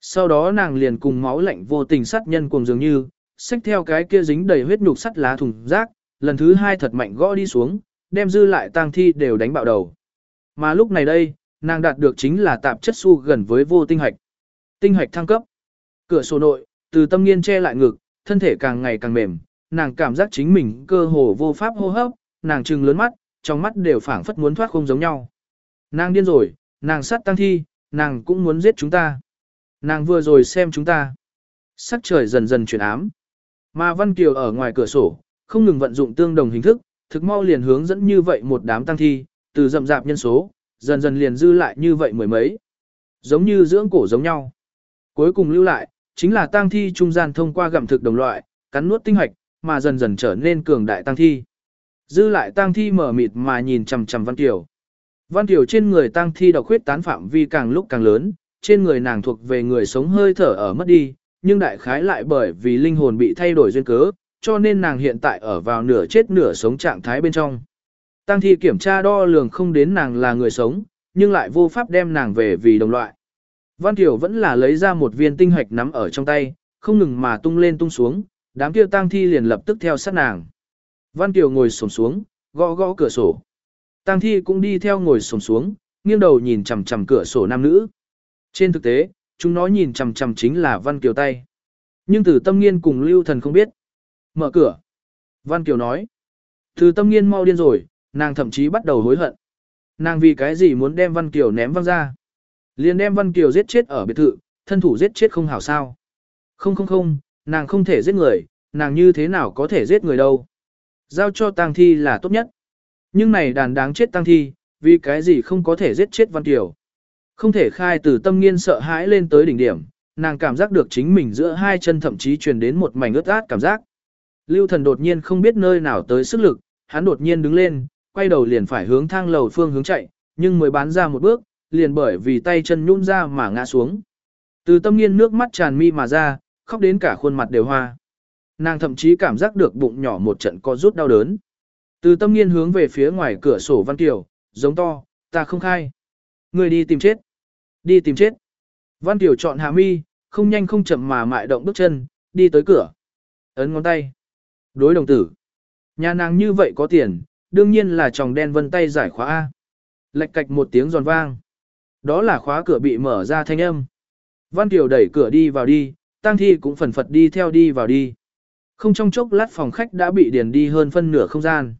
Sau đó nàng liền cùng máu lạnh vô tình sát nhân cùng dường như, xách theo cái kia dính đầy huyết nhục sắt lá thùng rác, lần thứ hai thật mạnh gõ đi xuống, đem dư lại tang thi đều đánh bạo đầu. Mà lúc này đây, nàng đạt được chính là tạp chất su gần với vô tinh hạch. Tinh hạch thăng cấp. Cửa sổ nội, từ tâm nghiên che lại ngực, thân thể càng ngày càng mềm, nàng cảm giác chính mình cơ hồ vô pháp hô hấp, nàng trừng lớn mắt, trong mắt đều phảng phất muốn thoát không giống nhau. Nàng điên rồi, nàng sát tăng thi, nàng cũng muốn giết chúng ta. Nàng vừa rồi xem chúng ta. Sắc trời dần dần chuyển ám. Mà Văn Kiều ở ngoài cửa sổ, không ngừng vận dụng tương đồng hình thức, thực mau liền hướng dẫn như vậy một đám tăng thi, từ rậm rạp nhân số, dần dần liền dư lại như vậy mười mấy. Giống như dưỡng cổ giống nhau. Cuối cùng lưu lại, chính là tăng thi trung gian thông qua gặm thực đồng loại, cắn nuốt tinh hoạch, mà dần dần trở nên cường đại tăng thi. Dư lại tăng thi mở mịt mà nhìn chằm chằm Văn Kiều. Văn tiểu trên người tăng thi độc huyết tán phạm vi càng lúc càng lớn, trên người nàng thuộc về người sống hơi thở ở mất đi, nhưng đại khái lại bởi vì linh hồn bị thay đổi duyên cớ, cho nên nàng hiện tại ở vào nửa chết nửa sống trạng thái bên trong. Tăng thi kiểm tra đo lường không đến nàng là người sống, nhưng lại vô pháp đem nàng về vì đồng loại. Văn Tiểu vẫn là lấy ra một viên tinh hạch nắm ở trong tay, không ngừng mà tung lên tung xuống, đám kia tang thi liền lập tức theo sát nàng. Văn Tiểu ngồi xổm xuống, gõ gõ cửa sổ. Tang thi cũng đi theo ngồi xổm xuống, nghiêng đầu nhìn chằm chằm cửa sổ nam nữ. Trên thực tế, chúng nó nhìn chằm chằm chính là Văn Kiều tay. Nhưng từ tâm nghiên cùng lưu thần không biết. Mở cửa. Văn Kiều nói. Từ tâm nghiên mau điên rồi, nàng thậm chí bắt đầu hối hận. Nàng vì cái gì muốn đem Văn Kiều ném văng ra. Liền đem Văn Kiều giết chết ở biệt thự, thân thủ giết chết không hảo sao. Không không không, nàng không thể giết người, nàng như thế nào có thể giết người đâu. Giao cho tang thi là tốt nhất. Nhưng này đàn đáng chết tăng thi, vì cái gì không có thể giết chết Văn Kiều. Không thể khai từ tâm nghiên sợ hãi lên tới đỉnh điểm, nàng cảm giác được chính mình giữa hai chân thậm chí truyền đến một mảnh ướt át cảm giác. Lưu thần đột nhiên không biết nơi nào tới sức lực, hắn đột nhiên đứng lên, quay đầu liền phải hướng thang lầu phương hướng chạy, nhưng mới bán ra một bước, liền bởi vì tay chân nhũn ra mà ngã xuống. Từ tâm nghiên nước mắt tràn mi mà ra, khóc đến cả khuôn mặt đều hoa. Nàng thậm chí cảm giác được bụng nhỏ một trận co rút đau đớn. Từ tâm nghiên hướng về phía ngoài cửa sổ văn tiểu, giống to, ta không khai. Người đi tìm chết. Đi tìm chết. Văn tiểu chọn hạ mi, không nhanh không chậm mà mại động bước chân, đi tới cửa. Ấn ngón tay. Đối đồng tử. Nhà nàng như vậy có tiền, đương nhiên là tròng đen vân tay giải khóa A. Lệch cạch một tiếng giòn vang. Đó là khóa cửa bị mở ra thanh âm. Văn Kiều đẩy cửa đi vào đi, tang Thi cũng phần phật đi theo đi vào đi. Không trong chốc lát phòng khách đã bị điền đi hơn phân nửa không gian.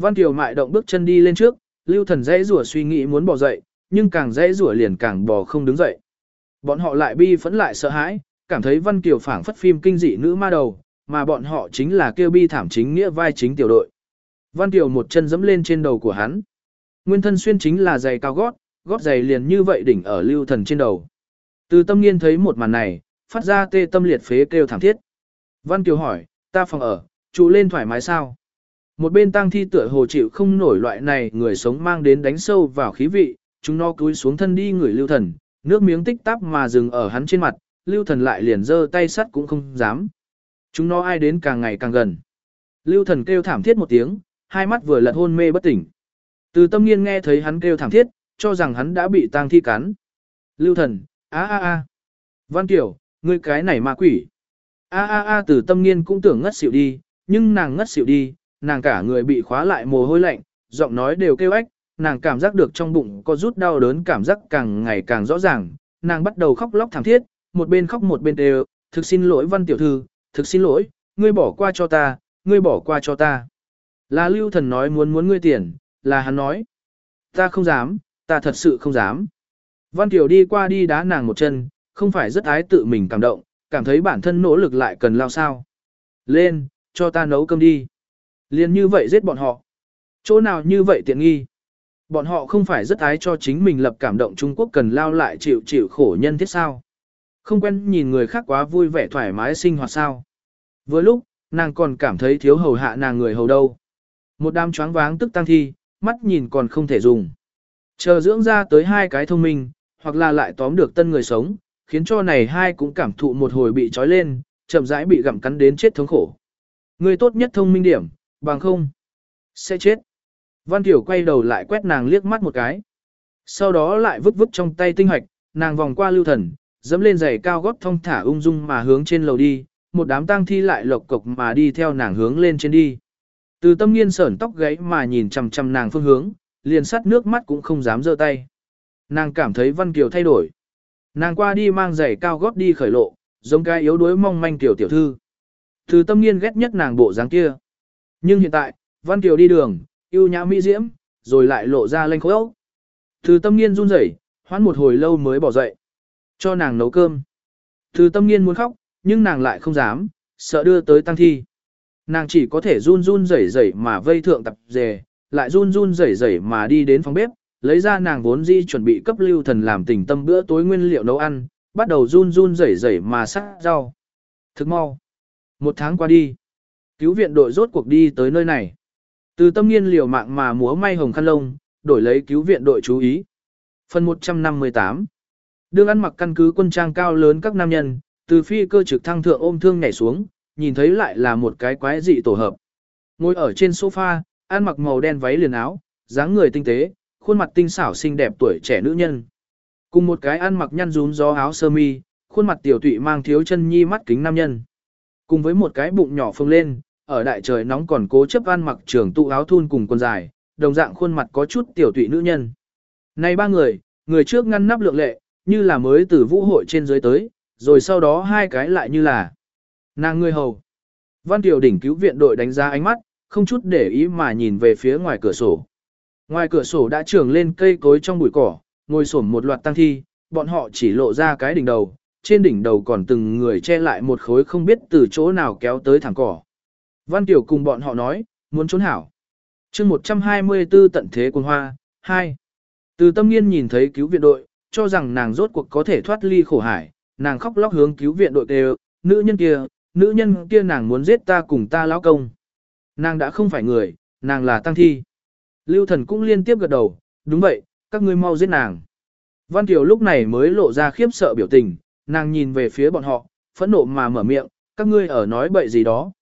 Văn Kiều mại động bước chân đi lên trước, Lưu Thần dãy rủa suy nghĩ muốn bỏ dậy, nhưng càng dãy rủa liền càng bò không đứng dậy. Bọn họ lại bi phẫn lại sợ hãi, cảm thấy Văn Kiều phảng phất phim kinh dị nữ ma đầu, mà bọn họ chính là kêu bi thảm chính nghĩa vai chính tiểu đội. Văn Kiều một chân dẫm lên trên đầu của hắn. Nguyên thân xuyên chính là giày cao gót, gót giày liền như vậy đỉnh ở lưu thần trên đầu. Từ tâm nghiên thấy một màn này, phát ra tê tâm liệt phế kêu thảm thiết. Văn Kiều hỏi, ta phòng ở, trụ lên thoải mái sao? Một bên tang thi tựa hồ chịu không nổi loại này người sống mang đến đánh sâu vào khí vị, chúng nó cúi xuống thân đi người lưu thần, nước miếng tích tắp mà dừng ở hắn trên mặt, lưu thần lại liền giơ tay sắt cũng không dám. Chúng nó ai đến càng ngày càng gần. Lưu thần kêu thảm thiết một tiếng, hai mắt vừa lật hôn mê bất tỉnh. Từ tâm nghiên nghe thấy hắn kêu thảm thiết, cho rằng hắn đã bị tang thi cắn. Lưu thần, a a a. Văn Kiều, ngươi cái này ma quỷ. A a a từ tâm nghiên cũng tưởng ngất xỉu đi, nhưng nàng ngất xỉu đi, nàng cả người bị khóa lại mồ hôi lạnh, giọng nói đều kêu ếch, nàng cảm giác được trong bụng có rút đau đớn cảm giác càng ngày càng rõ ràng, nàng bắt đầu khóc lóc thảm thiết, một bên khóc một bên đều, thực xin lỗi văn tiểu thư, thực xin lỗi, ngươi bỏ qua cho ta, ngươi bỏ qua cho ta. Là lưu thần nói muốn muốn ngươi tiền, là hắn nói. Ta không dám, ta thật sự không dám. Văn tiểu đi qua đi đá nàng một chân, không phải rất ái tự mình cảm động, cảm thấy bản thân nỗ lực lại cần lao sao. Lên, cho ta nấu cơm đi. Liên như vậy giết bọn họ. Chỗ nào như vậy tiện nghi. Bọn họ không phải rất ái cho chính mình lập cảm động Trung Quốc cần lao lại chịu chịu khổ nhân thiết sao. Không quen nhìn người khác quá vui vẻ thoải mái sinh hoạt sao. Vừa lúc, nàng còn cảm thấy thiếu hầu hạ nàng người hầu đâu. Một đám choáng váng tức tăng thi, mắt nhìn còn không thể dùng. Chờ dưỡng ra tới hai cái thông minh, hoặc là lại tóm được tân người sống, khiến cho này hai cũng cảm thụ một hồi bị trói lên, chậm rãi bị gặm cắn đến chết thống khổ. Người tốt nhất thông minh điểm, bằng không, sẽ chết. Văn Tiểu quay đầu lại quét nàng liếc mắt một cái. Sau đó lại vứt vứt trong tay tinh hoạch, nàng vòng qua lưu thần, dẫm lên giày cao gót thông thả ung dung mà hướng trên lầu đi, một đám tang thi lại lộc cộc mà đi theo nàng hướng lên trên đi. Từ tâm nghiên sởn tóc gáy mà nhìn chằm chằm nàng phương hướng, liền sắt nước mắt cũng không dám giơ tay. Nàng cảm thấy Văn Kiều thay đổi. Nàng qua đi mang giày cao gót đi khởi lộ, giống cái yếu đuối mong manh tiểu tiểu thư. Từ tâm nghiên ghét nhất nàng bộ dáng kia. Nhưng hiện tại, Văn Kiều đi đường, yêu nhã mỹ diễm, rồi lại lộ ra lênh khối Từ tâm nghiên run rẩy, hoãn một hồi lâu mới bỏ dậy. Cho nàng nấu cơm. Từ tâm nghiên muốn khóc, nhưng nàng lại không dám, sợ đưa tới tăng thi. Nàng chỉ có thể run run rẩy rẩy mà vây thượng tập dề, lại run run rẩy rẩy mà đi đến phòng bếp, lấy ra nàng vốn di chuẩn bị cấp lưu thần làm tình tâm bữa tối nguyên liệu nấu ăn, bắt đầu run run rẩy rẩy mà sắc rau. Thức mau. Một tháng qua đi, cứu viện đội rốt cuộc đi tới nơi này. Từ tâm nghiên liều mạng mà múa may hồng khăn lông, đổi lấy cứu viện đội chú ý. Phần 158 Đương ăn mặc căn cứ quân trang cao lớn các nam nhân, từ phi cơ trực thăng thượng ôm thương nhảy xuống, nhìn thấy lại là một cái quái dị tổ hợp. Ngồi ở trên sofa, ăn mặc màu đen váy liền áo, dáng người tinh tế, khuôn mặt tinh xảo xinh đẹp tuổi trẻ nữ nhân. Cùng một cái ăn mặc nhăn rún gió áo sơ mi, khuôn mặt tiểu tụy mang thiếu chân nhi mắt kính nam nhân. Cùng với một cái bụng nhỏ phồng lên, ở đại trời nóng còn cố chấp ăn mặc trường tụ áo thun cùng quần dài, đồng dạng khuôn mặt có chút tiểu tụy nữ nhân. Này ba người, người trước ngăn nắp lượng lệ, như là mới từ vũ hội trên dưới tới, rồi sau đó hai cái lại như là nàng người hầu. Văn Tiểu đỉnh cứu viện đội đánh giá ánh mắt, không chút để ý mà nhìn về phía ngoài cửa sổ. Ngoài cửa sổ đã trưởng lên cây cối trong bụi cỏ, ngồi xổm một loạt tăng thi, bọn họ chỉ lộ ra cái đỉnh đầu, trên đỉnh đầu còn từng người che lại một khối không biết từ chỗ nào kéo tới thẳng cỏ. Văn Tiểu cùng bọn họ nói, muốn trốn hảo. chương 124 tận thế quân hoa, 2. Từ tâm nghiên nhìn thấy cứu viện đội, cho rằng nàng rốt cuộc có thể thoát ly khổ hải, nàng khóc lóc hướng cứu viện đội đều, nữ nhân kia, nữ nhân kia nàng muốn giết ta cùng ta lão công. Nàng đã không phải người, nàng là tăng thi. Lưu thần cũng liên tiếp gật đầu, đúng vậy, các ngươi mau giết nàng. Văn Kiều lúc này mới lộ ra khiếp sợ biểu tình, nàng nhìn về phía bọn họ, phẫn nộ mà mở miệng, các ngươi ở nói bậy gì đó.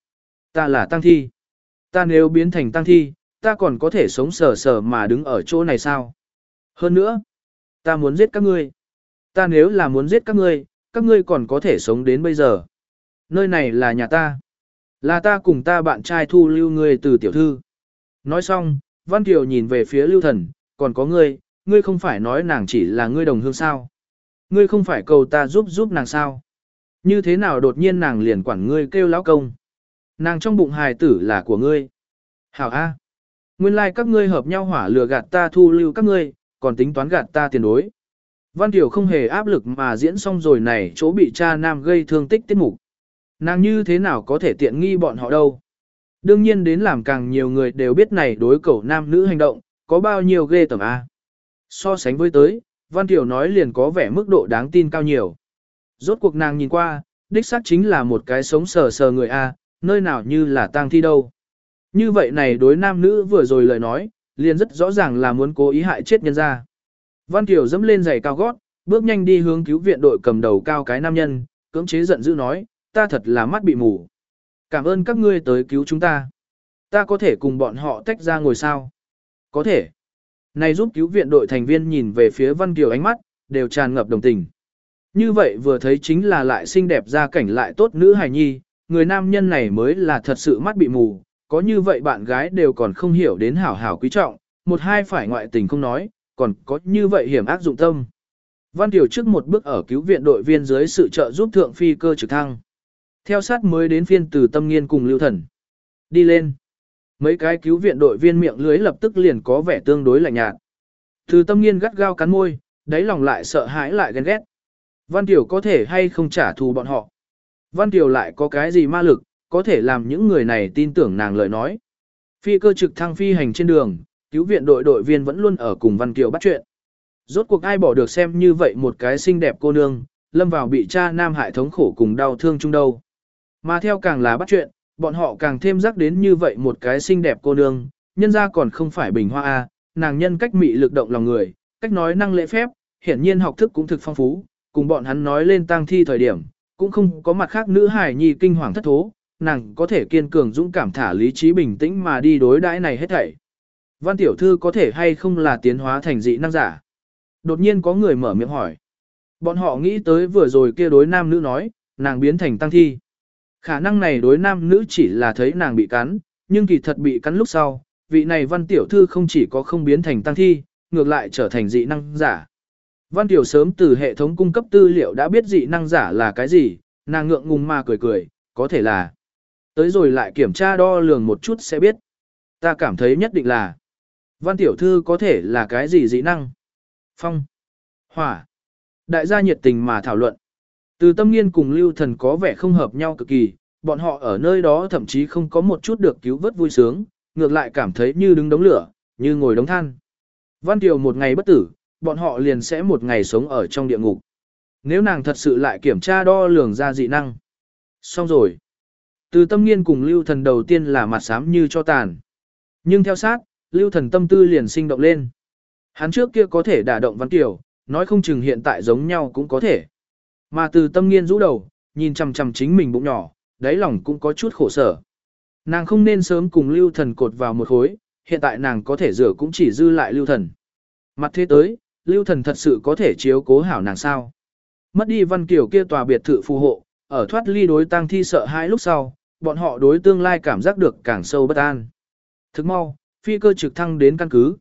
Ta là tăng thi. Ta nếu biến thành tăng thi, ta còn có thể sống sờ sờ mà đứng ở chỗ này sao? Hơn nữa, ta muốn giết các ngươi. Ta nếu là muốn giết các ngươi, các ngươi còn có thể sống đến bây giờ. Nơi này là nhà ta. Là ta cùng ta bạn trai thu lưu ngươi từ tiểu thư. Nói xong, Văn Kiều nhìn về phía lưu thần, còn có ngươi, ngươi không phải nói nàng chỉ là ngươi đồng hương sao. Ngươi không phải cầu ta giúp giúp nàng sao. Như thế nào đột nhiên nàng liền quản ngươi kêu lão công. Nàng trong bụng hài tử là của ngươi. Hảo A. Nguyên lai like các ngươi hợp nhau hỏa lừa gạt ta thu lưu các ngươi, còn tính toán gạt ta tiền đối. Văn Tiểu không hề áp lực mà diễn xong rồi này chỗ bị cha nam gây thương tích tiết mục. Nàng như thế nào có thể tiện nghi bọn họ đâu. Đương nhiên đến làm càng nhiều người đều biết này đối cầu nam nữ hành động, có bao nhiêu ghê tởm A. So sánh với tới, Văn Tiểu nói liền có vẻ mức độ đáng tin cao nhiều. Rốt cuộc nàng nhìn qua, đích xác chính là một cái sống sờ sờ người A, nơi nào như là tang thi đâu. Như vậy này đối nam nữ vừa rồi lời nói, liền rất rõ ràng là muốn cố ý hại chết nhân ra. Văn Kiều dẫm lên giày cao gót, bước nhanh đi hướng cứu viện đội cầm đầu cao cái nam nhân, cưỡng chế giận dữ nói, ta thật là mắt bị mù. Cảm ơn các ngươi tới cứu chúng ta. Ta có thể cùng bọn họ tách ra ngồi sao? Có thể. Này giúp cứu viện đội thành viên nhìn về phía Văn Kiều ánh mắt, đều tràn ngập đồng tình. Như vậy vừa thấy chính là lại xinh đẹp ra cảnh lại tốt nữ hài nhi, người nam nhân này mới là thật sự mắt bị mù, có như vậy bạn gái đều còn không hiểu đến hảo hảo quý trọng, một hai phải ngoại tình không nói, còn có như vậy hiểm ác dụng tâm. Văn Tiểu trước một bước ở cứu viện đội viên dưới sự trợ giúp thượng phi cơ trực thăng. Theo sát mới đến phiên từ tâm nghiên cùng lưu thần. Đi lên. Mấy cái cứu viện đội viên miệng lưới lập tức liền có vẻ tương đối lạnh nhạt. Từ tâm nghiên gắt gao cắn môi, đáy lòng lại sợ hãi lại ghen ghét. Văn Tiểu có thể hay không trả thù bọn họ. Văn Kiều lại có cái gì ma lực, có thể làm những người này tin tưởng nàng lời nói. Phi cơ trực thăng phi hành trên đường, cứu viện đội đội viên vẫn luôn ở cùng Văn Kiều bắt chuyện. Rốt cuộc ai bỏ được xem như vậy một cái xinh đẹp cô nương, lâm vào bị cha nam hại thống khổ cùng đau thương chung đâu. Mà theo càng là bắt chuyện, bọn họ càng thêm rắc đến như vậy một cái xinh đẹp cô nương, nhân ra còn không phải bình hoa A, nàng nhân cách mị lực động lòng người, cách nói năng lễ phép, hiển nhiên học thức cũng thực phong phú, cùng bọn hắn nói lên tang thi thời điểm, cũng không có mặt khác nữ hài nhi kinh hoàng thất thố, nàng có thể kiên cường dũng cảm thả lý trí bình tĩnh mà đi đối đãi này hết thảy. Văn tiểu thư có thể hay không là tiến hóa thành dị năng giả? Đột nhiên có người mở miệng hỏi. Bọn họ nghĩ tới vừa rồi kia đối nam nữ nói, nàng biến thành tăng thi. Khả năng này đối nam nữ chỉ là thấy nàng bị cắn, nhưng kỳ thật bị cắn lúc sau, vị này văn tiểu thư không chỉ có không biến thành tăng thi, ngược lại trở thành dị năng giả. Văn tiểu sớm từ hệ thống cung cấp tư liệu đã biết dị năng giả là cái gì, nàng ngượng ngùng mà cười cười, có thể là. Tới rồi lại kiểm tra đo lường một chút sẽ biết. Ta cảm thấy nhất định là. Văn tiểu thư có thể là cái gì dị năng? Phong. Hỏa. Đại gia nhiệt tình mà thảo luận. Từ tâm nghiên cùng lưu thần có vẻ không hợp nhau cực kỳ, bọn họ ở nơi đó thậm chí không có một chút được cứu vớt vui sướng, ngược lại cảm thấy như đứng đống lửa, như ngồi đống than. Văn Tiểu một ngày bất tử, bọn họ liền sẽ một ngày sống ở trong địa ngục. Nếu nàng thật sự lại kiểm tra đo lường ra dị năng. Xong rồi. Từ tâm nghiên cùng lưu thần đầu tiên là mặt xám như cho tàn. Nhưng theo sát, lưu thần tâm tư liền sinh động lên. Hắn trước kia có thể đả động Văn tiểu, nói không chừng hiện tại giống nhau cũng có thể. Mà từ tâm nghiên rũ đầu, nhìn chằm chằm chính mình bụng nhỏ, đáy lòng cũng có chút khổ sở. Nàng không nên sớm cùng lưu thần cột vào một khối, hiện tại nàng có thể rửa cũng chỉ dư lại lưu thần. Mặt thế tới, lưu thần thật sự có thể chiếu cố hảo nàng sao. Mất đi văn kiểu kia tòa biệt thự phù hộ, ở thoát ly đối tang thi sợ hãi lúc sau, bọn họ đối tương lai cảm giác được càng sâu bất an. Thức mau, phi cơ trực thăng đến căn cứ.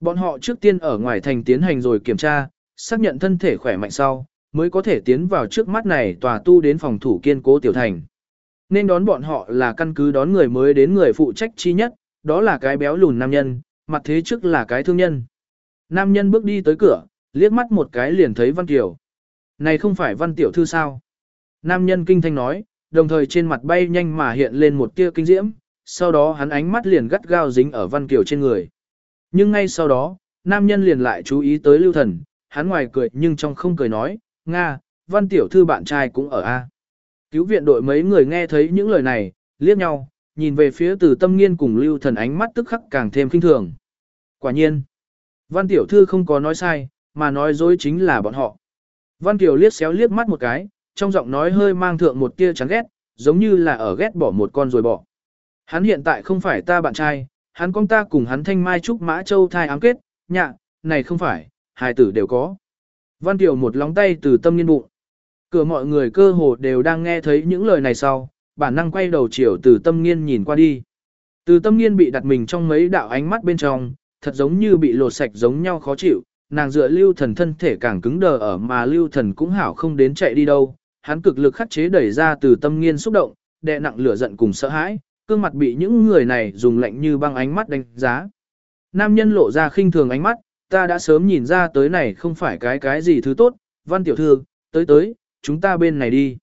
Bọn họ trước tiên ở ngoài thành tiến hành rồi kiểm tra, xác nhận thân thể khỏe mạnh sau, mới có thể tiến vào trước mắt này tòa tu đến phòng thủ kiên cố tiểu thành. Nên đón bọn họ là căn cứ đón người mới đến người phụ trách chi nhất, đó là cái béo lùn nam nhân, mặt thế trước là cái thương nhân. Nam nhân bước đi tới cửa, liếc mắt một cái liền thấy Văn Kiều. Này không phải Văn Tiểu Thư sao? Nam nhân kinh thanh nói, đồng thời trên mặt bay nhanh mà hiện lên một tia kinh diễm, sau đó hắn ánh mắt liền gắt gao dính ở Văn Kiều trên người. Nhưng ngay sau đó, nam nhân liền lại chú ý tới lưu thần, hắn ngoài cười nhưng trong không cười nói, Nga, văn tiểu thư bạn trai cũng ở A. Cứu viện đội mấy người nghe thấy những lời này, liếc nhau, nhìn về phía từ tâm nghiên cùng lưu thần ánh mắt tức khắc càng thêm kinh thường. Quả nhiên, văn tiểu thư không có nói sai, mà nói dối chính là bọn họ. Văn tiểu liếc xéo liếc mắt một cái, trong giọng nói hơi mang thượng một tia chán ghét, giống như là ở ghét bỏ một con rồi bỏ. Hắn hiện tại không phải ta bạn trai, hắn con ta cùng hắn thanh mai trúc mã châu thai ám kết, nhạ, này không phải, hai tử đều có. Văn Tiểu một lóng tay từ tâm nghiên bụng. Cửa mọi người cơ hồ đều đang nghe thấy những lời này sau, bản năng quay đầu chiều từ tâm nghiên nhìn qua đi. Từ tâm nghiên bị đặt mình trong mấy đạo ánh mắt bên trong, thật giống như bị lột sạch giống nhau khó chịu, nàng dựa lưu thần thân thể càng cứng đờ ở mà lưu thần cũng hảo không đến chạy đi đâu. Hắn cực lực khắc chế đẩy ra từ tâm nghiên xúc động, đè nặng lửa giận cùng sợ hãi, cương mặt bị những người này dùng lạnh như băng ánh mắt đánh giá. Nam nhân lộ ra khinh thường ánh mắt, ta đã sớm nhìn ra tới này không phải cái cái gì thứ tốt, văn tiểu thư, tới tới, chúng ta bên này đi.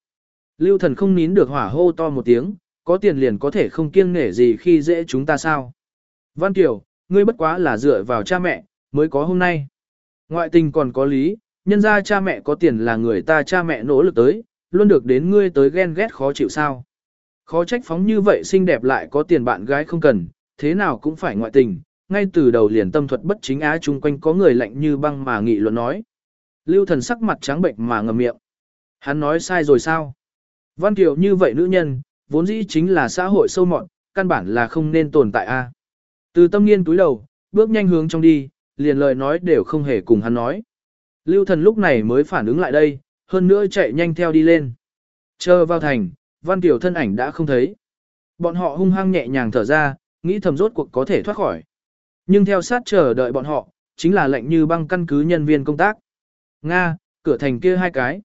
Lưu thần không nín được hỏa hô to một tiếng, có tiền liền có thể không kiêng nể gì khi dễ chúng ta sao. Văn tiểu, ngươi bất quá là dựa vào cha mẹ, mới có hôm nay. Ngoại tình còn có lý, nhân ra cha mẹ có tiền là người ta cha mẹ nỗ lực tới, luôn được đến ngươi tới ghen ghét khó chịu sao. Khó trách phóng như vậy xinh đẹp lại có tiền bạn gái không cần, thế nào cũng phải ngoại tình, ngay từ đầu liền tâm thuật bất chính á chung quanh có người lạnh như băng mà nghị luận nói. Lưu thần sắc mặt trắng bệnh mà ngậm miệng. Hắn nói sai rồi sao? Văn Kiều như vậy nữ nhân, vốn dĩ chính là xã hội sâu mọn, căn bản là không nên tồn tại a. Từ tâm nghiên túi đầu, bước nhanh hướng trong đi, liền lời nói đều không hề cùng hắn nói. Lưu thần lúc này mới phản ứng lại đây, hơn nữa chạy nhanh theo đi lên. Chờ vào thành, Văn tiểu thân ảnh đã không thấy. Bọn họ hung hăng nhẹ nhàng thở ra, nghĩ thầm rốt cuộc có thể thoát khỏi. Nhưng theo sát chờ đợi bọn họ, chính là lệnh như băng căn cứ nhân viên công tác. Nga, cửa thành kia hai cái.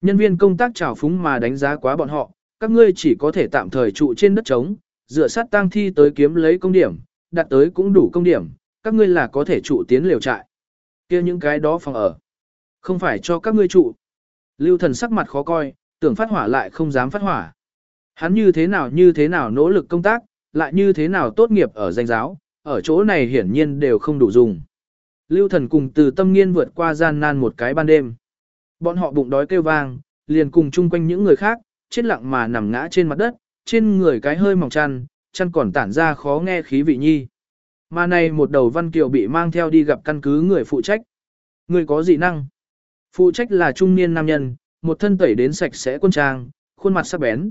Nhân viên công tác trào phúng mà đánh giá quá bọn họ, các ngươi chỉ có thể tạm thời trụ trên đất trống, dựa sát tang thi tới kiếm lấy công điểm, đặt tới cũng đủ công điểm, các ngươi là có thể trụ tiến liều trại. kia những cái đó phòng ở. Không phải cho các ngươi trụ. Lưu thần sắc mặt khó coi, tưởng phát hỏa lại không dám phát hỏa. Hắn như thế nào như thế nào nỗ lực công tác, lại như thế nào tốt nghiệp ở danh giáo, ở chỗ này hiển nhiên đều không đủ dùng. Lưu thần cùng từ tâm nghiên vượt qua gian nan một cái ban đêm. Bọn họ bụng đói kêu vang, liền cùng chung quanh những người khác, chết lặng mà nằm ngã trên mặt đất, trên người cái hơi mỏng chăn, chăn còn tản ra khó nghe khí vị nhi. Mà này một đầu văn kiều bị mang theo đi gặp căn cứ người phụ trách. Người có dị năng. Phụ trách là trung niên nam nhân, một thân tẩy đến sạch sẽ quân trang, khuôn mặt sắc bén.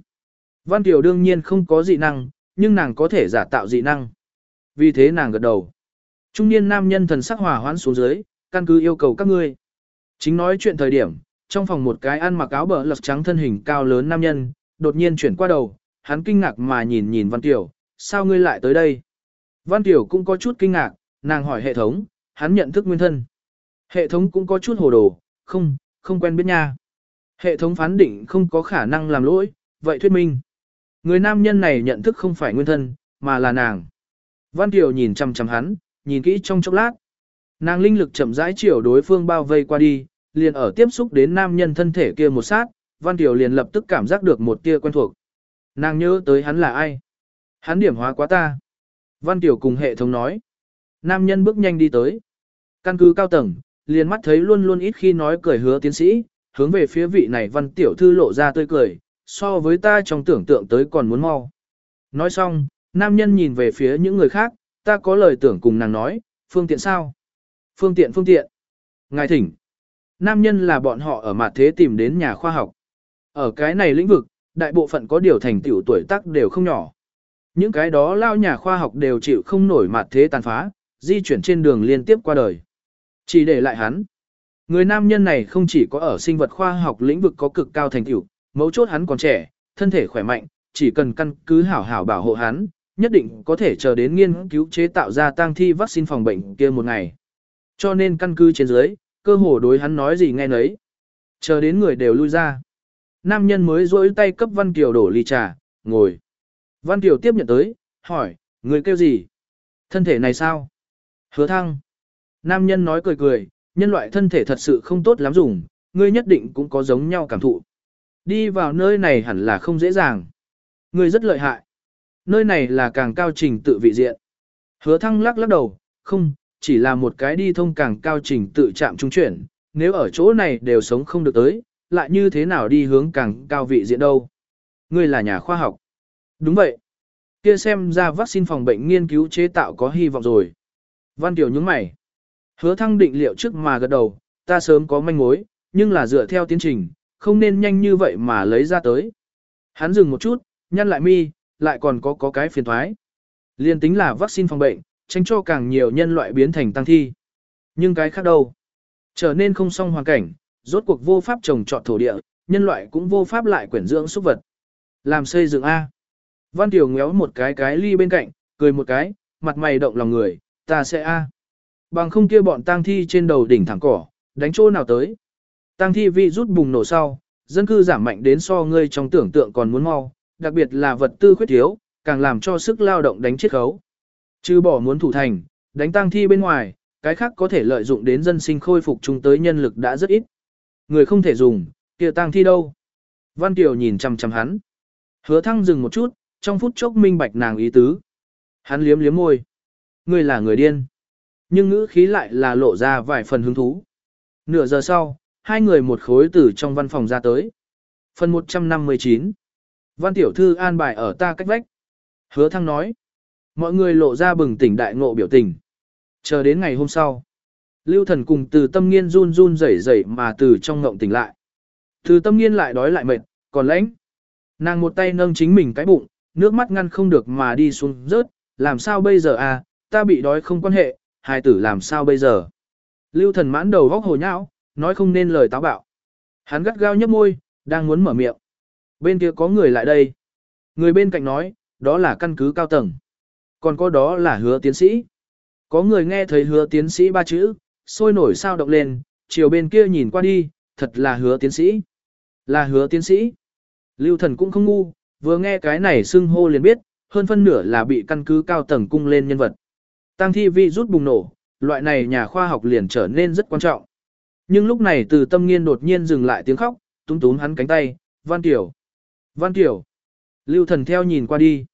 Văn Kiều đương nhiên không có dị năng, nhưng nàng có thể giả tạo dị năng. Vì thế nàng gật đầu. Trung niên nam nhân thần sắc hòa hoãn xuống dưới, căn cứ yêu cầu các ngươi. Chính nói chuyện thời điểm, trong phòng một cái ăn mặc áo bờ lật trắng thân hình cao lớn nam nhân, đột nhiên chuyển qua đầu, hắn kinh ngạc mà nhìn nhìn Văn Kiều, sao ngươi lại tới đây? Văn Kiều cũng có chút kinh ngạc, nàng hỏi hệ thống, hắn nhận thức nguyên thân. Hệ thống cũng có chút hồ đồ, không, không quen biết nha. Hệ thống phán định không có khả năng làm lỗi, vậy thuyết minh. Người nam nhân này nhận thức không phải nguyên thân, mà là nàng. Văn Kiều nhìn chăm chăm hắn, nhìn kỹ trong chốc lát. Nàng linh lực chậm rãi chiều đối phương bao vây qua đi, liền ở tiếp xúc đến nam nhân thân thể kia một sát, Văn Kiều liền lập tức cảm giác được một tia quen thuộc. Nàng nhớ tới hắn là ai? Hắn điểm hóa quá ta. Văn Tiểu cùng hệ thống nói. Nam nhân bước nhanh đi tới. Căn cứ cao tầng, liền mắt thấy luôn luôn ít khi nói cười hứa tiến sĩ, hướng về phía vị này Văn Tiểu Thư lộ ra tươi cười, so với ta trong tưởng tượng tới còn muốn mau. Nói xong, nam nhân nhìn về phía những người khác, ta có lời tưởng cùng nàng nói, phương tiện sao? Phương tiện phương tiện. Ngài thỉnh. Nam nhân là bọn họ ở mặt thế tìm đến nhà khoa học. Ở cái này lĩnh vực, đại bộ phận có điều thành tiểu tuổi tác đều không nhỏ. Những cái đó lao nhà khoa học đều chịu không nổi mặt thế tàn phá, di chuyển trên đường liên tiếp qua đời. Chỉ để lại hắn. Người nam nhân này không chỉ có ở sinh vật khoa học lĩnh vực có cực cao thành tựu, mấu chốt hắn còn trẻ, thân thể khỏe mạnh, chỉ cần căn cứ hảo hảo bảo hộ hắn, nhất định có thể chờ đến nghiên cứu chế tạo ra tang thi vaccine phòng bệnh kia một ngày. Cho nên căn cứ trên dưới, cơ hồ đối hắn nói gì nghe nấy. Chờ đến người đều lui ra. Nam nhân mới rỗi tay cấp Văn Kiều đổ ly trà, ngồi. Văn Kiều tiếp nhận tới, hỏi, người kêu gì? Thân thể này sao? Hứa thăng. Nam nhân nói cười cười, nhân loại thân thể thật sự không tốt lắm dùng, ngươi nhất định cũng có giống nhau cảm thụ. Đi vào nơi này hẳn là không dễ dàng. Ngươi rất lợi hại. Nơi này là càng cao trình tự vị diện. Hứa thăng lắc lắc đầu, không, chỉ là một cái đi thông càng cao trình tự chạm trung chuyển, nếu ở chỗ này đều sống không được tới, lại như thế nào đi hướng càng cao vị diện đâu. Ngươi là nhà khoa học. Đúng vậy. Kia xem ra vaccine phòng bệnh nghiên cứu chế tạo có hy vọng rồi. Văn Tiểu nhướng mày. Hứa thăng định liệu trước mà gật đầu, ta sớm có manh mối, nhưng là dựa theo tiến trình, không nên nhanh như vậy mà lấy ra tới. Hắn dừng một chút, nhăn lại mi, lại còn có có cái phiền thoái. Liên tính là vaccine phòng bệnh, tránh cho càng nhiều nhân loại biến thành tăng thi. Nhưng cái khác đâu? Trở nên không song hoàn cảnh, rốt cuộc vô pháp trồng trọt thổ địa, nhân loại cũng vô pháp lại quyển dưỡng súc vật. Làm xây dựng A. Văn Tiểu ngéo một cái cái ly bên cạnh, cười một cái, mặt mày động lòng người, ta sẽ A. Bằng không kia bọn tang thi trên đầu đỉnh thẳng cỏ, đánh chỗ nào tới. Tang thi vi rút bùng nổ sau, dân cư giảm mạnh đến so ngươi trong tưởng tượng còn muốn mau, đặc biệt là vật tư khuyết thiếu, càng làm cho sức lao động đánh chết khấu. Chứ bỏ muốn thủ thành, đánh tang thi bên ngoài, cái khác có thể lợi dụng đến dân sinh khôi phục chung tới nhân lực đã rất ít. Người không thể dùng, kia tang thi đâu. Văn Kiều nhìn chằm chằm hắn. Hứa thăng dừng một chút, trong phút chốc minh bạch nàng ý tứ. Hắn liếm liếm môi. Người là người điên. Nhưng ngữ khí lại là lộ ra vài phần hứng thú. Nửa giờ sau, hai người một khối từ trong văn phòng ra tới. Phần 159 Văn tiểu thư an bài ở ta cách vách. Hứa thăng nói. Mọi người lộ ra bừng tỉnh đại ngộ biểu tình. Chờ đến ngày hôm sau. Lưu thần cùng từ tâm nghiên run run rẩy rẩy mà từ trong ngộng tỉnh lại. Từ tâm nghiên lại đói lại mệt, còn lãnh. Nàng một tay nâng chính mình cái bụng, nước mắt ngăn không được mà đi xuống rớt, làm sao bây giờ à, ta bị đói không quan hệ, hài tử làm sao bây giờ. Lưu thần mãn đầu góc hồ nhão, nói không nên lời táo bạo. Hắn gắt gao nhấp môi, đang muốn mở miệng. Bên kia có người lại đây. Người bên cạnh nói, đó là căn cứ cao tầng. Còn có đó là hứa tiến sĩ. Có người nghe thấy hứa tiến sĩ ba chữ, sôi nổi sao động lên, chiều bên kia nhìn qua đi, thật là hứa tiến sĩ. Là hứa tiến sĩ. Lưu thần cũng không ngu, vừa nghe cái này xưng hô liền biết, hơn phân nửa là bị căn cứ cao tầng cung lên nhân vật. Tăng thi vi rút bùng nổ, loại này nhà khoa học liền trở nên rất quan trọng. Nhưng lúc này từ tâm nghiên đột nhiên dừng lại tiếng khóc, túm túm hắn cánh tay, Văn Tiểu. Văn Tiểu. Lưu thần theo nhìn qua đi.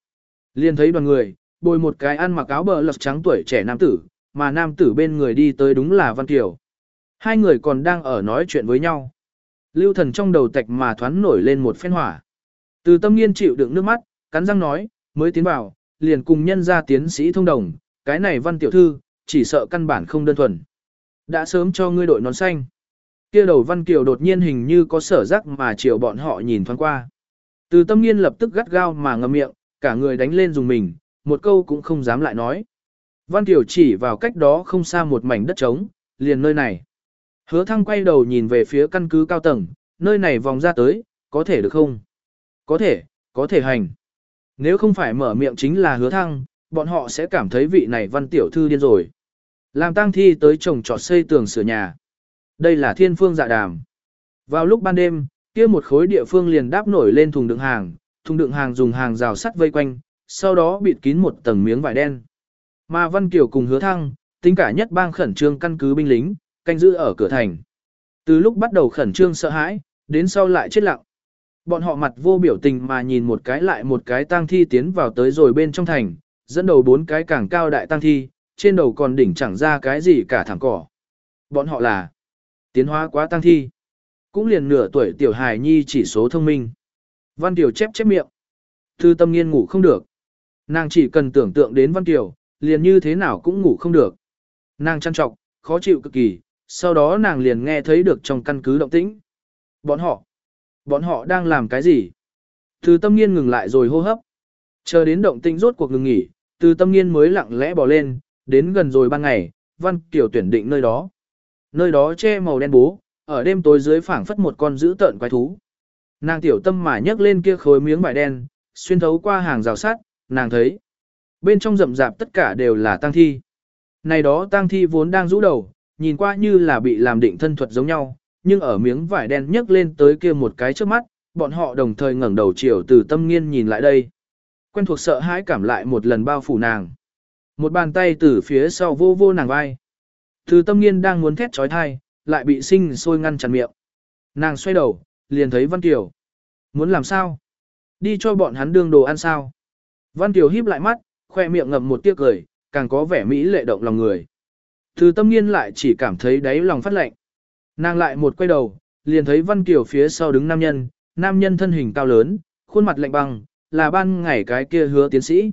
Liền thấy đoàn người, bồi một cái ăn mặc áo bờ lật trắng tuổi trẻ nam tử, mà nam tử bên người đi tới đúng là Văn Kiều. Hai người còn đang ở nói chuyện với nhau. Lưu thần trong đầu tạch mà thoáng nổi lên một phen hỏa. Từ tâm nghiên chịu đựng nước mắt, cắn răng nói, mới tiến vào, liền cùng nhân ra tiến sĩ thông đồng, cái này văn tiểu thư, chỉ sợ căn bản không đơn thuần. Đã sớm cho ngươi đội nón xanh. kia đầu văn kiều đột nhiên hình như có sở giác mà chiều bọn họ nhìn thoáng qua. Từ tâm nghiên lập tức gắt gao mà ngậm miệng, cả người đánh lên dùng mình, một câu cũng không dám lại nói. Văn Kiều chỉ vào cách đó không xa một mảnh đất trống, liền nơi này. Hứa thăng quay đầu nhìn về phía căn cứ cao tầng, nơi này vòng ra tới, có thể được không? Có thể, có thể hành. Nếu không phải mở miệng chính là hứa thăng, bọn họ sẽ cảm thấy vị này văn tiểu thư điên rồi. Làm tang thi tới trồng trọt xây tường sửa nhà. Đây là thiên phương dạ đàm. Vào lúc ban đêm, kia một khối địa phương liền đáp nổi lên thùng đựng hàng, thùng đựng hàng dùng hàng rào sắt vây quanh, sau đó bịt kín một tầng miếng vải đen. Mà Văn Kiều cùng hứa thăng, tính cả nhất bang khẩn trương căn cứ binh lính, canh giữ ở cửa thành. Từ lúc bắt đầu khẩn trương sợ hãi, đến sau lại chết lặng. Bọn họ mặt vô biểu tình mà nhìn một cái lại một cái tang thi tiến vào tới rồi bên trong thành, dẫn đầu bốn cái càng cao đại tang thi, trên đầu còn đỉnh chẳng ra cái gì cả thẳng cỏ. Bọn họ là tiến hóa quá tang thi. Cũng liền nửa tuổi tiểu hài nhi chỉ số thông minh. Văn Tiểu chép chép miệng. Thư tâm nghiên ngủ không được. Nàng chỉ cần tưởng tượng đến Văn Tiểu, liền như thế nào cũng ngủ không được. Nàng chăn trọc, khó chịu cực kỳ, sau đó nàng liền nghe thấy được trong căn cứ động tĩnh. Bọn họ, bọn họ đang làm cái gì? Từ tâm nghiên ngừng lại rồi hô hấp. Chờ đến động tĩnh rốt cuộc ngừng nghỉ, từ tâm nghiên mới lặng lẽ bỏ lên, đến gần rồi ban ngày, văn kiểu tuyển định nơi đó. Nơi đó che màu đen bố, ở đêm tối dưới phảng phất một con dữ tợn quái thú. Nàng tiểu tâm mà nhấc lên kia khối miếng vải đen, xuyên thấu qua hàng rào sắt, nàng thấy. Bên trong rậm rạp tất cả đều là tang thi. Này đó tang thi vốn đang rũ đầu, nhìn qua như là bị làm định thân thuật giống nhau, nhưng ở miếng vải đen nhấc lên tới kia một cái trước mắt, bọn họ đồng thời ngẩng đầu chiều từ tâm nghiên nhìn lại đây. Quen thuộc sợ hãi cảm lại một lần bao phủ nàng. Một bàn tay từ phía sau vô vô nàng vai. Từ tâm nghiên đang muốn thét trói thai, lại bị sinh sôi ngăn chặn miệng. Nàng xoay đầu, liền thấy Văn Kiều. Muốn làm sao? Đi cho bọn hắn đương đồ ăn sao? Văn Kiều híp lại mắt, khoe miệng ngậm một tiếc cười, càng có vẻ mỹ lệ động lòng người. Từ tâm nghiên lại chỉ cảm thấy đáy lòng phát lạnh. Nàng lại một quay đầu, liền thấy Văn Kiều phía sau đứng nam nhân, nam nhân thân hình cao lớn, khuôn mặt lạnh băng, là ban ngày cái kia hứa tiến sĩ.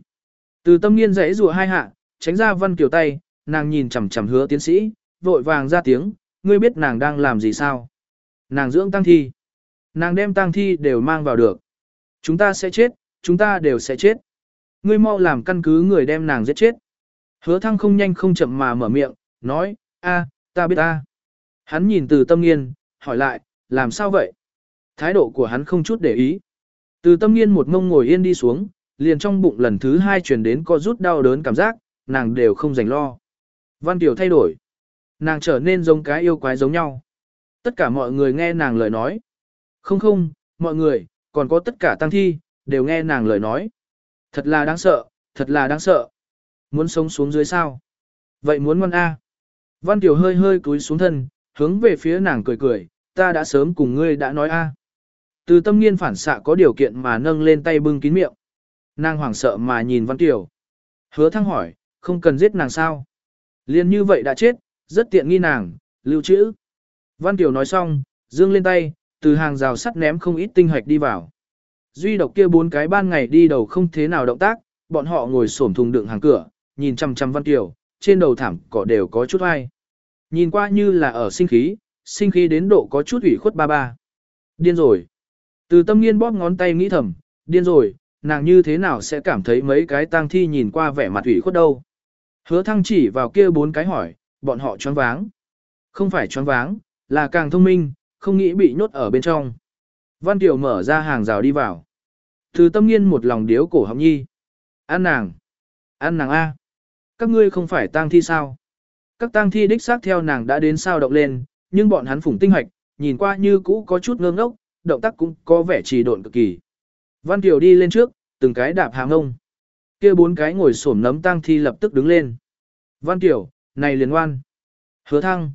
Từ tâm nghiên rẽ rùa hai hạ, tránh ra Văn Kiều tay, nàng nhìn chằm chằm hứa tiến sĩ, vội vàng ra tiếng, ngươi biết nàng đang làm gì sao? Nàng dưỡng tăng thi. Nàng đem tăng thi đều mang vào được. Chúng ta sẽ chết, chúng ta đều sẽ chết. Ngươi mau làm căn cứ người đem nàng giết chết. Hứa thăng không nhanh không chậm mà mở miệng, nói, a, ta biết ta. Hắn nhìn từ tâm nghiên, hỏi lại, làm sao vậy? Thái độ của hắn không chút để ý. Từ tâm nghiên một mông ngồi yên đi xuống, liền trong bụng lần thứ hai truyền đến co rút đau đớn cảm giác, nàng đều không dành lo. Văn Tiểu thay đổi. Nàng trở nên giống cái yêu quái giống nhau. Tất cả mọi người nghe nàng lời nói. Không không, mọi người, còn có tất cả tăng thi, đều nghe nàng lời nói. Thật là đáng sợ, thật là đáng sợ. Muốn sống xuống dưới sao? Vậy muốn ngoan A. Văn Tiểu hơi hơi cúi xuống thân, hướng về phía nàng cười cười, ta đã sớm cùng ngươi đã nói A. Từ tâm nghiên phản xạ có điều kiện mà nâng lên tay bưng kín miệng. Nàng hoảng sợ mà nhìn Văn Tiểu. Hứa thăng hỏi, không cần giết nàng sao? Liên như vậy đã chết, rất tiện nghi nàng, lưu trữ. Văn Tiểu nói xong, dương lên tay, từ hàng rào sắt ném không ít tinh hạch đi vào. Duy độc kia bốn cái ban ngày đi đầu không thế nào động tác, bọn họ ngồi xổm thùng đựng hàng cửa, nhìn chăm chăm Văn Tiểu, trên đầu thảm cỏ đều có chút ai. Nhìn qua như là ở sinh khí, sinh khí đến độ có chút ủy khuất ba ba. Điên rồi. Từ tâm nghiên bóp ngón tay nghĩ thầm, điên rồi, nàng như thế nào sẽ cảm thấy mấy cái tang thi nhìn qua vẻ mặt ủy khuất đâu. Hứa thăng chỉ vào kia bốn cái hỏi, bọn họ choáng váng. Không phải choáng váng, là càng thông minh, không nghĩ bị nhốt ở bên trong. Văn Tiểu mở ra hàng rào đi vào. Từ tâm nghiên một lòng điếu cổ họng nhi. an nàng. an nàng A. Các ngươi không phải tang thi sao? Các tang thi đích xác theo nàng đã đến sao động lên, nhưng bọn hắn phủng tinh hoạch, nhìn qua như cũ có chút ngơ ngốc, động tác cũng có vẻ trì độn cực kỳ. Văn Tiểu đi lên trước, từng cái đạp hàng ông. kia bốn cái ngồi xổm nấm tang thi lập tức đứng lên. Văn Tiểu, này liền ngoan. Hứa thăng.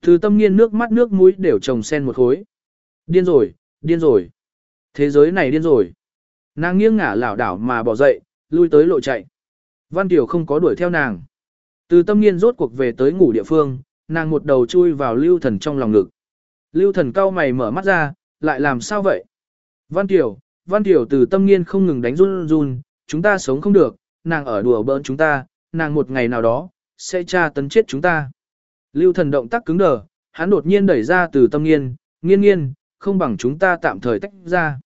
Từ tâm nghiên nước mắt nước mũi đều trồng sen một khối. Điên rồi, điên rồi. Thế giới này điên rồi. Nàng nghiêng ngả lảo đảo mà bỏ dậy, lui tới lộ chạy. Văn Tiểu không có đuổi theo nàng. Từ tâm nghiên rốt cuộc về tới ngủ địa phương, nàng một đầu chui vào lưu thần trong lòng ngực. Lưu thần cau mày mở mắt ra, lại làm sao vậy? Văn Tiểu, Văn Tiểu từ tâm nghiên không ngừng đánh run run, chúng ta sống không được, nàng ở đùa bỡn chúng ta, nàng một ngày nào đó, sẽ tra tấn chết chúng ta. Lưu thần động tác cứng đờ, hắn đột nhiên đẩy ra từ tâm nghiên, nghiên nghiên, không bằng chúng ta tạm thời tách ra.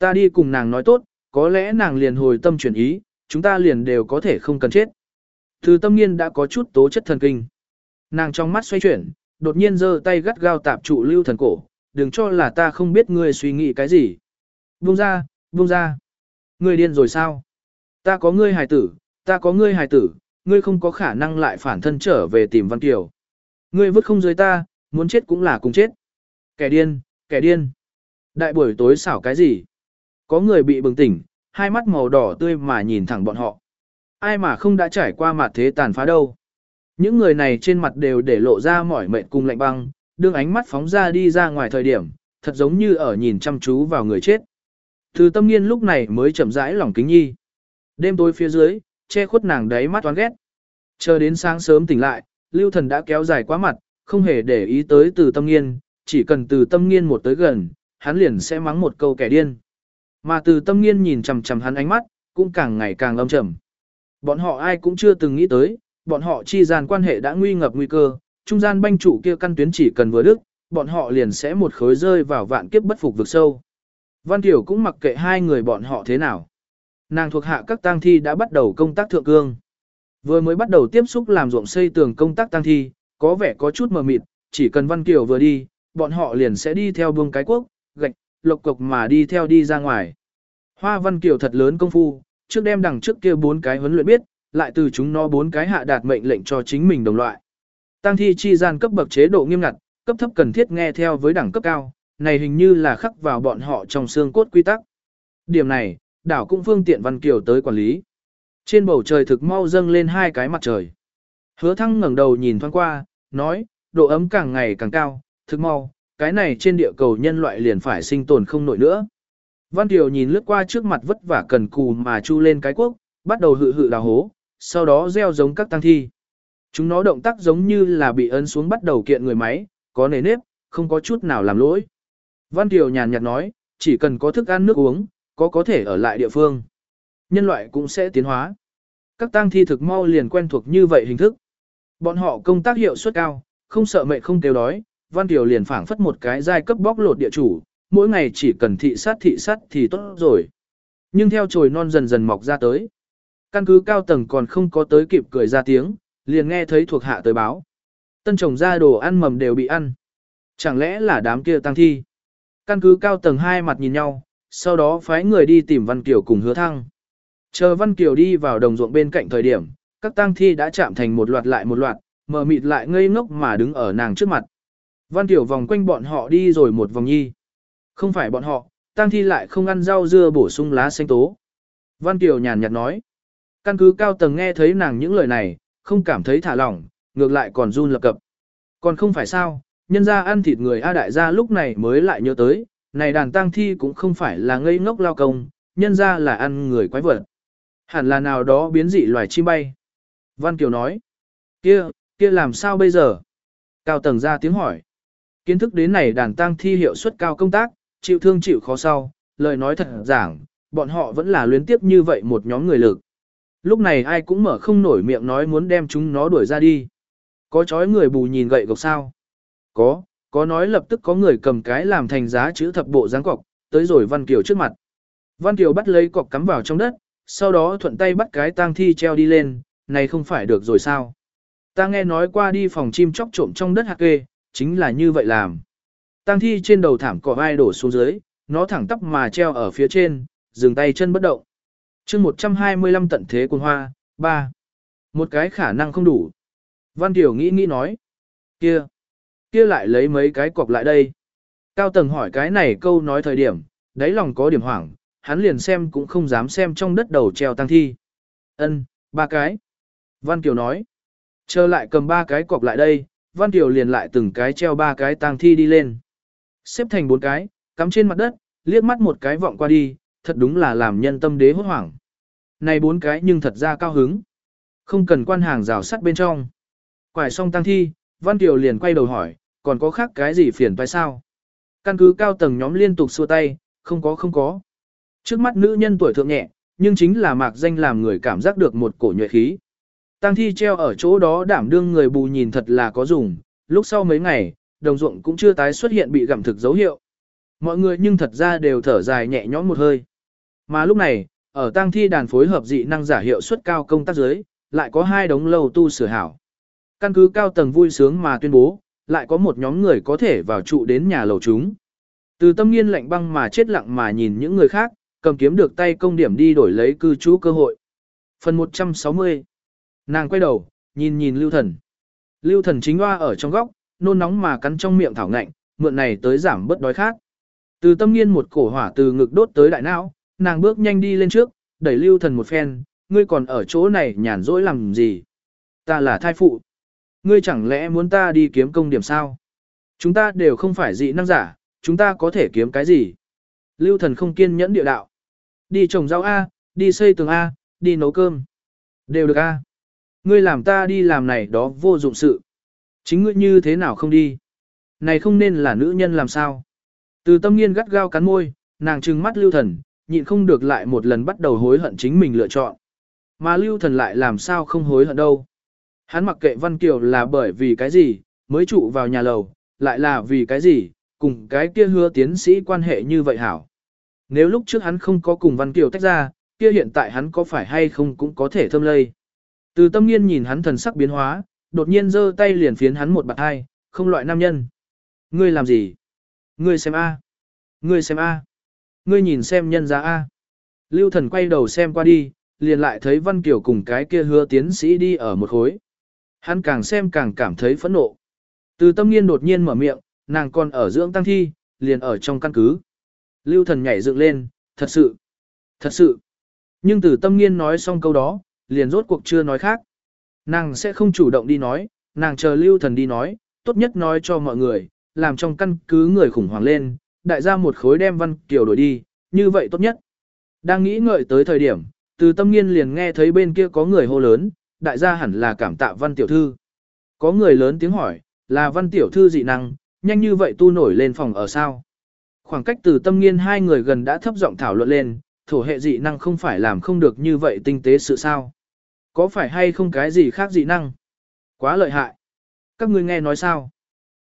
Ta đi cùng nàng nói tốt, có lẽ nàng liền hồi tâm chuyển ý, chúng ta liền đều có thể không cần chết. Từ tâm nghiên đã có chút tố chất thần kinh. Nàng trong mắt xoay chuyển, đột nhiên giơ tay gắt gao tạp trụ lưu thần cổ, đừng cho là ta không biết ngươi suy nghĩ cái gì. Buông ra, buông ra. Ngươi điên rồi sao? Ta có ngươi hài tử, ta có ngươi hài tử, ngươi không có khả năng lại phản thân trở về tìm Văn Kiều. Ngươi vứt không dưới ta, muốn chết cũng là cùng chết. Kẻ điên, kẻ điên. Đại buổi tối xảo cái gì? Có người bị bừng tỉnh, hai mắt màu đỏ tươi mà nhìn thẳng bọn họ. Ai mà không đã trải qua mặt thế tàn phá đâu. Những người này trên mặt đều để lộ ra mỏi mệt cùng lạnh băng, đương ánh mắt phóng ra đi ra ngoài thời điểm, thật giống như ở nhìn chăm chú vào người chết. Từ tâm nghiên lúc này mới chậm rãi lòng kính nhi. Đêm tối phía dưới, che khuất nàng đáy mắt toán ghét. Chờ đến sáng sớm tỉnh lại, lưu thần đã kéo dài quá mặt, không hề để ý tới từ tâm nghiên, chỉ cần từ tâm nghiên một tới gần, hắn liền sẽ mắng một câu kẻ điên. Mà từ tâm nghiên nhìn chằm chằm hắn ánh mắt, cũng càng ngày càng lâm trầm. Bọn họ ai cũng chưa từng nghĩ tới, bọn họ chi gian quan hệ đã nguy ngập nguy cơ, trung gian banh chủ kia căn tuyến chỉ cần vừa đức, bọn họ liền sẽ một khối rơi vào vạn kiếp bất phục vực sâu. Văn Tiểu cũng mặc kệ hai người bọn họ thế nào. Nàng thuộc hạ các tang thi đã bắt đầu công tác thượng cương. Vừa mới bắt đầu tiếp xúc làm ruộng xây tường công tác tang thi, có vẻ có chút mờ mịt, chỉ cần Văn Kiều vừa đi, bọn họ liền sẽ đi theo buông cái quốc, gạch, lộc cục mà đi theo đi ra ngoài. Hoa Văn Kiều thật lớn công phu, trước đem đằng trước kia bốn cái huấn luyện biết, lại từ chúng nó bốn cái hạ đạt mệnh lệnh cho chính mình đồng loại. Tăng thi chi gian cấp bậc chế độ nghiêm ngặt, cấp thấp cần thiết nghe theo với đẳng cấp cao, này hình như là khắc vào bọn họ trong xương cốt quy tắc. Điểm này, đảo cũng phương tiện Văn Kiều tới quản lý. Trên bầu trời thực mau dâng lên hai cái mặt trời. Hứa thăng ngẩng đầu nhìn thoáng qua, nói, độ ấm càng ngày càng cao, thực mau, cái này trên địa cầu nhân loại liền phải sinh tồn không nổi nữa. Văn Kiều nhìn lướt qua trước mặt vất vả cần cù mà chu lên cái quốc, bắt đầu hự hự đào hố, sau đó gieo giống các tăng thi. Chúng nó động tác giống như là bị ấn xuống bắt đầu kiện người máy, có nề nếp, không có chút nào làm lỗi. Văn Kiều nhàn nhạt nói, chỉ cần có thức ăn nước uống, có có thể ở lại địa phương. Nhân loại cũng sẽ tiến hóa. Các tang thi thực mau liền quen thuộc như vậy hình thức. Bọn họ công tác hiệu suất cao, không sợ mệt không kêu đói, Văn Kiều liền phảng phất một cái giai cấp bóc lột địa chủ, mỗi ngày chỉ cần thị sát thị sát thì tốt rồi. Nhưng theo chồi non dần dần mọc ra tới. Căn cứ cao tầng còn không có tới kịp cười ra tiếng, liền nghe thấy thuộc hạ tới báo. Tân trồng ra đồ ăn mầm đều bị ăn. Chẳng lẽ là đám kia tăng thi? Căn cứ cao tầng hai mặt nhìn nhau, sau đó phái người đi tìm Văn Kiều cùng hứa thăng. Chờ Văn Kiều đi vào đồng ruộng bên cạnh thời điểm, các tang thi đã chạm thành một loạt lại một loạt, mờ mịt lại ngây ngốc mà đứng ở nàng trước mặt. Văn Tiểu vòng quanh bọn họ đi rồi một vòng nhi. Không phải bọn họ, tang thi lại không ăn rau dưa bổ sung lá xanh tố. Văn Tiểu nhàn nhạt nói. Căn cứ cao tầng nghe thấy nàng những lời này, không cảm thấy thả lỏng, ngược lại còn run lập cập. Còn không phải sao, nhân ra ăn thịt người A đại gia lúc này mới lại nhớ tới, này đàn tang thi cũng không phải là ngây ngốc lao công, nhân ra là ăn người quái vật. Hẳn là nào đó biến dị loài chim bay. Văn Kiều nói, kia, kia làm sao bây giờ? Cao tầng ra tiếng hỏi. Kiến thức đến này đàn tang thi hiệu suất cao công tác, chịu thương chịu khó sau, lời nói thật giảng, bọn họ vẫn là luyến tiếp như vậy một nhóm người lực. Lúc này ai cũng mở không nổi miệng nói muốn đem chúng nó đuổi ra đi. Có chói người bù nhìn gậy gộc sao? Có, có nói lập tức có người cầm cái làm thành giá chữ thập bộ dáng cọc, tới rồi Văn Kiều trước mặt. Văn Kiều bắt lấy cọc cắm vào trong đất, sau đó thuận tay bắt cái tang thi treo đi lên, này không phải được rồi sao? Ta nghe nói qua đi phòng chim chóc trộm trong đất hạt kê, chính là như vậy làm. Tang thi trên đầu thảm cỏ vai đổ xuống dưới, nó thẳng tắp mà treo ở phía trên, dừng tay chân bất động. chương 125 tận thế quân hoa, 3. Một cái khả năng không đủ. Văn tiểu nghĩ nghĩ nói. kia kia lại lấy mấy cái cọc lại đây. Cao tầng hỏi cái này câu nói thời điểm, đáy lòng có điểm hoảng, hắn liền xem cũng không dám xem trong đất đầu treo tăng thi. Ân, ba cái. Văn Kiều nói. Chờ lại cầm ba cái cọc lại đây, Văn Kiều liền lại từng cái treo ba cái tang thi đi lên. Xếp thành bốn cái, cắm trên mặt đất, liếc mắt một cái vọng qua đi, thật đúng là làm nhân tâm đế hốt hoảng. Này bốn cái nhưng thật ra cao hứng. Không cần quan hàng rào sắt bên trong. Quải xong tang thi, Văn Kiều liền quay đầu hỏi, còn có khác cái gì phiền phải sao? Căn cứ cao tầng nhóm liên tục xua tay, không có không có. Trước mắt nữ nhân tuổi thượng nhẹ, nhưng chính là mạc danh làm người cảm giác được một cổ nhuệ khí. Tang thi treo ở chỗ đó đảm đương người bù nhìn thật là có dùng, lúc sau mấy ngày, đồng ruộng cũng chưa tái xuất hiện bị gặm thực dấu hiệu. Mọi người nhưng thật ra đều thở dài nhẹ nhõm một hơi. Mà lúc này, ở tang thi đàn phối hợp dị năng giả hiệu suất cao công tác giới, lại có hai đống lầu tu sửa hảo. Căn cứ cao tầng vui sướng mà tuyên bố, lại có một nhóm người có thể vào trụ đến nhà lầu chúng. Từ tâm nghiên lạnh băng mà chết lặng mà nhìn những người khác, cầm kiếm được tay công điểm đi đổi lấy cư trú cơ hội. Phần 160 Nàng quay đầu, nhìn nhìn lưu thần. Lưu thần chính hoa ở trong góc, nôn nóng mà cắn trong miệng thảo ngạnh, mượn này tới giảm bớt đói khát. Từ tâm nghiên một cổ hỏa từ ngực đốt tới đại não, nàng bước nhanh đi lên trước, đẩy lưu thần một phen, ngươi còn ở chỗ này nhàn rỗi làm gì? Ta là thai phụ. Ngươi chẳng lẽ muốn ta đi kiếm công điểm sao? Chúng ta đều không phải dị năng giả, chúng ta có thể kiếm cái gì? Lưu thần không kiên nhẫn địa đạo. Đi trồng rau A, đi xây tường A, đi nấu cơm. Đều được A. Ngươi làm ta đi làm này đó vô dụng sự. Chính ngươi như thế nào không đi? Này không nên là nữ nhân làm sao? Từ tâm nghiên gắt gao cắn môi, nàng trừng mắt lưu thần, nhịn không được lại một lần bắt đầu hối hận chính mình lựa chọn. Mà lưu thần lại làm sao không hối hận đâu. Hắn mặc kệ Văn Kiều là bởi vì cái gì, mới trụ vào nhà lầu, lại là vì cái gì, cùng cái kia hứa tiến sĩ quan hệ như vậy hảo. Nếu lúc trước hắn không có cùng Văn Kiều tách ra, kia hiện tại hắn có phải hay không cũng có thể thâm lây. Từ tâm nghiên nhìn hắn thần sắc biến hóa, đột nhiên giơ tay liền phiến hắn một bạt hai, không loại nam nhân. Ngươi làm gì? Ngươi xem A. Ngươi xem A. Ngươi nhìn xem nhân ra A. Lưu thần quay đầu xem qua đi, liền lại thấy Văn Kiều cùng cái kia hứa tiến sĩ đi ở một khối. Hắn càng xem càng cảm thấy phẫn nộ. Từ tâm nghiên đột nhiên mở miệng, nàng còn ở dưỡng tăng thi, liền ở trong căn cứ. Lưu thần nhảy dựng lên, thật sự, thật sự. Nhưng từ tâm nghiên nói xong câu đó, liền rốt cuộc chưa nói khác. Nàng sẽ không chủ động đi nói, nàng chờ lưu thần đi nói, tốt nhất nói cho mọi người, làm trong căn cứ người khủng hoảng lên, đại gia một khối đem văn kiều đổi đi, như vậy tốt nhất. Đang nghĩ ngợi tới thời điểm, từ tâm nghiên liền nghe thấy bên kia có người hô lớn, đại gia hẳn là cảm tạ văn tiểu thư. Có người lớn tiếng hỏi, là văn tiểu thư dị năng, nhanh như vậy tu nổi lên phòng ở sao? Khoảng cách từ tâm nghiên hai người gần đã thấp giọng thảo luận lên, thổ hệ dị năng không phải làm không được như vậy tinh tế sự sao? Có phải hay không cái gì khác dị năng? Quá lợi hại. Các ngươi nghe nói sao?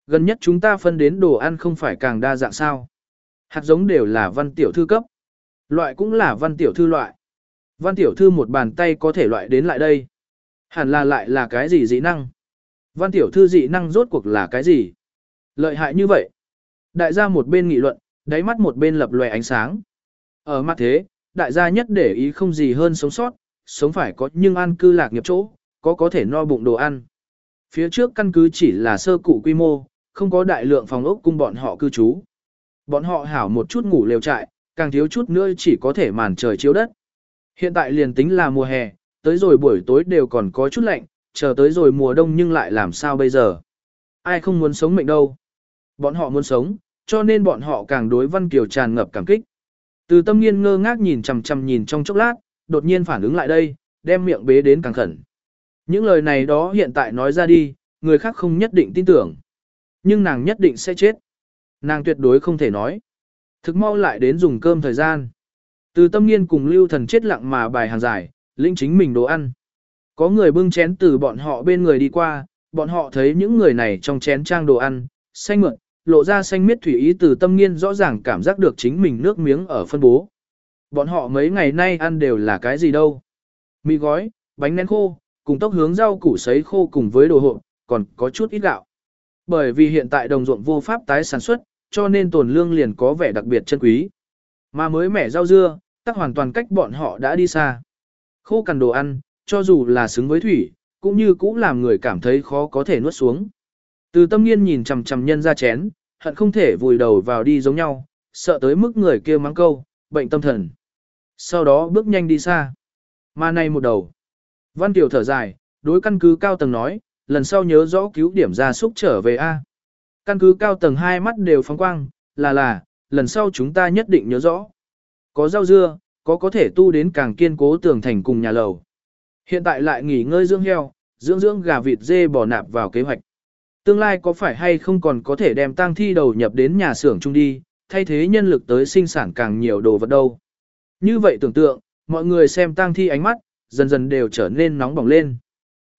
Gần nhất chúng ta phân đến đồ ăn không phải càng đa dạng sao? Hạt giống đều là văn tiểu thư cấp. Loại cũng là văn tiểu thư loại. Văn tiểu thư một bàn tay có thể loại đến lại đây. Hẳn là lại là cái gì dị năng? Văn tiểu thư dị năng rốt cuộc là cái gì? Lợi hại như vậy. Đại gia một bên nghị luận, đáy mắt một bên lập lòe ánh sáng. Ở mặt thế, đại gia nhất để ý không gì hơn sống sót, sống phải có nhưng an cư lạc nghiệp chỗ, có có thể no bụng đồ ăn. Phía trước căn cứ chỉ là sơ cụ quy mô, không có đại lượng phòng ốc cung bọn họ cư trú. Bọn họ hảo một chút ngủ lều trại, càng thiếu chút nữa chỉ có thể màn trời chiếu đất. Hiện tại liền tính là mùa hè, tới rồi buổi tối đều còn có chút lạnh, chờ tới rồi mùa đông nhưng lại làm sao bây giờ. Ai không muốn sống mệnh đâu. Bọn họ muốn sống, cho nên bọn họ càng đối Văn Kiều tràn ngập cảm kích. Từ tâm nghiên ngơ ngác nhìn chằm chằm nhìn trong chốc lát, đột nhiên phản ứng lại đây, đem miệng bế đến càng khẩn. Những lời này đó hiện tại nói ra đi, người khác không nhất định tin tưởng. Nhưng nàng nhất định sẽ chết. Nàng tuyệt đối không thể nói. Thực mau lại đến dùng cơm thời gian. Từ tâm nghiên cùng lưu thần chết lặng mà bài hàng dài, lĩnh chính mình đồ ăn. Có người bưng chén từ bọn họ bên người đi qua, bọn họ thấy những người này trong chén trang đồ ăn, xanh mượn, lộ ra xanh miết thủy ý từ tâm nghiên rõ ràng cảm giác được chính mình nước miếng ở phân bố. Bọn họ mấy ngày nay ăn đều là cái gì đâu. Mì gói, bánh nén khô, cùng tốc hướng rau củ sấy khô cùng với đồ hộp, còn có chút ít gạo. Bởi vì hiện tại đồng ruộng vô pháp tái sản xuất, cho nên tồn lương liền có vẻ đặc biệt chân quý. Mà mới mẻ rau dưa, tắc hoàn toàn cách bọn họ đã đi xa. Khô cằn đồ ăn, cho dù là xứng với thủy, cũng như cũng làm người cảm thấy khó có thể nuốt xuống. Từ tâm nghiên nhìn chằm chằm nhân ra chén, hận không thể vùi đầu vào đi giống nhau, sợ tới mức người kia mắng câu, bệnh tâm thần. Sau đó bước nhanh đi xa. Mà này một đầu. Văn Tiểu thở dài, đối căn cứ cao tầng nói, lần sau nhớ rõ cứu điểm ra súc trở về A. Căn cứ cao tầng hai mắt đều phóng quang, là là, lần sau chúng ta nhất định nhớ rõ. Có rau dưa, có có thể tu đến càng kiên cố tường thành cùng nhà lầu. Hiện tại lại nghỉ ngơi dưỡng heo, dưỡng dưỡng gà vịt dê bò nạp vào kế hoạch. Tương lai có phải hay không còn có thể đem tang thi đầu nhập đến nhà xưởng chung đi, thay thế nhân lực tới sinh sản càng nhiều đồ vật đâu. Như vậy tưởng tượng, mọi người xem tang thi ánh mắt, dần dần đều trở nên nóng bỏng lên.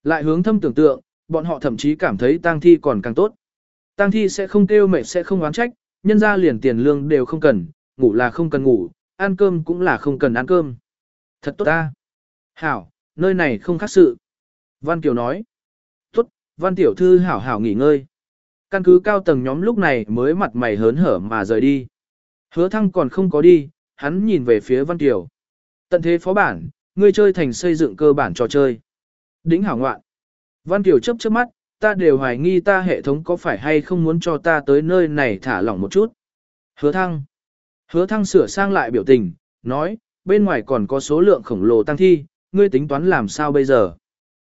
Lại hướng thâm tưởng tượng, bọn họ thậm chí cảm thấy tang thi còn càng tốt. Tang thi sẽ không kêu mệt sẽ không oán trách, nhân ra liền tiền lương đều không cần, ngủ là không cần ngủ, ăn cơm cũng là không cần ăn cơm. Thật tốt ta. Hảo, nơi này không khác sự. Văn Kiều nói. Tốt, Văn Tiểu Thư hảo hảo nghỉ ngơi. Căn cứ cao tầng nhóm lúc này mới mặt mày hớn hở mà rời đi. Hứa thăng còn không có đi, hắn nhìn về phía Văn Kiều. Tận thế phó bản, ngươi chơi thành xây dựng cơ bản trò chơi. Đính hảo ngoạn. Văn Kiều chấp chớp mắt, ta đều hoài nghi ta hệ thống có phải hay không muốn cho ta tới nơi này thả lỏng một chút. Hứa thăng. Hứa thăng sửa sang lại biểu tình, nói, bên ngoài còn có số lượng khổng lồ tăng thi, ngươi tính toán làm sao bây giờ?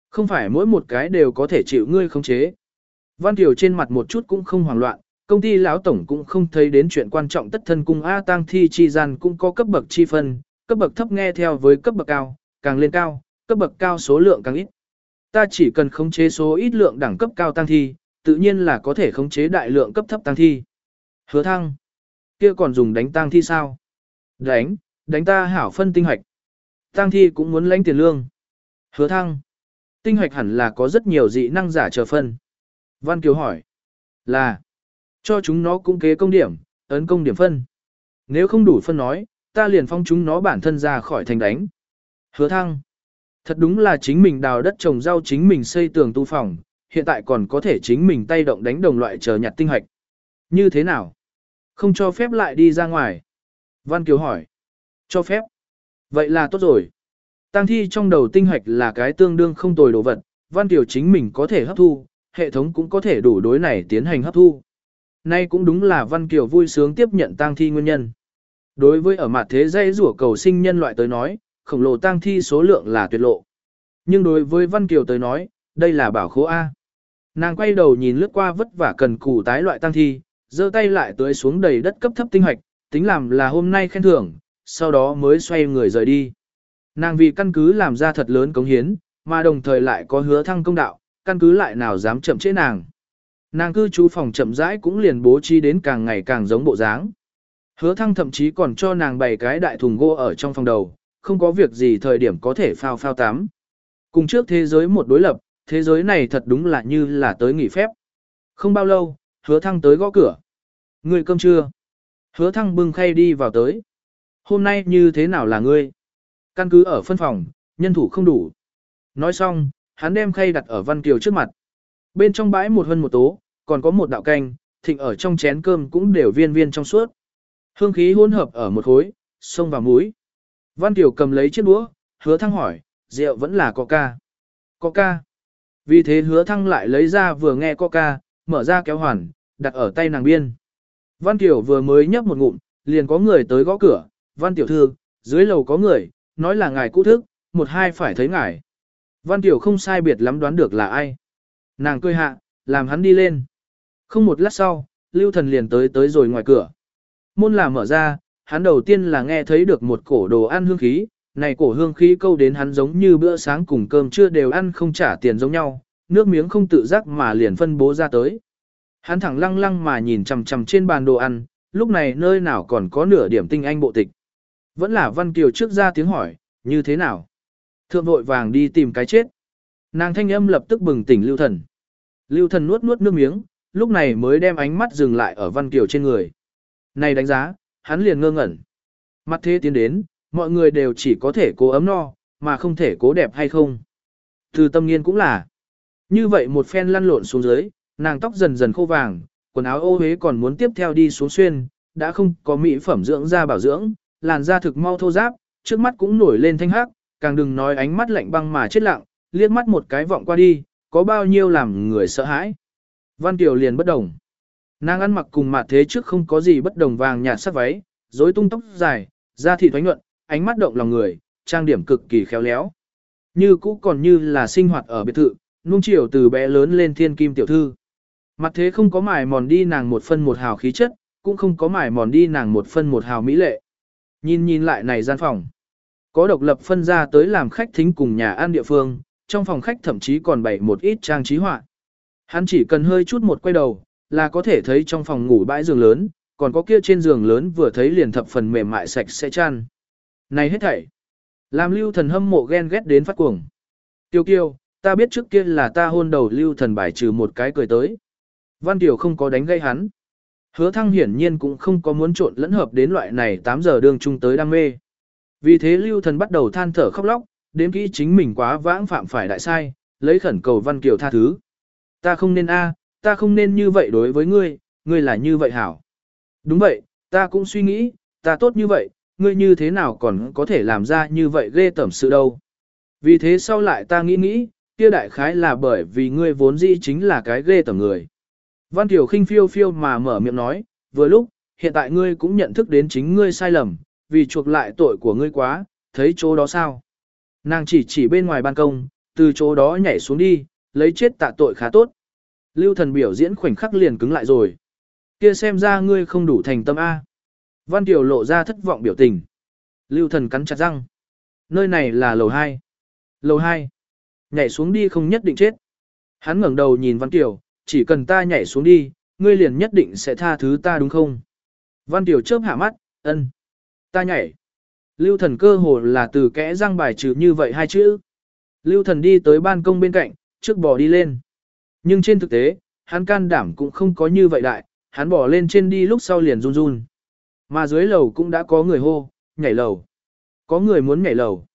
Không phải mỗi một cái đều có thể chịu ngươi khống chế. Văn Kiều trên mặt một chút cũng không hoảng loạn, công ty lão tổng cũng không thấy đến chuyện quan trọng tất thân cung A tăng thi chi gian cũng có cấp bậc chi phân, cấp bậc thấp nghe theo với cấp bậc cao, càng lên cao, cấp bậc cao số lượng càng ít. Ta chỉ cần khống chế số ít lượng đẳng cấp cao tăng thi, tự nhiên là có thể khống chế đại lượng cấp thấp tăng thi. Hứa thăng. kia còn dùng đánh tăng thi sao? Đánh, đánh ta hảo phân tinh hoạch. Tăng thi cũng muốn lãnh tiền lương. Hứa thăng. Tinh hoạch hẳn là có rất nhiều dị năng giả chờ phân. Văn Kiều hỏi. Là. Cho chúng nó cũng kế công điểm, ấn công điểm phân. Nếu không đủ phân nói, ta liền phong chúng nó bản thân ra khỏi thành đánh. Hứa thăng. Thật đúng là chính mình đào đất trồng rau chính mình xây tường tu phòng, hiện tại còn có thể chính mình tay động đánh đồng loại chờ nhặt tinh hạch Như thế nào? Không cho phép lại đi ra ngoài. Văn Kiều hỏi. Cho phép. Vậy là tốt rồi. Tăng thi trong đầu tinh hạch là cái tương đương không tồi đồ vật, Văn Kiều chính mình có thể hấp thu, hệ thống cũng có thể đủ đối này tiến hành hấp thu. Nay cũng đúng là Văn Kiều vui sướng tiếp nhận tang thi nguyên nhân. Đối với ở mặt thế dây rủa cầu sinh nhân loại tới nói, khổng lồ tang thi số lượng là tuyệt lộ. Nhưng đối với Văn Kiều tới nói, đây là bảo khố A. Nàng quay đầu nhìn lướt qua vất vả cần cù tái loại tang thi, giơ tay lại tưới xuống đầy đất cấp thấp tinh hoạch, tính làm là hôm nay khen thưởng, sau đó mới xoay người rời đi. Nàng vì căn cứ làm ra thật lớn cống hiến, mà đồng thời lại có hứa thăng công đạo, căn cứ lại nào dám chậm chế nàng. Nàng cư trú phòng chậm rãi cũng liền bố trí đến càng ngày càng giống bộ dáng. Hứa thăng thậm chí còn cho nàng bày cái đại thùng gỗ ở trong phòng đầu, không có việc gì thời điểm có thể phao phao tắm. Cùng trước thế giới một đối lập, thế giới này thật đúng là như là tới nghỉ phép. Không bao lâu, hứa thăng tới gõ cửa. Ngươi cơm trưa. Hứa thăng bưng khay đi vào tới. Hôm nay như thế nào là ngươi? Căn cứ ở phân phòng, nhân thủ không đủ. Nói xong, hắn đem khay đặt ở Văn Kiều trước mặt. Bên trong bãi một hơn một tố, còn có một đạo canh, thịnh ở trong chén cơm cũng đều viên viên trong suốt. Hương khí hỗn hợp ở một khối, sông vào mũi. Văn Kiều cầm lấy chiếc đũa, hứa thăng hỏi, rượu vẫn là coca. Coca. Vì thế hứa thăng lại lấy ra vừa nghe coca, mở ra kéo hoàn, đặt ở tay nàng biên. Văn Kiều vừa mới nhấp một ngụm, liền có người tới gõ cửa, Văn Tiểu Thư, dưới lầu có người, nói là ngài cũ thức, một hai phải thấy ngài. Văn Tiểu không sai biệt lắm đoán được là ai. Nàng cười hạ, làm hắn đi lên. Không một lát sau, Lưu Thần liền tới tới rồi ngoài cửa. Môn là mở ra, hắn đầu tiên là nghe thấy được một cổ đồ ăn hương khí, này cổ hương khí câu đến hắn giống như bữa sáng cùng cơm trưa đều ăn không trả tiền giống nhau, nước miếng không tự giác mà liền phân bố ra tới. Hắn thẳng lăng lăng mà nhìn chằm chằm trên bàn đồ ăn, lúc này nơi nào còn có nửa điểm tinh anh bộ tịch. Vẫn là Văn Kiều trước ra tiếng hỏi, như thế nào? Thượng vội vàng đi tìm cái chết. Nàng thanh âm lập tức bừng tỉnh Lưu Thần. Lưu Thần nuốt nuốt nước miếng, lúc này mới đem ánh mắt dừng lại ở Văn Kiều trên người. Này đánh giá, hắn liền ngơ ngẩn. Mặt thế tiến đến, mọi người đều chỉ có thể cố ấm no, mà không thể cố đẹp hay không. Từ tâm nghiên cũng là. Như vậy một phen lăn lộn xuống dưới, nàng tóc dần dần khô vàng, quần áo ô hế còn muốn tiếp theo đi xuống xuyên, đã không có mỹ phẩm dưỡng da bảo dưỡng, làn da thực mau thô ráp, trước mắt cũng nổi lên thanh hắc, càng đừng nói ánh mắt lạnh băng mà chết lặng, liếc mắt một cái vọng qua đi, có bao nhiêu làm người sợ hãi. Văn Kiều liền bất đồng. Nàng ăn mặc cùng mặt thế trước không có gì bất đồng vàng nhạt sắc váy, rối tung tóc dài, da thịt thoánh nhuận, ánh mắt động lòng người, trang điểm cực kỳ khéo léo. Như cũ còn như là sinh hoạt ở biệt thự, nuông chiều từ bé lớn lên thiên kim tiểu thư. Mặt thế không có mải mòn đi nàng một phân một hào khí chất, cũng không có mải mòn đi nàng một phân một hào mỹ lệ. Nhìn nhìn lại này gian phòng. Có độc lập phân ra tới làm khách thính cùng nhà ăn địa phương, trong phòng khách thậm chí còn bày một ít trang trí họa. Hắn chỉ cần hơi chút một quay đầu, là có thể thấy trong phòng ngủ bãi giường lớn, còn có kia trên giường lớn vừa thấy liền thập phần mềm mại sạch sẽ chăn. Này hết thảy. Làm lưu thần hâm mộ ghen ghét đến phát cuồng. Tiêu kiêu, ta biết trước kia là ta hôn đầu lưu thần bài trừ một cái cười tới. Văn Tiểu không có đánh gây hắn. Hứa thăng hiển nhiên cũng không có muốn trộn lẫn hợp đến loại này 8 giờ đường chung tới đam mê. Vì thế lưu thần bắt đầu than thở khóc lóc, đến kỹ chính mình quá vãng phạm phải đại sai, lấy khẩn cầu Văn Kiều tha thứ. Ta không nên a, ta không nên như vậy đối với ngươi, ngươi là như vậy hảo. Đúng vậy, ta cũng suy nghĩ, ta tốt như vậy, ngươi như thế nào còn có thể làm ra như vậy ghê tẩm sự đâu. Vì thế sau lại ta nghĩ nghĩ, kia đại khái là bởi vì ngươi vốn dĩ chính là cái ghê tẩm người. Văn Tiểu khinh phiêu phiêu mà mở miệng nói, vừa lúc, hiện tại ngươi cũng nhận thức đến chính ngươi sai lầm, vì chuộc lại tội của ngươi quá, thấy chỗ đó sao. Nàng chỉ chỉ bên ngoài ban công, từ chỗ đó nhảy xuống đi, lấy chết tạ tội khá tốt. Lưu thần biểu diễn khoảnh khắc liền cứng lại rồi. Kia xem ra ngươi không đủ thành tâm A. Văn Tiểu lộ ra thất vọng biểu tình. Lưu thần cắn chặt răng. Nơi này là lầu 2. Lầu 2. Nhảy xuống đi không nhất định chết. Hắn ngẩng đầu nhìn Văn Tiểu, chỉ cần ta nhảy xuống đi, ngươi liền nhất định sẽ tha thứ ta đúng không? Văn Tiểu chớp hạ mắt, ân. Ta nhảy. Lưu thần cơ hồ là từ kẽ răng bài trừ như vậy hai chữ. Lưu thần đi tới ban công bên cạnh, trước bò đi lên. Nhưng trên thực tế, hắn can đảm cũng không có như vậy đại, hắn bỏ lên trên đi lúc sau liền run run. Mà dưới lầu cũng đã có người hô, nhảy lầu. Có người muốn nhảy lầu.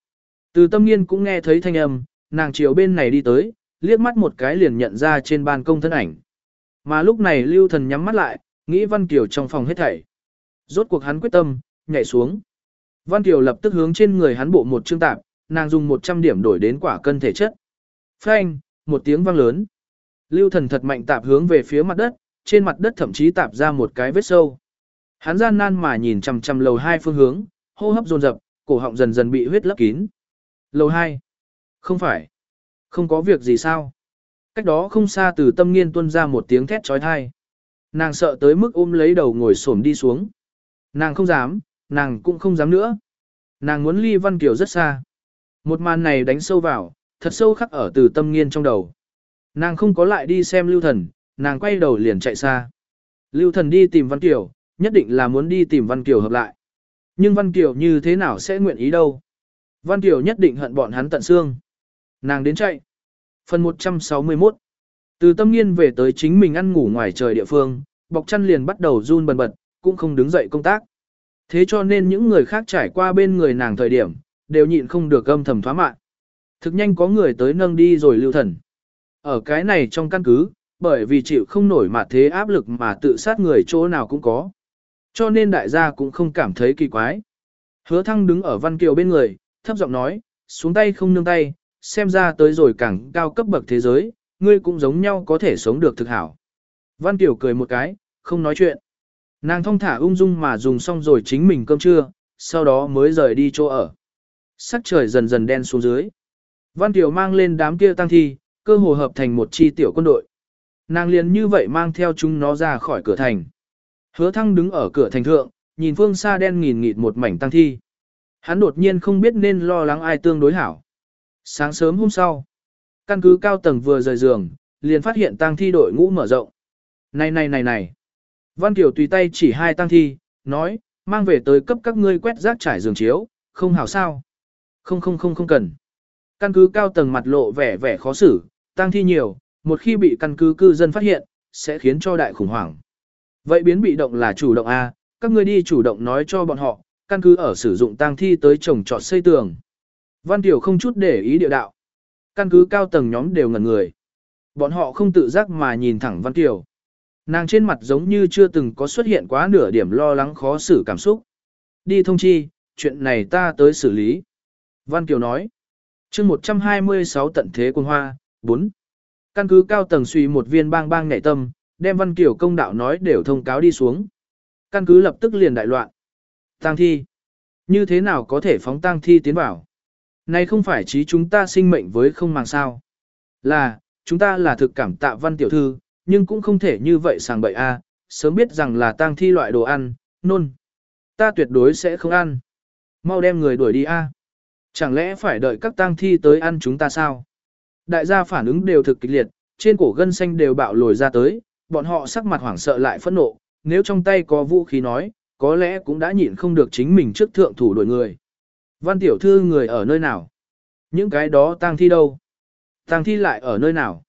Từ tâm nghiên cũng nghe thấy thanh âm, nàng chiều bên này đi tới, liếc mắt một cái liền nhận ra trên ban công thân ảnh. Mà lúc này lưu thần nhắm mắt lại, nghĩ Văn Kiều trong phòng hết thảy. Rốt cuộc hắn quyết tâm, nhảy xuống. Văn Kiều lập tức hướng trên người hắn bộ một chương tạp, nàng dùng 100 điểm đổi đến quả cân thể chất. Phanh, một tiếng vang lớn. Lưu thần thật mạnh tạp hướng về phía mặt đất, trên mặt đất thậm chí tạp ra một cái vết sâu. Hắn gian nan mà nhìn chằm chằm lầu hai phương hướng, hô hấp dồn dập, cổ họng dần dần bị huyết lấp kín. Lầu hai, Không phải. Không có việc gì sao. Cách đó không xa từ tâm nghiên tuôn ra một tiếng thét trói thai. Nàng sợ tới mức ôm lấy đầu ngồi xổm đi xuống. Nàng không dám, nàng cũng không dám nữa. Nàng muốn ly Văn Kiều rất xa. Một màn này đánh sâu vào, thật sâu khắc ở từ tâm nghiên trong đầu. Nàng không có lại đi xem lưu thần, nàng quay đầu liền chạy xa. Lưu thần đi tìm Văn Kiều, nhất định là muốn đi tìm Văn Kiều hợp lại. Nhưng Văn Kiều như thế nào sẽ nguyện ý đâu? Văn Kiều nhất định hận bọn hắn tận xương. Nàng đến chạy. Phần 161 Từ tâm nghiên về tới chính mình ăn ngủ ngoài trời địa phương, bọc chăn liền bắt đầu run bần bật, cũng không đứng dậy công tác. Thế cho nên những người khác trải qua bên người nàng thời điểm, đều nhịn không được âm thầm thoá mạn Thực nhanh có người tới nâng đi rồi lưu thần. Ở cái này trong căn cứ, bởi vì chịu không nổi mà thế áp lực mà tự sát người chỗ nào cũng có. Cho nên đại gia cũng không cảm thấy kỳ quái. Hứa thăng đứng ở Văn Kiều bên người, thấp giọng nói, xuống tay không nương tay, xem ra tới rồi càng cao cấp bậc thế giới, ngươi cũng giống nhau có thể sống được thực hảo. Văn Kiều cười một cái, không nói chuyện. Nàng thong thả ung dung mà dùng xong rồi chính mình cơm trưa, sau đó mới rời đi chỗ ở. Sắc trời dần dần đen xuống dưới. Văn Tiểu mang lên đám kia tăng thi, cơ hồ hợp thành một chi tiểu quân đội. Nàng liền như vậy mang theo chúng nó ra khỏi cửa thành. Hứa thăng đứng ở cửa thành thượng, nhìn phương xa đen nghìn nghịt một mảnh tăng thi. Hắn đột nhiên không biết nên lo lắng ai tương đối hảo. Sáng sớm hôm sau, căn cứ cao tầng vừa rời giường, liền phát hiện tăng thi đội ngũ mở rộng. Này này này này. Văn Kiều tùy tay chỉ hai tăng thi, nói, mang về tới cấp các ngươi quét rác trải giường chiếu, không hảo sao. Không không không không cần. Căn cứ cao tầng mặt lộ vẻ vẻ khó xử, tăng thi nhiều, một khi bị căn cứ cư dân phát hiện, sẽ khiến cho đại khủng hoảng. Vậy biến bị động là chủ động A, các ngươi đi chủ động nói cho bọn họ, căn cứ ở sử dụng tang thi tới trồng trọt xây tường. Văn Tiểu không chút để ý địa đạo. Căn cứ cao tầng nhóm đều ngẩn người. Bọn họ không tự giác mà nhìn thẳng Văn Tiểu. Nàng trên mặt giống như chưa từng có xuất hiện quá nửa điểm lo lắng khó xử cảm xúc. Đi thông chi, chuyện này ta tới xử lý. Văn Kiều nói chương 126 tận thế quân hoa, 4. Căn cứ cao tầng suy một viên bang bang nhảy tâm, đem Văn kiểu công đạo nói đều thông cáo đi xuống. Căn cứ lập tức liền đại loạn. Tang thi. Như thế nào có thể phóng tang thi tiến vào? Này không phải trí chúng ta sinh mệnh với không màng sao. Là, chúng ta là thực cảm tạ văn tiểu thư, nhưng cũng không thể như vậy sàng bậy a. sớm biết rằng là tang thi loại đồ ăn, nôn. Ta tuyệt đối sẽ không ăn. Mau đem người đuổi đi a. Chẳng lẽ phải đợi các tang thi tới ăn chúng ta sao? Đại gia phản ứng đều thực kịch liệt, trên cổ gân xanh đều bạo lồi ra tới, bọn họ sắc mặt hoảng sợ lại phẫn nộ, nếu trong tay có vũ khí nói, có lẽ cũng đã nhịn không được chính mình trước thượng thủ đuổi người. Văn tiểu thư người ở nơi nào? Những cái đó tang thi đâu? Tang thi lại ở nơi nào?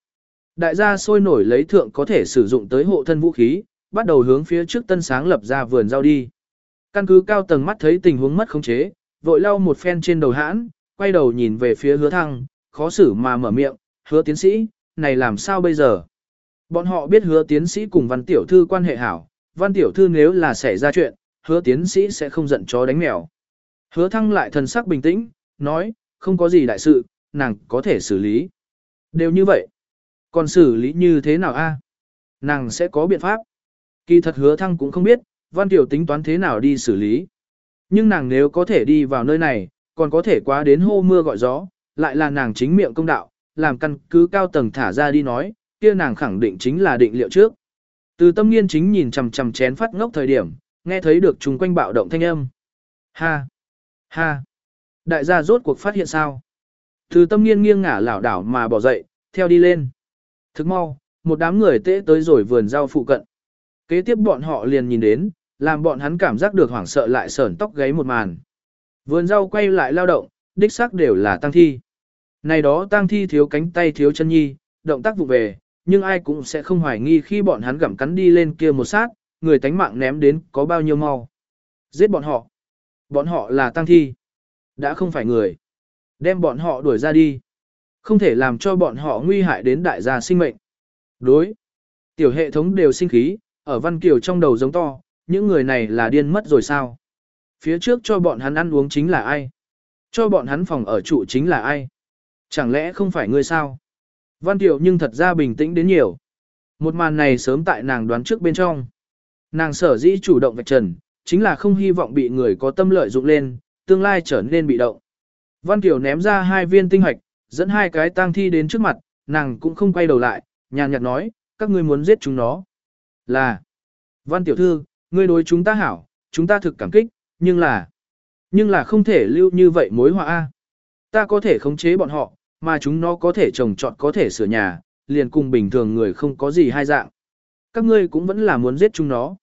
Đại gia sôi nổi lấy thượng có thể sử dụng tới hộ thân vũ khí, bắt đầu hướng phía trước tân sáng lập ra vườn rau đi. Căn cứ cao tầng mắt thấy tình huống mất khống chế, vội lau một phen trên đầu hãn, quay đầu nhìn về phía hứa thăng, khó xử mà mở miệng, hứa tiến sĩ, này làm sao bây giờ? Bọn họ biết hứa tiến sĩ cùng văn tiểu thư quan hệ hảo, văn tiểu thư nếu là xảy ra chuyện, hứa tiến sĩ sẽ không giận chó đánh mèo. Hứa thăng lại thần sắc bình tĩnh, nói, không có gì đại sự, nàng có thể xử lý. Đều như vậy. Còn xử lý như thế nào a? Nàng sẽ có biện pháp. Kỳ thật hứa thăng cũng không biết, văn tiểu tính toán thế nào đi xử lý. Nhưng nàng nếu có thể đi vào nơi này, còn có thể quá đến hô mưa gọi gió, lại là nàng chính miệng công đạo, làm căn cứ cao tầng thả ra đi nói, kia nàng khẳng định chính là định liệu trước. Từ tâm nghiên chính nhìn chằm chằm chén phát ngốc thời điểm, nghe thấy được chung quanh bạo động thanh âm. Ha! Ha! Đại gia rốt cuộc phát hiện sao? Từ tâm nghiên nghiêng ngả lảo đảo mà bỏ dậy, theo đi lên. Thức mau, một đám người tễ tới rồi vườn rau phụ cận. Kế tiếp bọn họ liền nhìn đến, làm bọn hắn cảm giác được hoảng sợ lại sởn tóc gáy một màn. Vườn rau quay lại lao động, đích xác đều là tăng thi. Này đó tăng thi thiếu cánh tay thiếu chân nhi, động tác vụ về, nhưng ai cũng sẽ không hoài nghi khi bọn hắn gặm cắn đi lên kia một sát, người tánh mạng ném đến có bao nhiêu mau. Giết bọn họ. Bọn họ là tăng thi. Đã không phải người. Đem bọn họ đuổi ra đi. Không thể làm cho bọn họ nguy hại đến đại gia sinh mệnh. Đối. Tiểu hệ thống đều sinh khí, ở Văn Kiều trong đầu giống to, những người này là điên mất rồi sao? Phía trước cho bọn hắn ăn uống chính là ai? Cho bọn hắn phòng ở trụ chính là ai? Chẳng lẽ không phải ngươi sao? Văn Tiểu nhưng thật ra bình tĩnh đến nhiều. Một màn này sớm tại nàng đoán trước bên trong. Nàng sở dĩ chủ động vạch trần, chính là không hy vọng bị người có tâm lợi dụng lên, tương lai trở nên bị động. Văn Tiểu ném ra hai viên tinh hạch, dẫn hai cái tang thi đến trước mặt, nàng cũng không quay đầu lại, nhàn nhạt nói, các ngươi muốn giết chúng nó. Là, Văn Tiểu Thư, ngươi đối chúng ta hảo, chúng ta thực cảm kích, nhưng là, nhưng là không thể lưu như vậy mối họa a. Ta có thể khống chế bọn họ, mà chúng nó có thể trồng trọt có thể sửa nhà, liền cùng bình thường người không có gì hai dạng. Các ngươi cũng vẫn là muốn giết chúng nó.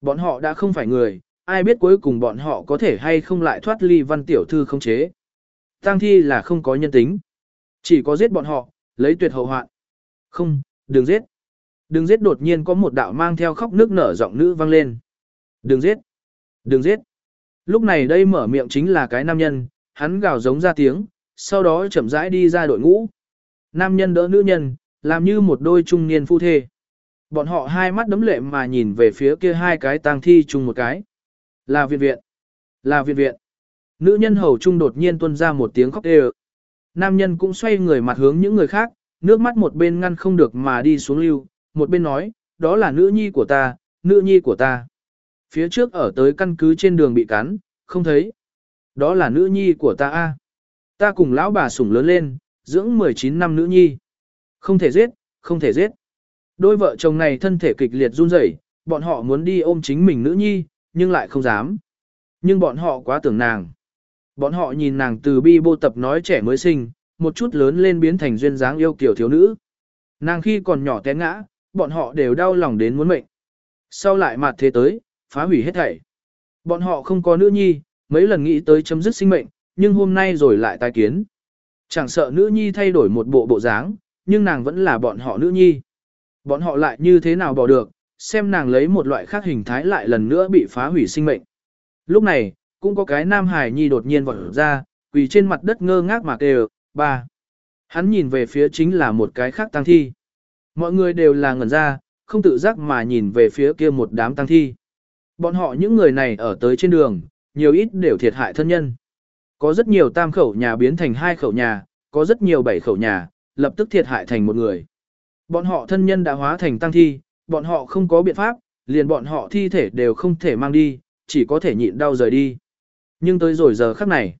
Bọn họ đã không phải người, ai biết cuối cùng bọn họ có thể hay không lại thoát ly văn tiểu thư khống chế. Tăng thi là không có nhân tính. Chỉ có giết bọn họ, lấy tuyệt hậu hoạn. Không, đừng giết. Đừng giết đột nhiên có một đạo mang theo khóc nước nở giọng nữ vang lên. Đừng giết. Đừng giết. Lúc này đây mở miệng chính là cái nam nhân, hắn gào giống ra tiếng, sau đó chậm rãi đi ra đội ngũ. Nam nhân đỡ nữ nhân, làm như một đôi trung niên phu thê. Bọn họ hai mắt đấm lệ mà nhìn về phía kia hai cái tang thi chung một cái. Là viện viện. Là viện viện. Nữ nhân hầu trung đột nhiên tuôn ra một tiếng khóc đê Nam nhân cũng xoay người mặt hướng những người khác, nước mắt một bên ngăn không được mà đi xuống lưu, một bên nói, đó là nữ nhi của ta, nữ nhi của ta. Phía trước ở tới căn cứ trên đường bị cắn, không thấy. Đó là nữ nhi của ta a. Ta cùng lão bà sủng lớn lên, dưỡng 19 năm nữ nhi. Không thể giết, không thể giết. Đôi vợ chồng này thân thể kịch liệt run rẩy, bọn họ muốn đi ôm chính mình nữ nhi, nhưng lại không dám. Nhưng bọn họ quá tưởng nàng. Bọn họ nhìn nàng từ bi bô tập nói trẻ mới sinh, một chút lớn lên biến thành duyên dáng yêu kiểu thiếu nữ. Nàng khi còn nhỏ té ngã, bọn họ đều đau lòng đến muốn mệnh. Sau lại mặt thế tới, phá hủy hết thảy. Bọn họ không có nữ nhi, mấy lần nghĩ tới chấm dứt sinh mệnh, nhưng hôm nay rồi lại tái kiến. Chẳng sợ nữ nhi thay đổi một bộ bộ dáng, nhưng nàng vẫn là bọn họ nữ nhi. Bọn họ lại như thế nào bỏ được, xem nàng lấy một loại khác hình thái lại lần nữa bị phá hủy sinh mệnh. Lúc này, cũng có cái nam hải nhi đột nhiên vọt ra, quỳ trên mặt đất ngơ ngác mà kêu, ba. Hắn nhìn về phía chính là một cái khác tăng thi. Mọi người đều là ngẩn ra, không tự giác mà nhìn về phía kia một đám tăng thi. Bọn họ những người này ở tới trên đường, nhiều ít đều thiệt hại thân nhân. Có rất nhiều tam khẩu nhà biến thành hai khẩu nhà, có rất nhiều bảy khẩu nhà, lập tức thiệt hại thành một người. Bọn họ thân nhân đã hóa thành tăng thi, bọn họ không có biện pháp, liền bọn họ thi thể đều không thể mang đi, chỉ có thể nhịn đau rời đi. Nhưng tới rồi giờ khắc này,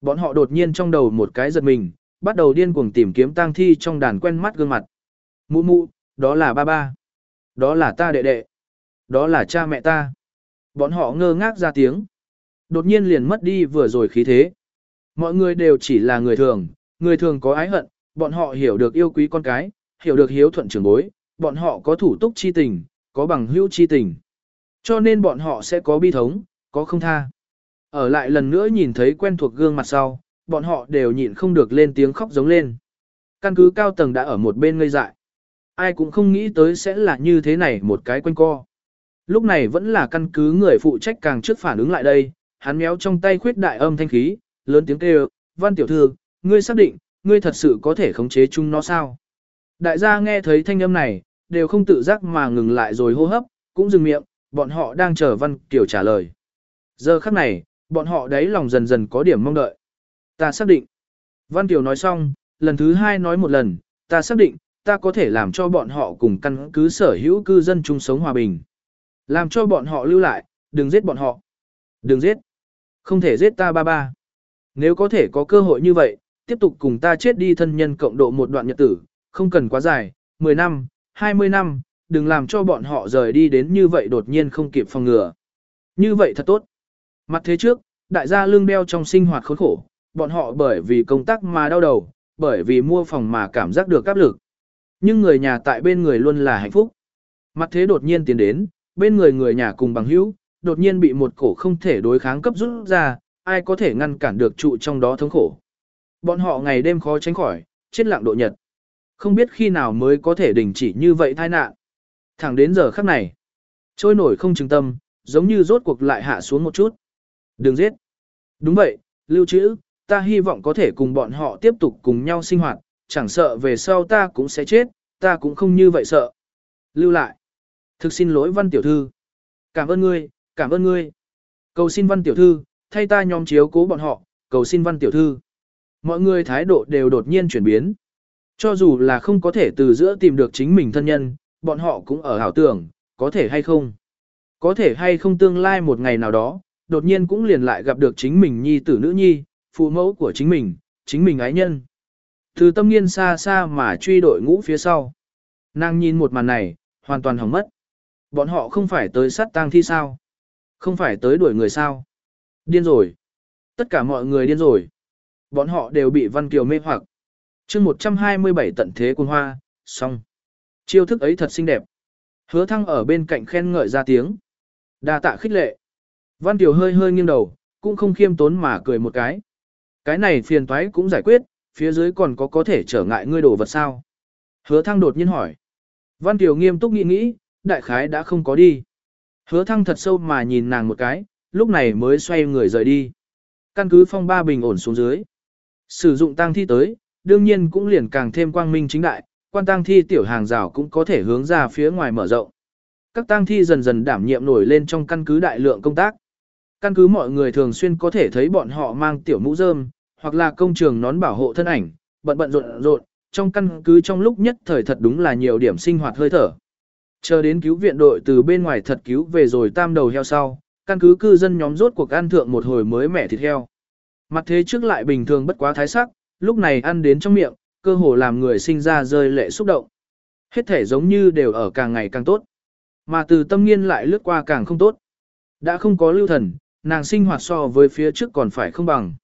bọn họ đột nhiên trong đầu một cái giật mình, bắt đầu điên cuồng tìm kiếm tang thi trong đàn quen mắt gương mặt. Mụ mụ, đó là ba ba. Đó là ta đệ đệ. Đó là cha mẹ ta. Bọn họ ngơ ngác ra tiếng. đột nhiên liền mất đi vừa rồi khí thế. Mọi người đều chỉ là người thường, người thường có ái hận, bọn họ hiểu được yêu quý con cái, hiểu được hiếu thuận trưởng bối, bọn họ có thủ túc chi tình, có bằng hữu chi tình. Cho nên bọn họ sẽ có bi thống, có không tha. Ở lại lần nữa nhìn thấy quen thuộc gương mặt sau, bọn họ đều nhịn không được lên tiếng khóc giống lên. Căn cứ cao tầng đã ở một bên ngây dại. Ai cũng không nghĩ tới sẽ là như thế này một cái quanh co. Lúc này vẫn là căn cứ người phụ trách càng trước phản ứng lại đây, hắn méo trong tay khuyết đại âm thanh khí, lớn tiếng kêu, văn tiểu thư, ngươi xác định, ngươi thật sự có thể khống chế chúng nó sao? Đại gia nghe thấy thanh âm này, đều không tự giác mà ngừng lại rồi hô hấp, cũng dừng miệng, bọn họ đang chờ văn tiểu trả lời. Giờ khắc này, bọn họ đấy lòng dần dần có điểm mong đợi. Ta xác định. Văn tiểu nói xong, lần thứ hai nói một lần, ta xác định, ta có thể làm cho bọn họ cùng căn cứ sở hữu cư dân chung sống hòa bình. Làm cho bọn họ lưu lại, đừng giết bọn họ. Đừng giết. Không thể giết ta ba ba. Nếu có thể có cơ hội như vậy, tiếp tục cùng ta chết đi thân nhân cộng độ một đoạn nhật tử, không cần quá dài, 10 năm, 20 năm, đừng làm cho bọn họ rời đi đến như vậy đột nhiên không kịp phòng ngừa. Như vậy thật tốt. Mặt thế trước, đại gia lương đeo trong sinh hoạt khốn khổ, bọn họ bởi vì công tác mà đau đầu, bởi vì mua phòng mà cảm giác được áp lực. Nhưng người nhà tại bên người luôn là hạnh phúc. Mặt thế đột nhiên tiến đến, bên người người nhà cùng bằng hữu, đột nhiên bị một cổ không thể đối kháng cấp rút ra, ai có thể ngăn cản được trụ trong đó thống khổ. Bọn họ ngày đêm khó tránh khỏi, chết lặng độ nhật. Không biết khi nào mới có thể đình chỉ như vậy tai nạn. Thẳng đến giờ khắc này, trôi nổi không chừng tâm, giống như rốt cuộc lại hạ xuống một chút. Đừng giết. Đúng vậy, lưu trữ, ta hy vọng có thể cùng bọn họ tiếp tục cùng nhau sinh hoạt, chẳng sợ về sau ta cũng sẽ chết, ta cũng không như vậy sợ. Lưu lại. Thực xin lỗi văn tiểu thư. Cảm ơn ngươi, cảm ơn ngươi. Cầu xin văn tiểu thư, thay ta nhóm chiếu cố bọn họ, cầu xin văn tiểu thư. Mọi người thái độ đều đột nhiên chuyển biến. Cho dù là không có thể từ giữa tìm được chính mình thân nhân, bọn họ cũng ở hảo tưởng, có thể hay không. Có thể hay không tương lai một ngày nào đó, đột nhiên cũng liền lại gặp được chính mình nhi tử nữ nhi, phụ mẫu của chính mình, chính mình ái nhân. Từ tâm nghiên xa xa mà truy đội ngũ phía sau. Nàng nhìn một màn này, hoàn toàn hỏng mất. Bọn họ không phải tới sát tang thi sao? Không phải tới đuổi người sao? Điên rồi. Tất cả mọi người điên rồi. Bọn họ đều bị Văn Kiều mê hoặc. chương 127 tận thế quân hoa, xong. Chiêu thức ấy thật xinh đẹp. Hứa thăng ở bên cạnh khen ngợi ra tiếng. đa tạ khích lệ. Văn Kiều hơi hơi nghiêng đầu, cũng không khiêm tốn mà cười một cái. Cái này phiền toái cũng giải quyết, phía dưới còn có có thể trở ngại ngươi đổ vật sao? Hứa thăng đột nhiên hỏi. Văn Kiều nghiêm túc nghĩ nghĩ, đại khái đã không có đi. Hứa thăng thật sâu mà nhìn nàng một cái, lúc này mới xoay người rời đi. Căn cứ phong ba bình ổn xuống dưới. Sử dụng tang thi tới, đương nhiên cũng liền càng thêm quang minh chính đại, quan tang thi tiểu hàng rào cũng có thể hướng ra phía ngoài mở rộng. Các tang thi dần dần đảm nhiệm nổi lên trong căn cứ đại lượng công tác. Căn cứ mọi người thường xuyên có thể thấy bọn họ mang tiểu mũ rơm, hoặc là công trường nón bảo hộ thân ảnh, bận bận rộn rộn, trong căn cứ trong lúc nhất thời thật đúng là nhiều điểm sinh hoạt hơi thở. Chờ đến cứu viện đội từ bên ngoài thật cứu về rồi tam đầu heo sau, căn cứ cư dân nhóm rốt cuộc ăn thượng một hồi mới mẻ thịt heo. Mặt thế trước lại bình thường bất quá thái sắc, lúc này ăn đến trong miệng, cơ hồ làm người sinh ra rơi lệ xúc động. Hết thể giống như đều ở càng ngày càng tốt. Mà từ tâm nghiên lại lướt qua càng không tốt. Đã không có lưu thần, nàng sinh hoạt so với phía trước còn phải không bằng.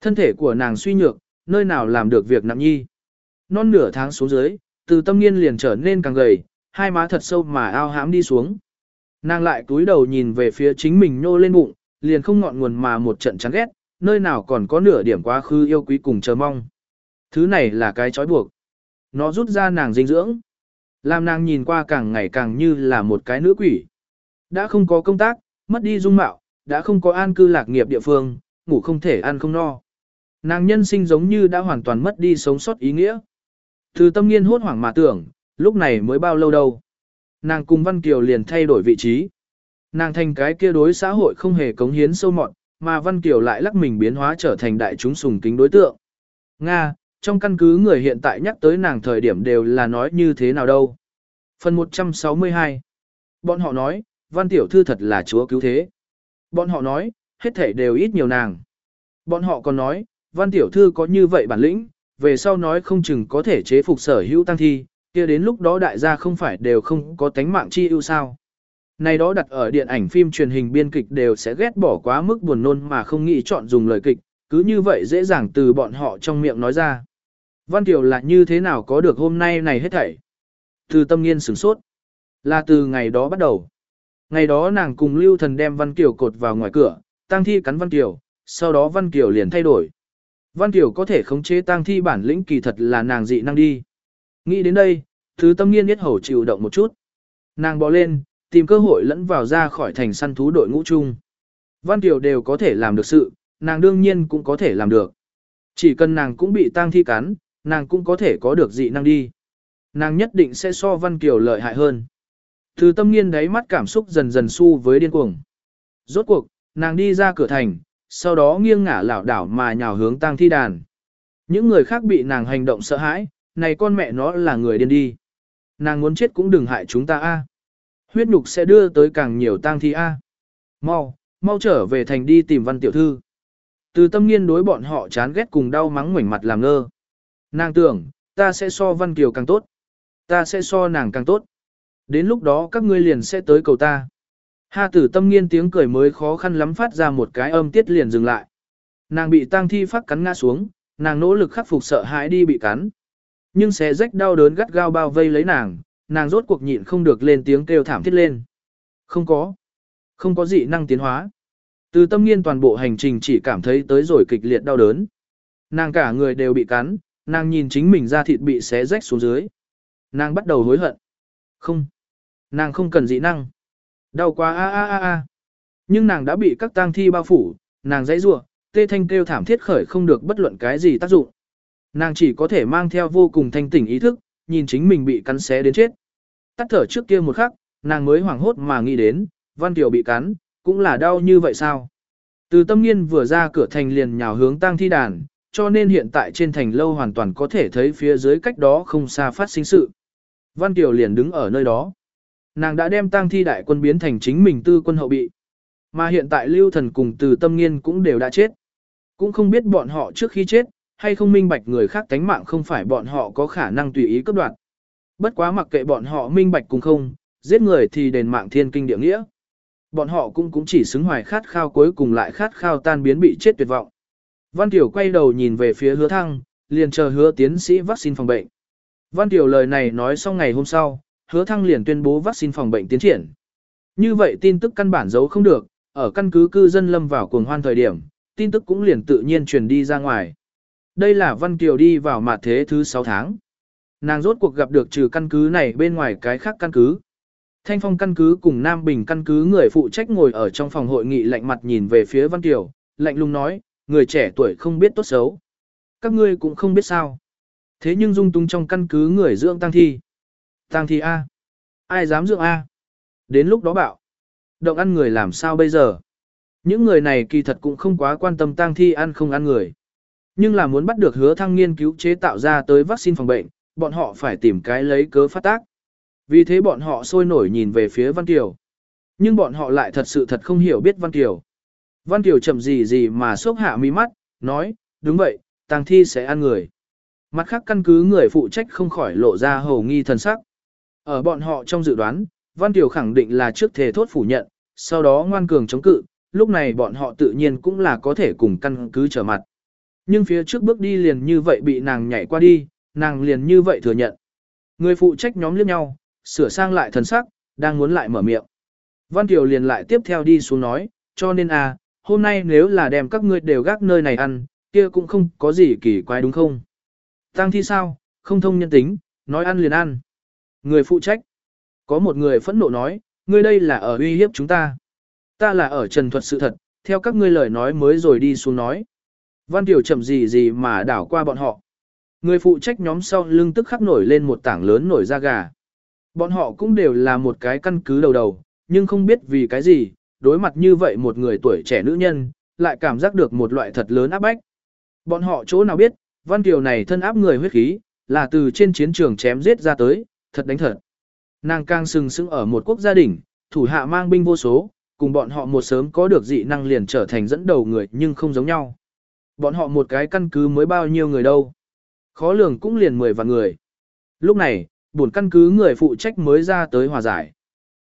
Thân thể của nàng suy nhược, nơi nào làm được việc nặng nhi. Non nửa tháng xuống dưới, từ tâm nghiên liền trở nên càng gầy, hai má thật sâu mà ao hãm đi xuống. Nàng lại cúi đầu nhìn về phía chính mình nhô lên bụng, liền không ngọn nguồn mà một trận chán ghét, nơi nào còn có nửa điểm quá khứ yêu quý cùng chờ mong. Thứ này là cái trói buộc. Nó rút ra nàng dinh dưỡng. Làm nàng nhìn qua càng ngày càng như là một cái nữ quỷ. Đã không có công tác, mất đi dung mạo, đã không có an cư lạc nghiệp địa phương, ngủ không thể ăn không no. Nàng nhân sinh giống như đã hoàn toàn mất đi sống sót ý nghĩa. Từ tâm nghiên hốt hoảng mà tưởng, lúc này mới bao lâu đâu. Nàng cùng Văn Kiều liền thay đổi vị trí. Nàng thành cái kia đối xã hội không hề cống hiến sâu mọn, mà Văn Kiều lại lắc mình biến hóa trở thành đại chúng sùng kính đối tượng. Nga, trong căn cứ người hiện tại nhắc tới nàng thời điểm đều là nói như thế nào đâu. Phần 162 Bọn họ nói, Văn Tiểu Thư thật là chúa cứu thế. Bọn họ nói, hết thể đều ít nhiều nàng. Bọn họ còn nói, Văn Tiểu Thư có như vậy bản lĩnh, về sau nói không chừng có thể chế phục sở hữu tăng thi, kia đến lúc đó đại gia không phải đều không có tánh mạng chi ưu sao. Này đó đặt ở điện ảnh phim truyền hình biên kịch đều sẽ ghét bỏ quá mức buồn nôn mà không nghĩ chọn dùng lời kịch, cứ như vậy dễ dàng từ bọn họ trong miệng nói ra. Văn Kiều là như thế nào có được hôm nay này hết thảy? Từ tâm nghiên sửng sốt. Là từ ngày đó bắt đầu. Ngày đó nàng cùng Lưu Thần đem Văn Kiều cột vào ngoài cửa, tang thi cắn Văn Kiều, sau đó Văn Kiều liền thay đổi. Văn Kiều có thể khống chế tang thi bản lĩnh kỳ thật là nàng dị năng đi. Nghĩ đến đây, thứ tâm nghiên biết hầu chịu động một chút. Nàng bò lên, tìm cơ hội lẫn vào ra khỏi thành săn thú đội ngũ chung. Văn Kiều đều có thể làm được sự, nàng đương nhiên cũng có thể làm được. Chỉ cần nàng cũng bị tang thi cắn, nàng cũng có thể có được dị năng đi. Nàng nhất định sẽ so Văn Kiều lợi hại hơn. Từ tâm nghiên đáy mắt cảm xúc dần dần su với điên cuồng. Rốt cuộc, nàng đi ra cửa thành, sau đó nghiêng ngả lảo đảo mà nhào hướng tang thi đàn. Những người khác bị nàng hành động sợ hãi, này con mẹ nó là người điên đi. Nàng muốn chết cũng đừng hại chúng ta a. Huyết nhục sẽ đưa tới càng nhiều tang thi a. Mau, mau trở về thành đi tìm văn tiểu thư. Từ tâm nghiên đối bọn họ chán ghét cùng đau mắng ngoảnh mặt làm ngơ. Nàng tưởng, ta sẽ so văn kiều càng tốt. Ta sẽ so nàng càng tốt. Đến lúc đó các ngươi liền sẽ tới cầu ta. Ha tử tâm nghiên tiếng cười mới khó khăn lắm phát ra một cái âm tiết liền dừng lại. Nàng bị tang thi phát cắn ngã xuống, nàng nỗ lực khắc phục sợ hãi đi bị cắn. Nhưng xé rách đau đớn gắt gao bao vây lấy nàng, nàng rốt cuộc nhịn không được lên tiếng kêu thảm thiết lên. Không có. Không có dị năng tiến hóa. Từ tâm nghiên toàn bộ hành trình chỉ cảm thấy tới rồi kịch liệt đau đớn. Nàng cả người đều bị cắn, nàng nhìn chính mình ra thịt bị xé rách xuống dưới. Nàng bắt đầu hối hận. Không. Nàng không cần dị năng. Đau quá a a a a. Nhưng nàng đã bị các tang thi bao phủ, nàng dãy rủa, tê thanh kêu thảm thiết khởi không được bất luận cái gì tác dụng. Nàng chỉ có thể mang theo vô cùng thanh tỉnh ý thức, nhìn chính mình bị cắn xé đến chết. Tắt thở trước kia một khắc, nàng mới hoảng hốt mà nghĩ đến, Văn Tiểu bị cắn, cũng là đau như vậy sao? Từ tâm nghiên vừa ra cửa thành liền nhào hướng tang thi đàn, cho nên hiện tại trên thành lâu hoàn toàn có thể thấy phía dưới cách đó không xa phát sinh sự. Văn Tiểu liền đứng ở nơi đó. Nàng đã đem tang thi đại quân biến thành chính mình tư quân hậu bị. Mà hiện tại lưu thần cùng từ tâm nghiên cũng đều đã chết. Cũng không biết bọn họ trước khi chết, hay không minh bạch người khác tánh mạng không phải bọn họ có khả năng tùy ý cấp đoạt. Bất quá mặc kệ bọn họ minh bạch cùng không, giết người thì đền mạng thiên kinh địa nghĩa. Bọn họ cũng cũng chỉ xứng hoài khát khao cuối cùng lại khát khao tan biến bị chết tuyệt vọng. Văn Tiểu quay đầu nhìn về phía hứa thăng, liền chờ hứa tiến sĩ vaccine phòng bệnh. Văn Tiểu lời này nói xong ngày hôm sau, hứa thăng liền tuyên bố vaccine phòng bệnh tiến triển. Như vậy tin tức căn bản giấu không được, ở căn cứ cư dân lâm vào cuồng hoan thời điểm, tin tức cũng liền tự nhiên truyền đi ra ngoài. Đây là Văn Kiều đi vào mặt thế thứ 6 tháng. Nàng rốt cuộc gặp được trừ căn cứ này bên ngoài cái khác căn cứ. Thanh phong căn cứ cùng Nam Bình căn cứ người phụ trách ngồi ở trong phòng hội nghị lạnh mặt nhìn về phía Văn Kiều, lạnh lùng nói, người trẻ tuổi không biết tốt xấu. Các ngươi cũng không biết sao. Thế nhưng dung tung trong căn cứ người dưỡng tăng thi. Tăng thi A. Ai dám dưỡng A. Đến lúc đó bảo. Động ăn người làm sao bây giờ? Những người này kỳ thật cũng không quá quan tâm tang thi ăn không ăn người. Nhưng là muốn bắt được hứa thăng nghiên cứu chế tạo ra tới vaccine phòng bệnh, bọn họ phải tìm cái lấy cớ phát tác. Vì thế bọn họ sôi nổi nhìn về phía Văn Kiều. Nhưng bọn họ lại thật sự thật không hiểu biết Văn Kiều. Văn Kiều chậm gì gì mà sốc hạ mi mắt, nói, đúng vậy, tàng thi sẽ ăn người. Mặt khác căn cứ người phụ trách không khỏi lộ ra hầu nghi thần sắc. Ở bọn họ trong dự đoán, Văn Kiều khẳng định là trước thề thốt phủ nhận, sau đó ngoan cường chống cự, lúc này bọn họ tự nhiên cũng là có thể cùng căn cứ trở mặt. Nhưng phía trước bước đi liền như vậy bị nàng nhảy qua đi, nàng liền như vậy thừa nhận. Người phụ trách nhóm liếc nhau, sửa sang lại thần sắc, đang muốn lại mở miệng. Văn Kiều liền lại tiếp theo đi xuống nói, cho nên à, hôm nay nếu là đem các ngươi đều gác nơi này ăn, kia cũng không có gì kỳ quái đúng không? Tăng thi sao, không thông nhân tính, nói ăn liền ăn. Người phụ trách. Có một người phẫn nộ nói, ngươi đây là ở uy hiếp chúng ta. Ta là ở trần thuật sự thật, theo các ngươi lời nói mới rồi đi xuống nói. Văn Tiểu chậm gì gì mà đảo qua bọn họ. Người phụ trách nhóm sau lưng tức khắc nổi lên một tảng lớn nổi da gà. Bọn họ cũng đều là một cái căn cứ đầu đầu, nhưng không biết vì cái gì, đối mặt như vậy một người tuổi trẻ nữ nhân, lại cảm giác được một loại thật lớn áp bách. Bọn họ chỗ nào biết, Văn Kiều này thân áp người huyết khí, là từ trên chiến trường chém giết ra tới, thật đánh thật. Nàng càng sừng sững ở một quốc gia đình, thủ hạ mang binh vô số, cùng bọn họ một sớm có được dị năng liền trở thành dẫn đầu người nhưng không giống nhau. Bọn họ một cái căn cứ mới bao nhiêu người đâu. Khó lường cũng liền 10 vạn người. Lúc này, buồn căn cứ người phụ trách mới ra tới hòa giải.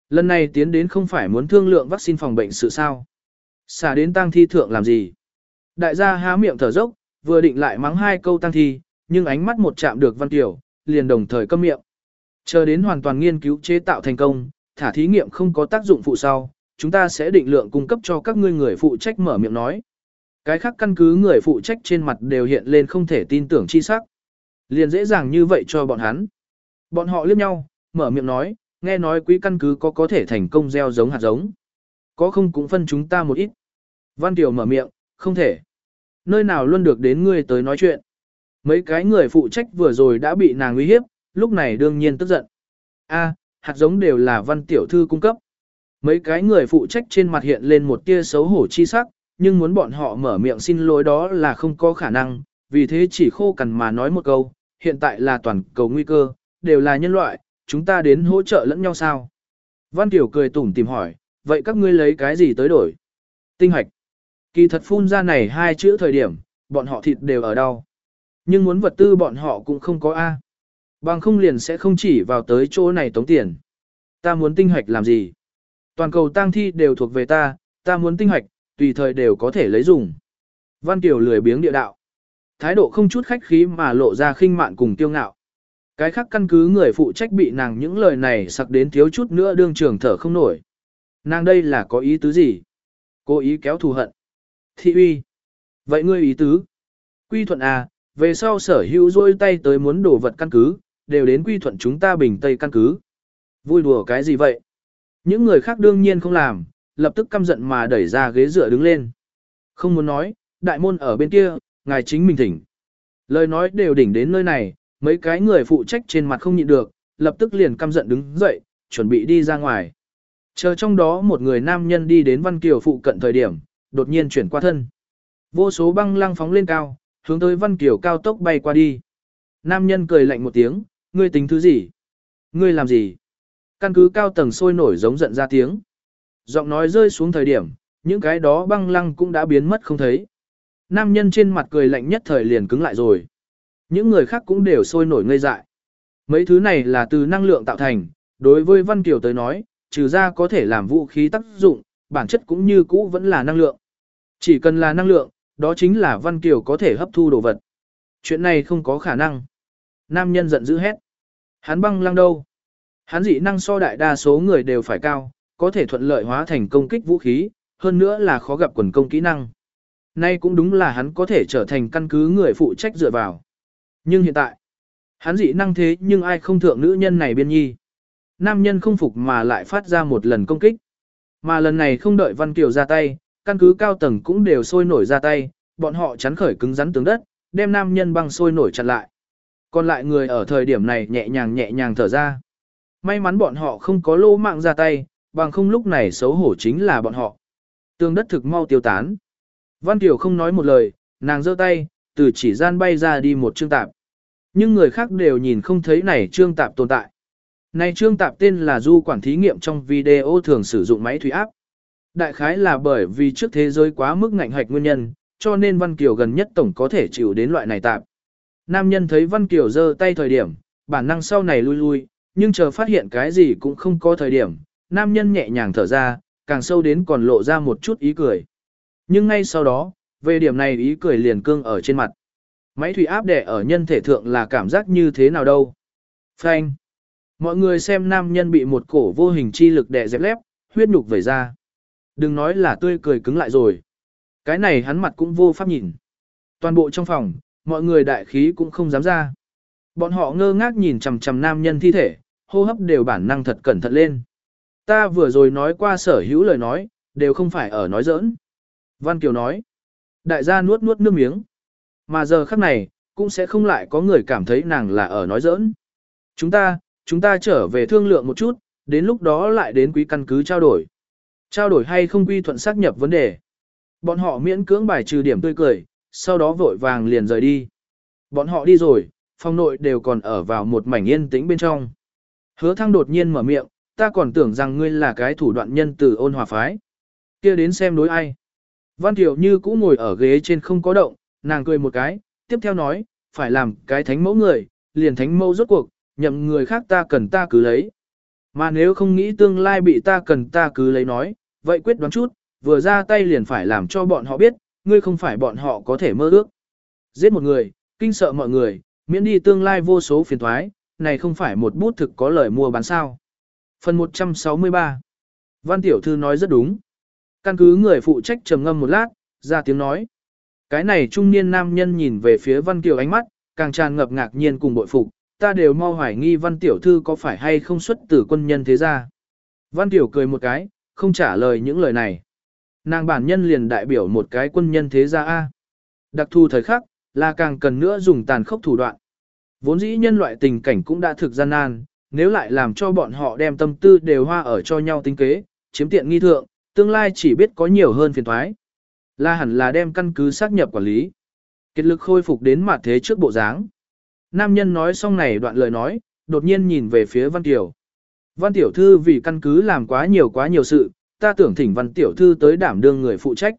Lần này tiến đến không phải muốn thương lượng vaccine phòng bệnh sự sao. Xả đến tang thi thượng làm gì? Đại gia há miệng thở dốc, vừa định lại mắng hai câu tang thi, nhưng ánh mắt một chạm được Văn Tiểu, liền đồng thời câm miệng. Chờ đến hoàn toàn nghiên cứu chế tạo thành công, thả thí nghiệm không có tác dụng phụ sau, chúng ta sẽ định lượng cung cấp cho các ngươi người phụ trách mở miệng nói. Cái khác căn cứ người phụ trách trên mặt đều hiện lên không thể tin tưởng chi sắc. Liền dễ dàng như vậy cho bọn hắn. Bọn họ liếc nhau, mở miệng nói, nghe nói quý căn cứ có có thể thành công gieo giống hạt giống. Có không cũng phân chúng ta một ít. Văn Tiểu mở miệng, không thể. Nơi nào luôn được đến ngươi tới nói chuyện. Mấy cái người phụ trách vừa rồi đã bị nàng uy hiếp, lúc này đương nhiên tức giận. A, hạt giống đều là văn tiểu thư cung cấp. Mấy cái người phụ trách trên mặt hiện lên một tia xấu hổ chi sắc, nhưng muốn bọn họ mở miệng xin lỗi đó là không có khả năng, vì thế chỉ khô cằn mà nói một câu, hiện tại là toàn cầu nguy cơ, đều là nhân loại, chúng ta đến hỗ trợ lẫn nhau sao? Văn Tiểu cười tủm tìm hỏi, vậy các ngươi lấy cái gì tới đổi? Tinh hoạch. Kỳ thật phun ra này hai chữ thời điểm, bọn họ thịt đều ở đâu. Nhưng muốn vật tư bọn họ cũng không có A. Bằng không liền sẽ không chỉ vào tới chỗ này tống tiền. Ta muốn tinh hoạch làm gì? Toàn cầu tang thi đều thuộc về ta, ta muốn tinh hoạch, tùy thời đều có thể lấy dùng. Văn Kiều lười biếng địa đạo. Thái độ không chút khách khí mà lộ ra khinh mạn cùng tiêu ngạo. Cái khác căn cứ người phụ trách bị nàng những lời này sặc đến thiếu chút nữa đương trường thở không nổi. Nàng đây là có ý tứ gì? Cố ý kéo thù hận. Thị uy. Vậy ngươi ý tứ? Quy thuận à, về sau sở hữu rôi tay tới muốn đổ vật căn cứ, đều đến quy thuận chúng ta bình tây căn cứ. Vui đùa cái gì vậy? Những người khác đương nhiên không làm, lập tức căm giận mà đẩy ra ghế dựa đứng lên. Không muốn nói, đại môn ở bên kia, ngài chính mình thỉnh. Lời nói đều đỉnh đến nơi này, mấy cái người phụ trách trên mặt không nhịn được, lập tức liền căm giận đứng dậy, chuẩn bị đi ra ngoài. Chờ trong đó một người nam nhân đi đến Văn Kiều phụ cận thời điểm, đột nhiên chuyển qua thân. Vô số băng lăng phóng lên cao, hướng tới Văn Kiều cao tốc bay qua đi. Nam nhân cười lạnh một tiếng, ngươi tính thứ gì? Ngươi làm gì? Căn cứ cao tầng sôi nổi giống giận ra tiếng. Giọng nói rơi xuống thời điểm, những cái đó băng lăng cũng đã biến mất không thấy. Nam nhân trên mặt cười lạnh nhất thời liền cứng lại rồi. Những người khác cũng đều sôi nổi ngây dại. Mấy thứ này là từ năng lượng tạo thành, đối với Văn Kiều tới nói, trừ ra có thể làm vũ khí tác dụng, bản chất cũng như cũ vẫn là năng lượng. Chỉ cần là năng lượng, đó chính là Văn Kiều có thể hấp thu đồ vật. Chuyện này không có khả năng. Nam nhân giận dữ hét. Hắn băng lăng đâu? Hắn dị năng so đại đa số người đều phải cao, có thể thuận lợi hóa thành công kích vũ khí, hơn nữa là khó gặp quần công kỹ năng. Nay cũng đúng là hắn có thể trở thành căn cứ người phụ trách dựa vào. Nhưng hiện tại, hắn dị năng thế nhưng ai không thượng nữ nhân này biên nhi. Nam nhân không phục mà lại phát ra một lần công kích. Mà lần này không đợi Văn Kiều ra tay, căn cứ cao tầng cũng đều sôi nổi ra tay, bọn họ chắn khởi cứng rắn tướng đất, đem nam nhân băng sôi nổi chặn lại. Còn lại người ở thời điểm này nhẹ nhàng nhẹ nhàng thở ra. May mắn bọn họ không có lô mạng ra tay, bằng không lúc này xấu hổ chính là bọn họ. Tương đất thực mau tiêu tán. Văn Kiều không nói một lời, nàng giơ tay, từ chỉ gian bay ra đi một trương tạp. Nhưng người khác đều nhìn không thấy này trương tạp tồn tại. Này trương tạp tên là du quản thí nghiệm trong video thường sử dụng máy thủy áp. Đại khái là bởi vì trước thế giới quá mức ngạnh hoạch nguyên nhân, cho nên Văn Kiều gần nhất tổng có thể chịu đến loại này tạp. Nam nhân thấy Văn Kiều giơ tay thời điểm, bản năng sau này lui lui, nhưng chờ phát hiện cái gì cũng không có thời điểm, nam nhân nhẹ nhàng thở ra, càng sâu đến còn lộ ra một chút ý cười. Nhưng ngay sau đó, về điểm này ý cười liền cương ở trên mặt. Máy thủy áp đẻ ở nhân thể thượng là cảm giác như thế nào đâu. Phanh. Mọi người xem nam nhân bị một cổ vô hình chi lực đè dẹp lép, huyết nhục vẩy ra. Đừng nói là tươi cười cứng lại rồi. Cái này hắn mặt cũng vô pháp nhìn. Toàn bộ trong phòng, mọi người đại khí cũng không dám ra. Bọn họ ngơ ngác nhìn chằm chằm nam nhân thi thể, hô hấp đều bản năng thật cẩn thận lên. Ta vừa rồi nói qua sở hữu lời nói, đều không phải ở nói giỡn. Văn Kiều nói. Đại gia nuốt nuốt nước miếng. Mà giờ khắc này, cũng sẽ không lại có người cảm thấy nàng là ở nói giỡn. Chúng ta, chúng ta trở về thương lượng một chút, đến lúc đó lại đến quý căn cứ trao đổi. Trao đổi hay không quy thuận xác nhập vấn đề. Bọn họ miễn cưỡng bài trừ điểm tươi cười, sau đó vội vàng liền rời đi. Bọn họ đi rồi, phòng nội đều còn ở vào một mảnh yên tĩnh bên trong. Hứa thăng đột nhiên mở miệng, ta còn tưởng rằng ngươi là cái thủ đoạn nhân từ ôn hòa phái. kia đến xem đối ai. Văn Tiểu như cũ ngồi ở ghế trên không có động, nàng cười một cái, tiếp theo nói, phải làm cái thánh mẫu người, liền thánh mẫu rốt cuộc, nhậm người khác ta cần ta cứ lấy. Mà nếu không nghĩ tương lai bị ta cần ta cứ lấy nói, vậy quyết đoán chút, vừa ra tay liền phải làm cho bọn họ biết, ngươi không phải bọn họ có thể mơ ước. Giết một người, kinh sợ mọi người, miễn đi tương lai vô số phiền thoái, này không phải một bút thực có lời mua bán sao. Phần 163 Văn Tiểu Thư nói rất đúng. Căn cứ người phụ trách trầm ngâm một lát, ra tiếng nói. Cái này trung niên nam nhân nhìn về phía Văn Kiều ánh mắt, càng tràn ngập ngạc nhiên cùng bội phục, ta đều mau hoài nghi Văn Tiểu Thư có phải hay không xuất từ quân nhân thế gia. Văn Tiểu cười một cái, không trả lời những lời này. Nàng bản nhân liền đại biểu một cái quân nhân thế gia A. Đặc thù thời khắc, là càng cần nữa dùng tàn khốc thủ đoạn. Vốn dĩ nhân loại tình cảnh cũng đã thực gian nan, nếu lại làm cho bọn họ đem tâm tư đều hoa ở cho nhau tính kế, chiếm tiện nghi thượng, tương lai chỉ biết có nhiều hơn phiền thoái. Là hẳn là đem căn cứ xác nhập quản lý. Kết lực khôi phục đến mặt thế trước bộ dáng. Nam nhân nói xong này đoạn lời nói, đột nhiên nhìn về phía Văn Tiểu. Văn Tiểu Thư vì căn cứ làm quá nhiều quá nhiều sự, ta tưởng thỉnh Văn Tiểu Thư tới đảm đương người phụ trách.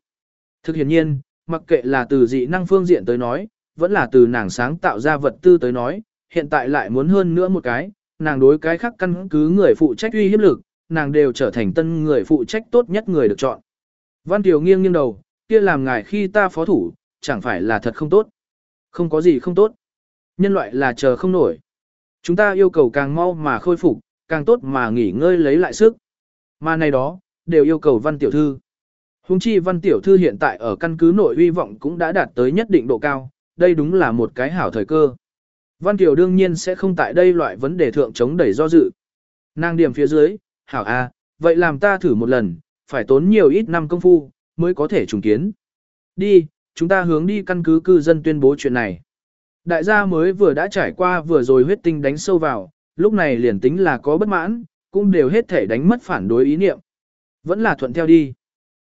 Thực hiện nhiên, mặc kệ là từ dị năng phương diện tới nói, vẫn là từ nàng sáng tạo ra vật tư tới nói, hiện tại lại muốn hơn nữa một cái, nàng đối cái khác căn cứ người phụ trách uy hiếp lực, nàng đều trở thành tân người phụ trách tốt nhất người được chọn. Văn Tiểu nghiêng nghiêng đầu, kia làm ngài khi ta phó thủ, chẳng phải là thật không tốt. Không có gì không tốt. Nhân loại là chờ không nổi. Chúng ta yêu cầu càng mau mà khôi phục, càng tốt mà nghỉ ngơi lấy lại sức. Mà này đó, đều yêu cầu văn tiểu thư. Hùng chi văn tiểu thư hiện tại ở căn cứ nội uy vọng cũng đã đạt tới nhất định độ cao, đây đúng là một cái hảo thời cơ. Văn Kiều đương nhiên sẽ không tại đây loại vấn đề thượng chống đẩy do dự. Nàng điểm phía dưới, hảo a, vậy làm ta thử một lần, phải tốn nhiều ít năm công phu, mới có thể trùng kiến. Đi, chúng ta hướng đi căn cứ cư dân tuyên bố chuyện này. Đại gia mới vừa đã trải qua vừa rồi huyết tinh đánh sâu vào, lúc này liền tính là có bất mãn, cũng đều hết thể đánh mất phản đối ý niệm. Vẫn là thuận theo đi.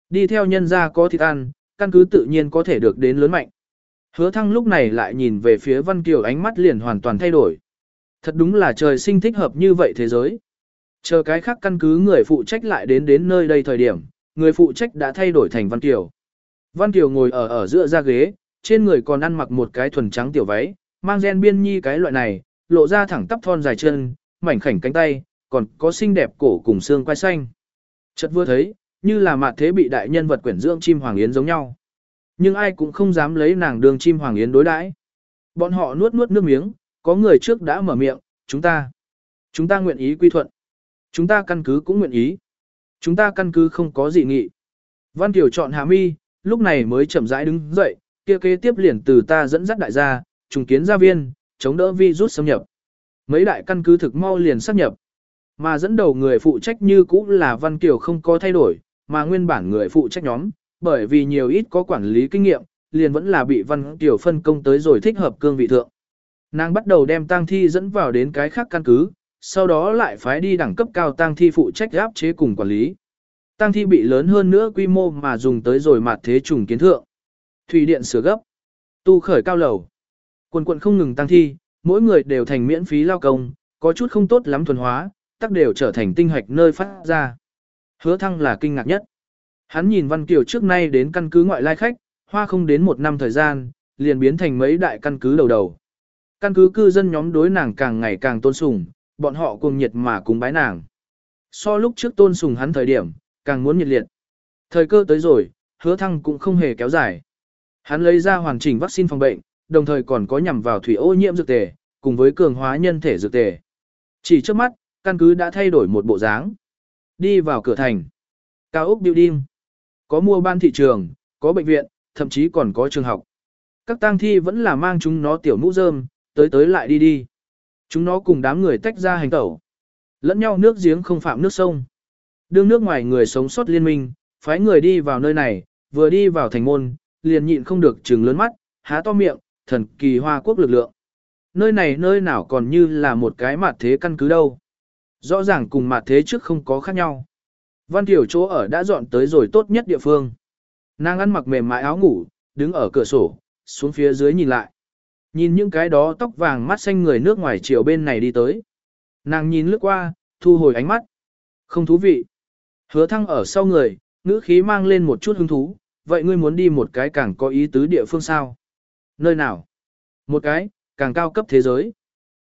Đi theo nhân gia có thịt ăn, căn cứ tự nhiên có thể được đến lớn mạnh. Hứa thăng lúc này lại nhìn về phía Văn Kiều ánh mắt liền hoàn toàn thay đổi. Thật đúng là trời sinh thích hợp như vậy thế giới. Chờ cái khác căn cứ người phụ trách lại đến đến nơi đây thời điểm, người phụ trách đã thay đổi thành Văn Kiều. Văn Kiều ngồi ở ở giữa ra ghế, trên người còn ăn mặc một cái thuần trắng tiểu váy, mang gen biên nhi cái loại này, lộ ra thẳng tắp thon dài chân, mảnh khảnh cánh tay, còn có xinh đẹp cổ cùng xương quai xanh. Chợt vừa thấy, như là mặt thế bị đại nhân vật quyển dưỡng chim hoàng yến giống nhau. Nhưng ai cũng không dám lấy nàng đường chim hoàng yến đối đãi. Bọn họ nuốt nuốt nước miếng, có người trước đã mở miệng, chúng ta, chúng ta nguyện ý quy thuận. Chúng ta căn cứ cũng nguyện ý. Chúng ta căn cứ không có gì nghị. Văn Kiều chọn Hà mi, lúc này mới chậm rãi đứng dậy, kia kế tiếp liền từ ta dẫn dắt đại gia, trùng kiến gia viên, chống đỡ vi rút xâm nhập. Mấy đại căn cứ thực mau liền sắp nhập. Mà dẫn đầu người phụ trách như cũ là Văn Kiều không có thay đổi, mà nguyên bản người phụ trách nhóm, bởi vì nhiều ít có quản lý kinh nghiệm, liền vẫn là bị Văn Kiều phân công tới rồi thích hợp cương vị thượng. Nàng bắt đầu đem tang thi dẫn vào đến cái khác căn cứ, sau đó lại phái đi đẳng cấp cao tang thi phụ trách áp chế cùng quản lý. Tang thi bị lớn hơn nữa quy mô mà dùng tới rồi mặt thế trùng kiến thượng. Thủy điện sửa gấp. Tu khởi cao lầu. Quần quận không ngừng tăng thi, mỗi người đều thành miễn phí lao công, có chút không tốt lắm thuần hóa, tắc đều trở thành tinh hoạch nơi phát ra. Hứa thăng là kinh ngạc nhất. Hắn nhìn Văn Kiều trước nay đến căn cứ ngoại lai khách, hoa không đến một năm thời gian, liền biến thành mấy đại căn cứ đầu đầu. Căn cứ cư dân nhóm đối nàng càng ngày càng tôn sùng, bọn họ cùng nhiệt mà cùng bái nàng. So lúc trước tôn sùng hắn thời điểm, càng muốn nhiệt liệt. Thời cơ tới rồi, hứa thăng cũng không hề kéo dài. Hắn lấy ra hoàn chỉnh vaccine phòng bệnh, đồng thời còn có nhằm vào thủy ô nhiễm dược tề, cùng với cường hóa nhân thể dược tề. Chỉ trước mắt, căn cứ đã thay đổi một bộ dáng. Đi vào cửa thành. Cao ốc building. Có mua ban thị trường, có bệnh viện, thậm chí còn có trường học. Các tang thi vẫn là mang chúng nó tiểu mũ rơm, tới tới lại đi đi. Chúng nó cùng đám người tách ra hành tẩu. Lẫn nhau nước giếng không phạm nước sông. Đương nước ngoài người sống sót liên minh, phái người đi vào nơi này, vừa đi vào thành môn, liền nhịn không được trừng lớn mắt, há to miệng, thần kỳ hoa quốc lực lượng. Nơi này nơi nào còn như là một cái mặt thế căn cứ đâu. Rõ ràng cùng mặt thế trước không có khác nhau. Văn Tiểu chỗ ở đã dọn tới rồi tốt nhất địa phương. Nàng ăn mặc mềm mại áo ngủ, đứng ở cửa sổ, xuống phía dưới nhìn lại. Nhìn những cái đó tóc vàng mắt xanh người nước ngoài chiều bên này đi tới. Nàng nhìn lướt qua, thu hồi ánh mắt. Không thú vị. Hứa thăng ở sau người, ngữ khí mang lên một chút hứng thú, vậy ngươi muốn đi một cái càng có ý tứ địa phương sao? Nơi nào? Một cái, càng cao cấp thế giới.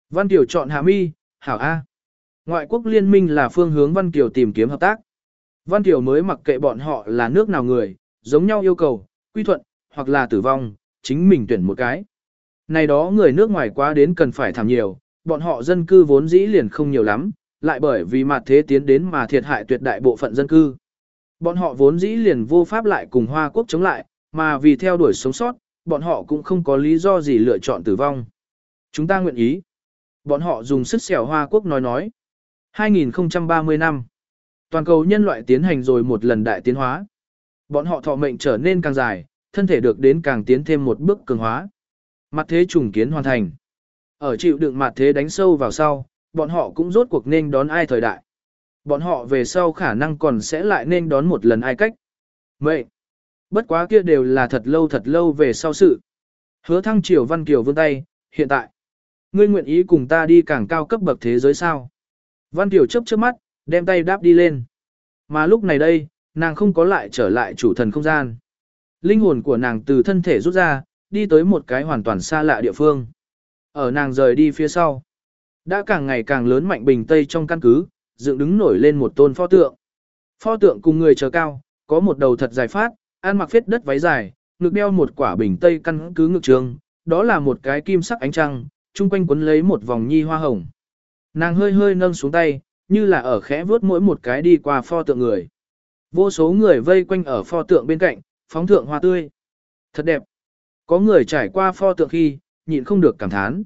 Văn Kiều chọn Hạ Mi, Hảo A. Ngoại quốc liên minh là phương hướng Văn Kiều tìm kiếm hợp tác. Văn Kiều mới mặc kệ bọn họ là nước nào người, giống nhau yêu cầu, quy thuận, hoặc là tử vong, chính mình tuyển một cái. Này đó người nước ngoài quá đến cần phải thảm nhiều, bọn họ dân cư vốn dĩ liền không nhiều lắm, lại bởi vì mặt thế tiến đến mà thiệt hại tuyệt đại bộ phận dân cư. Bọn họ vốn dĩ liền vô pháp lại cùng Hoa Quốc chống lại, mà vì theo đuổi sống sót, bọn họ cũng không có lý do gì lựa chọn tử vong. Chúng ta nguyện ý. Bọn họ dùng sức xẻo Hoa Quốc nói nói. 2030 năm, toàn cầu nhân loại tiến hành rồi một lần đại tiến hóa. Bọn họ thọ mệnh trở nên càng dài, thân thể được đến càng tiến thêm một bước cường hóa. Mặt thế trùng kiến hoàn thành. Ở chịu đựng mặt thế đánh sâu vào sau, bọn họ cũng rốt cuộc nên đón ai thời đại. Bọn họ về sau khả năng còn sẽ lại nên đón một lần ai cách. Vậy, bất quá kia đều là thật lâu thật lâu về sau sự. Hứa thăng triều văn kiều vươn tay, hiện tại. Ngươi nguyện ý cùng ta đi càng cao cấp bậc thế giới sao? Văn kiều chớp chớp mắt, đem tay đáp đi lên. Mà lúc này đây, nàng không có lại trở lại chủ thần không gian. Linh hồn của nàng từ thân thể rút ra, đi tới một cái hoàn toàn xa lạ địa phương. Ở nàng rời đi phía sau. Đã càng ngày càng lớn mạnh bình tây trong căn cứ, dựng đứng nổi lên một tôn pho tượng. Pho tượng cùng người chờ cao, có một đầu thật dài phát, ăn mặc phết đất váy dài, ngực đeo một quả bình tây căn cứ ngực trường, đó là một cái kim sắc ánh trăng, chung quanh quấn lấy một vòng nhi hoa hồng. Nàng hơi hơi nâng xuống tay, như là ở khẽ vuốt mỗi một cái đi qua pho tượng người. Vô số người vây quanh ở pho tượng bên cạnh, phóng thượng hoa tươi. Thật đẹp. Có người trải qua pho tượng khi, nhịn không được cảm thán.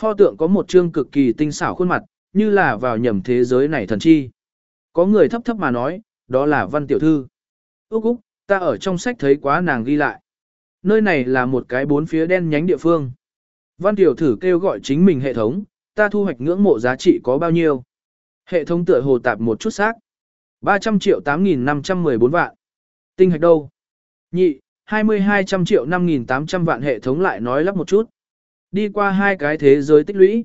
Pho tượng có một trương cực kỳ tinh xảo khuôn mặt, như là vào nhầm thế giới này thần chi. Có người thấp thấp mà nói, đó là văn tiểu thư. Úc Úc, ta ở trong sách thấy quá nàng ghi lại. Nơi này là một cái bốn phía đen nhánh địa phương. Văn tiểu thử kêu gọi chính mình hệ thống, ta thu hoạch ngưỡng mộ giá trị có bao nhiêu. Hệ thống tựa hồ tạp một chút xác. 300 triệu 8.514 vạn. Tinh hạch đâu? Nhị, 2200 triệu 5.800 vạn hệ thống lại nói lắp một chút. Đi qua hai cái thế giới tích lũy.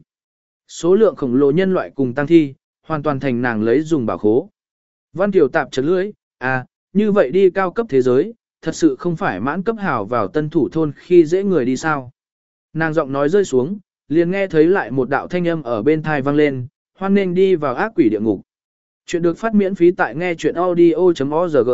Số lượng khổng lồ nhân loại cùng tăng thi, hoàn toàn thành nàng lấy dùng bảo khố. Văn tiểu tạp chật lưỡi, à, như vậy đi cao cấp thế giới, thật sự không phải mãn cấp hảo vào tân thủ thôn khi dễ người đi sao. Nàng giọng nói rơi xuống, liền nghe thấy lại một đạo thanh âm ở bên thai vang lên, hoan nên đi vào ác quỷ địa ngục. Chuyện được phát miễn phí tại nghe chuyện audio.org.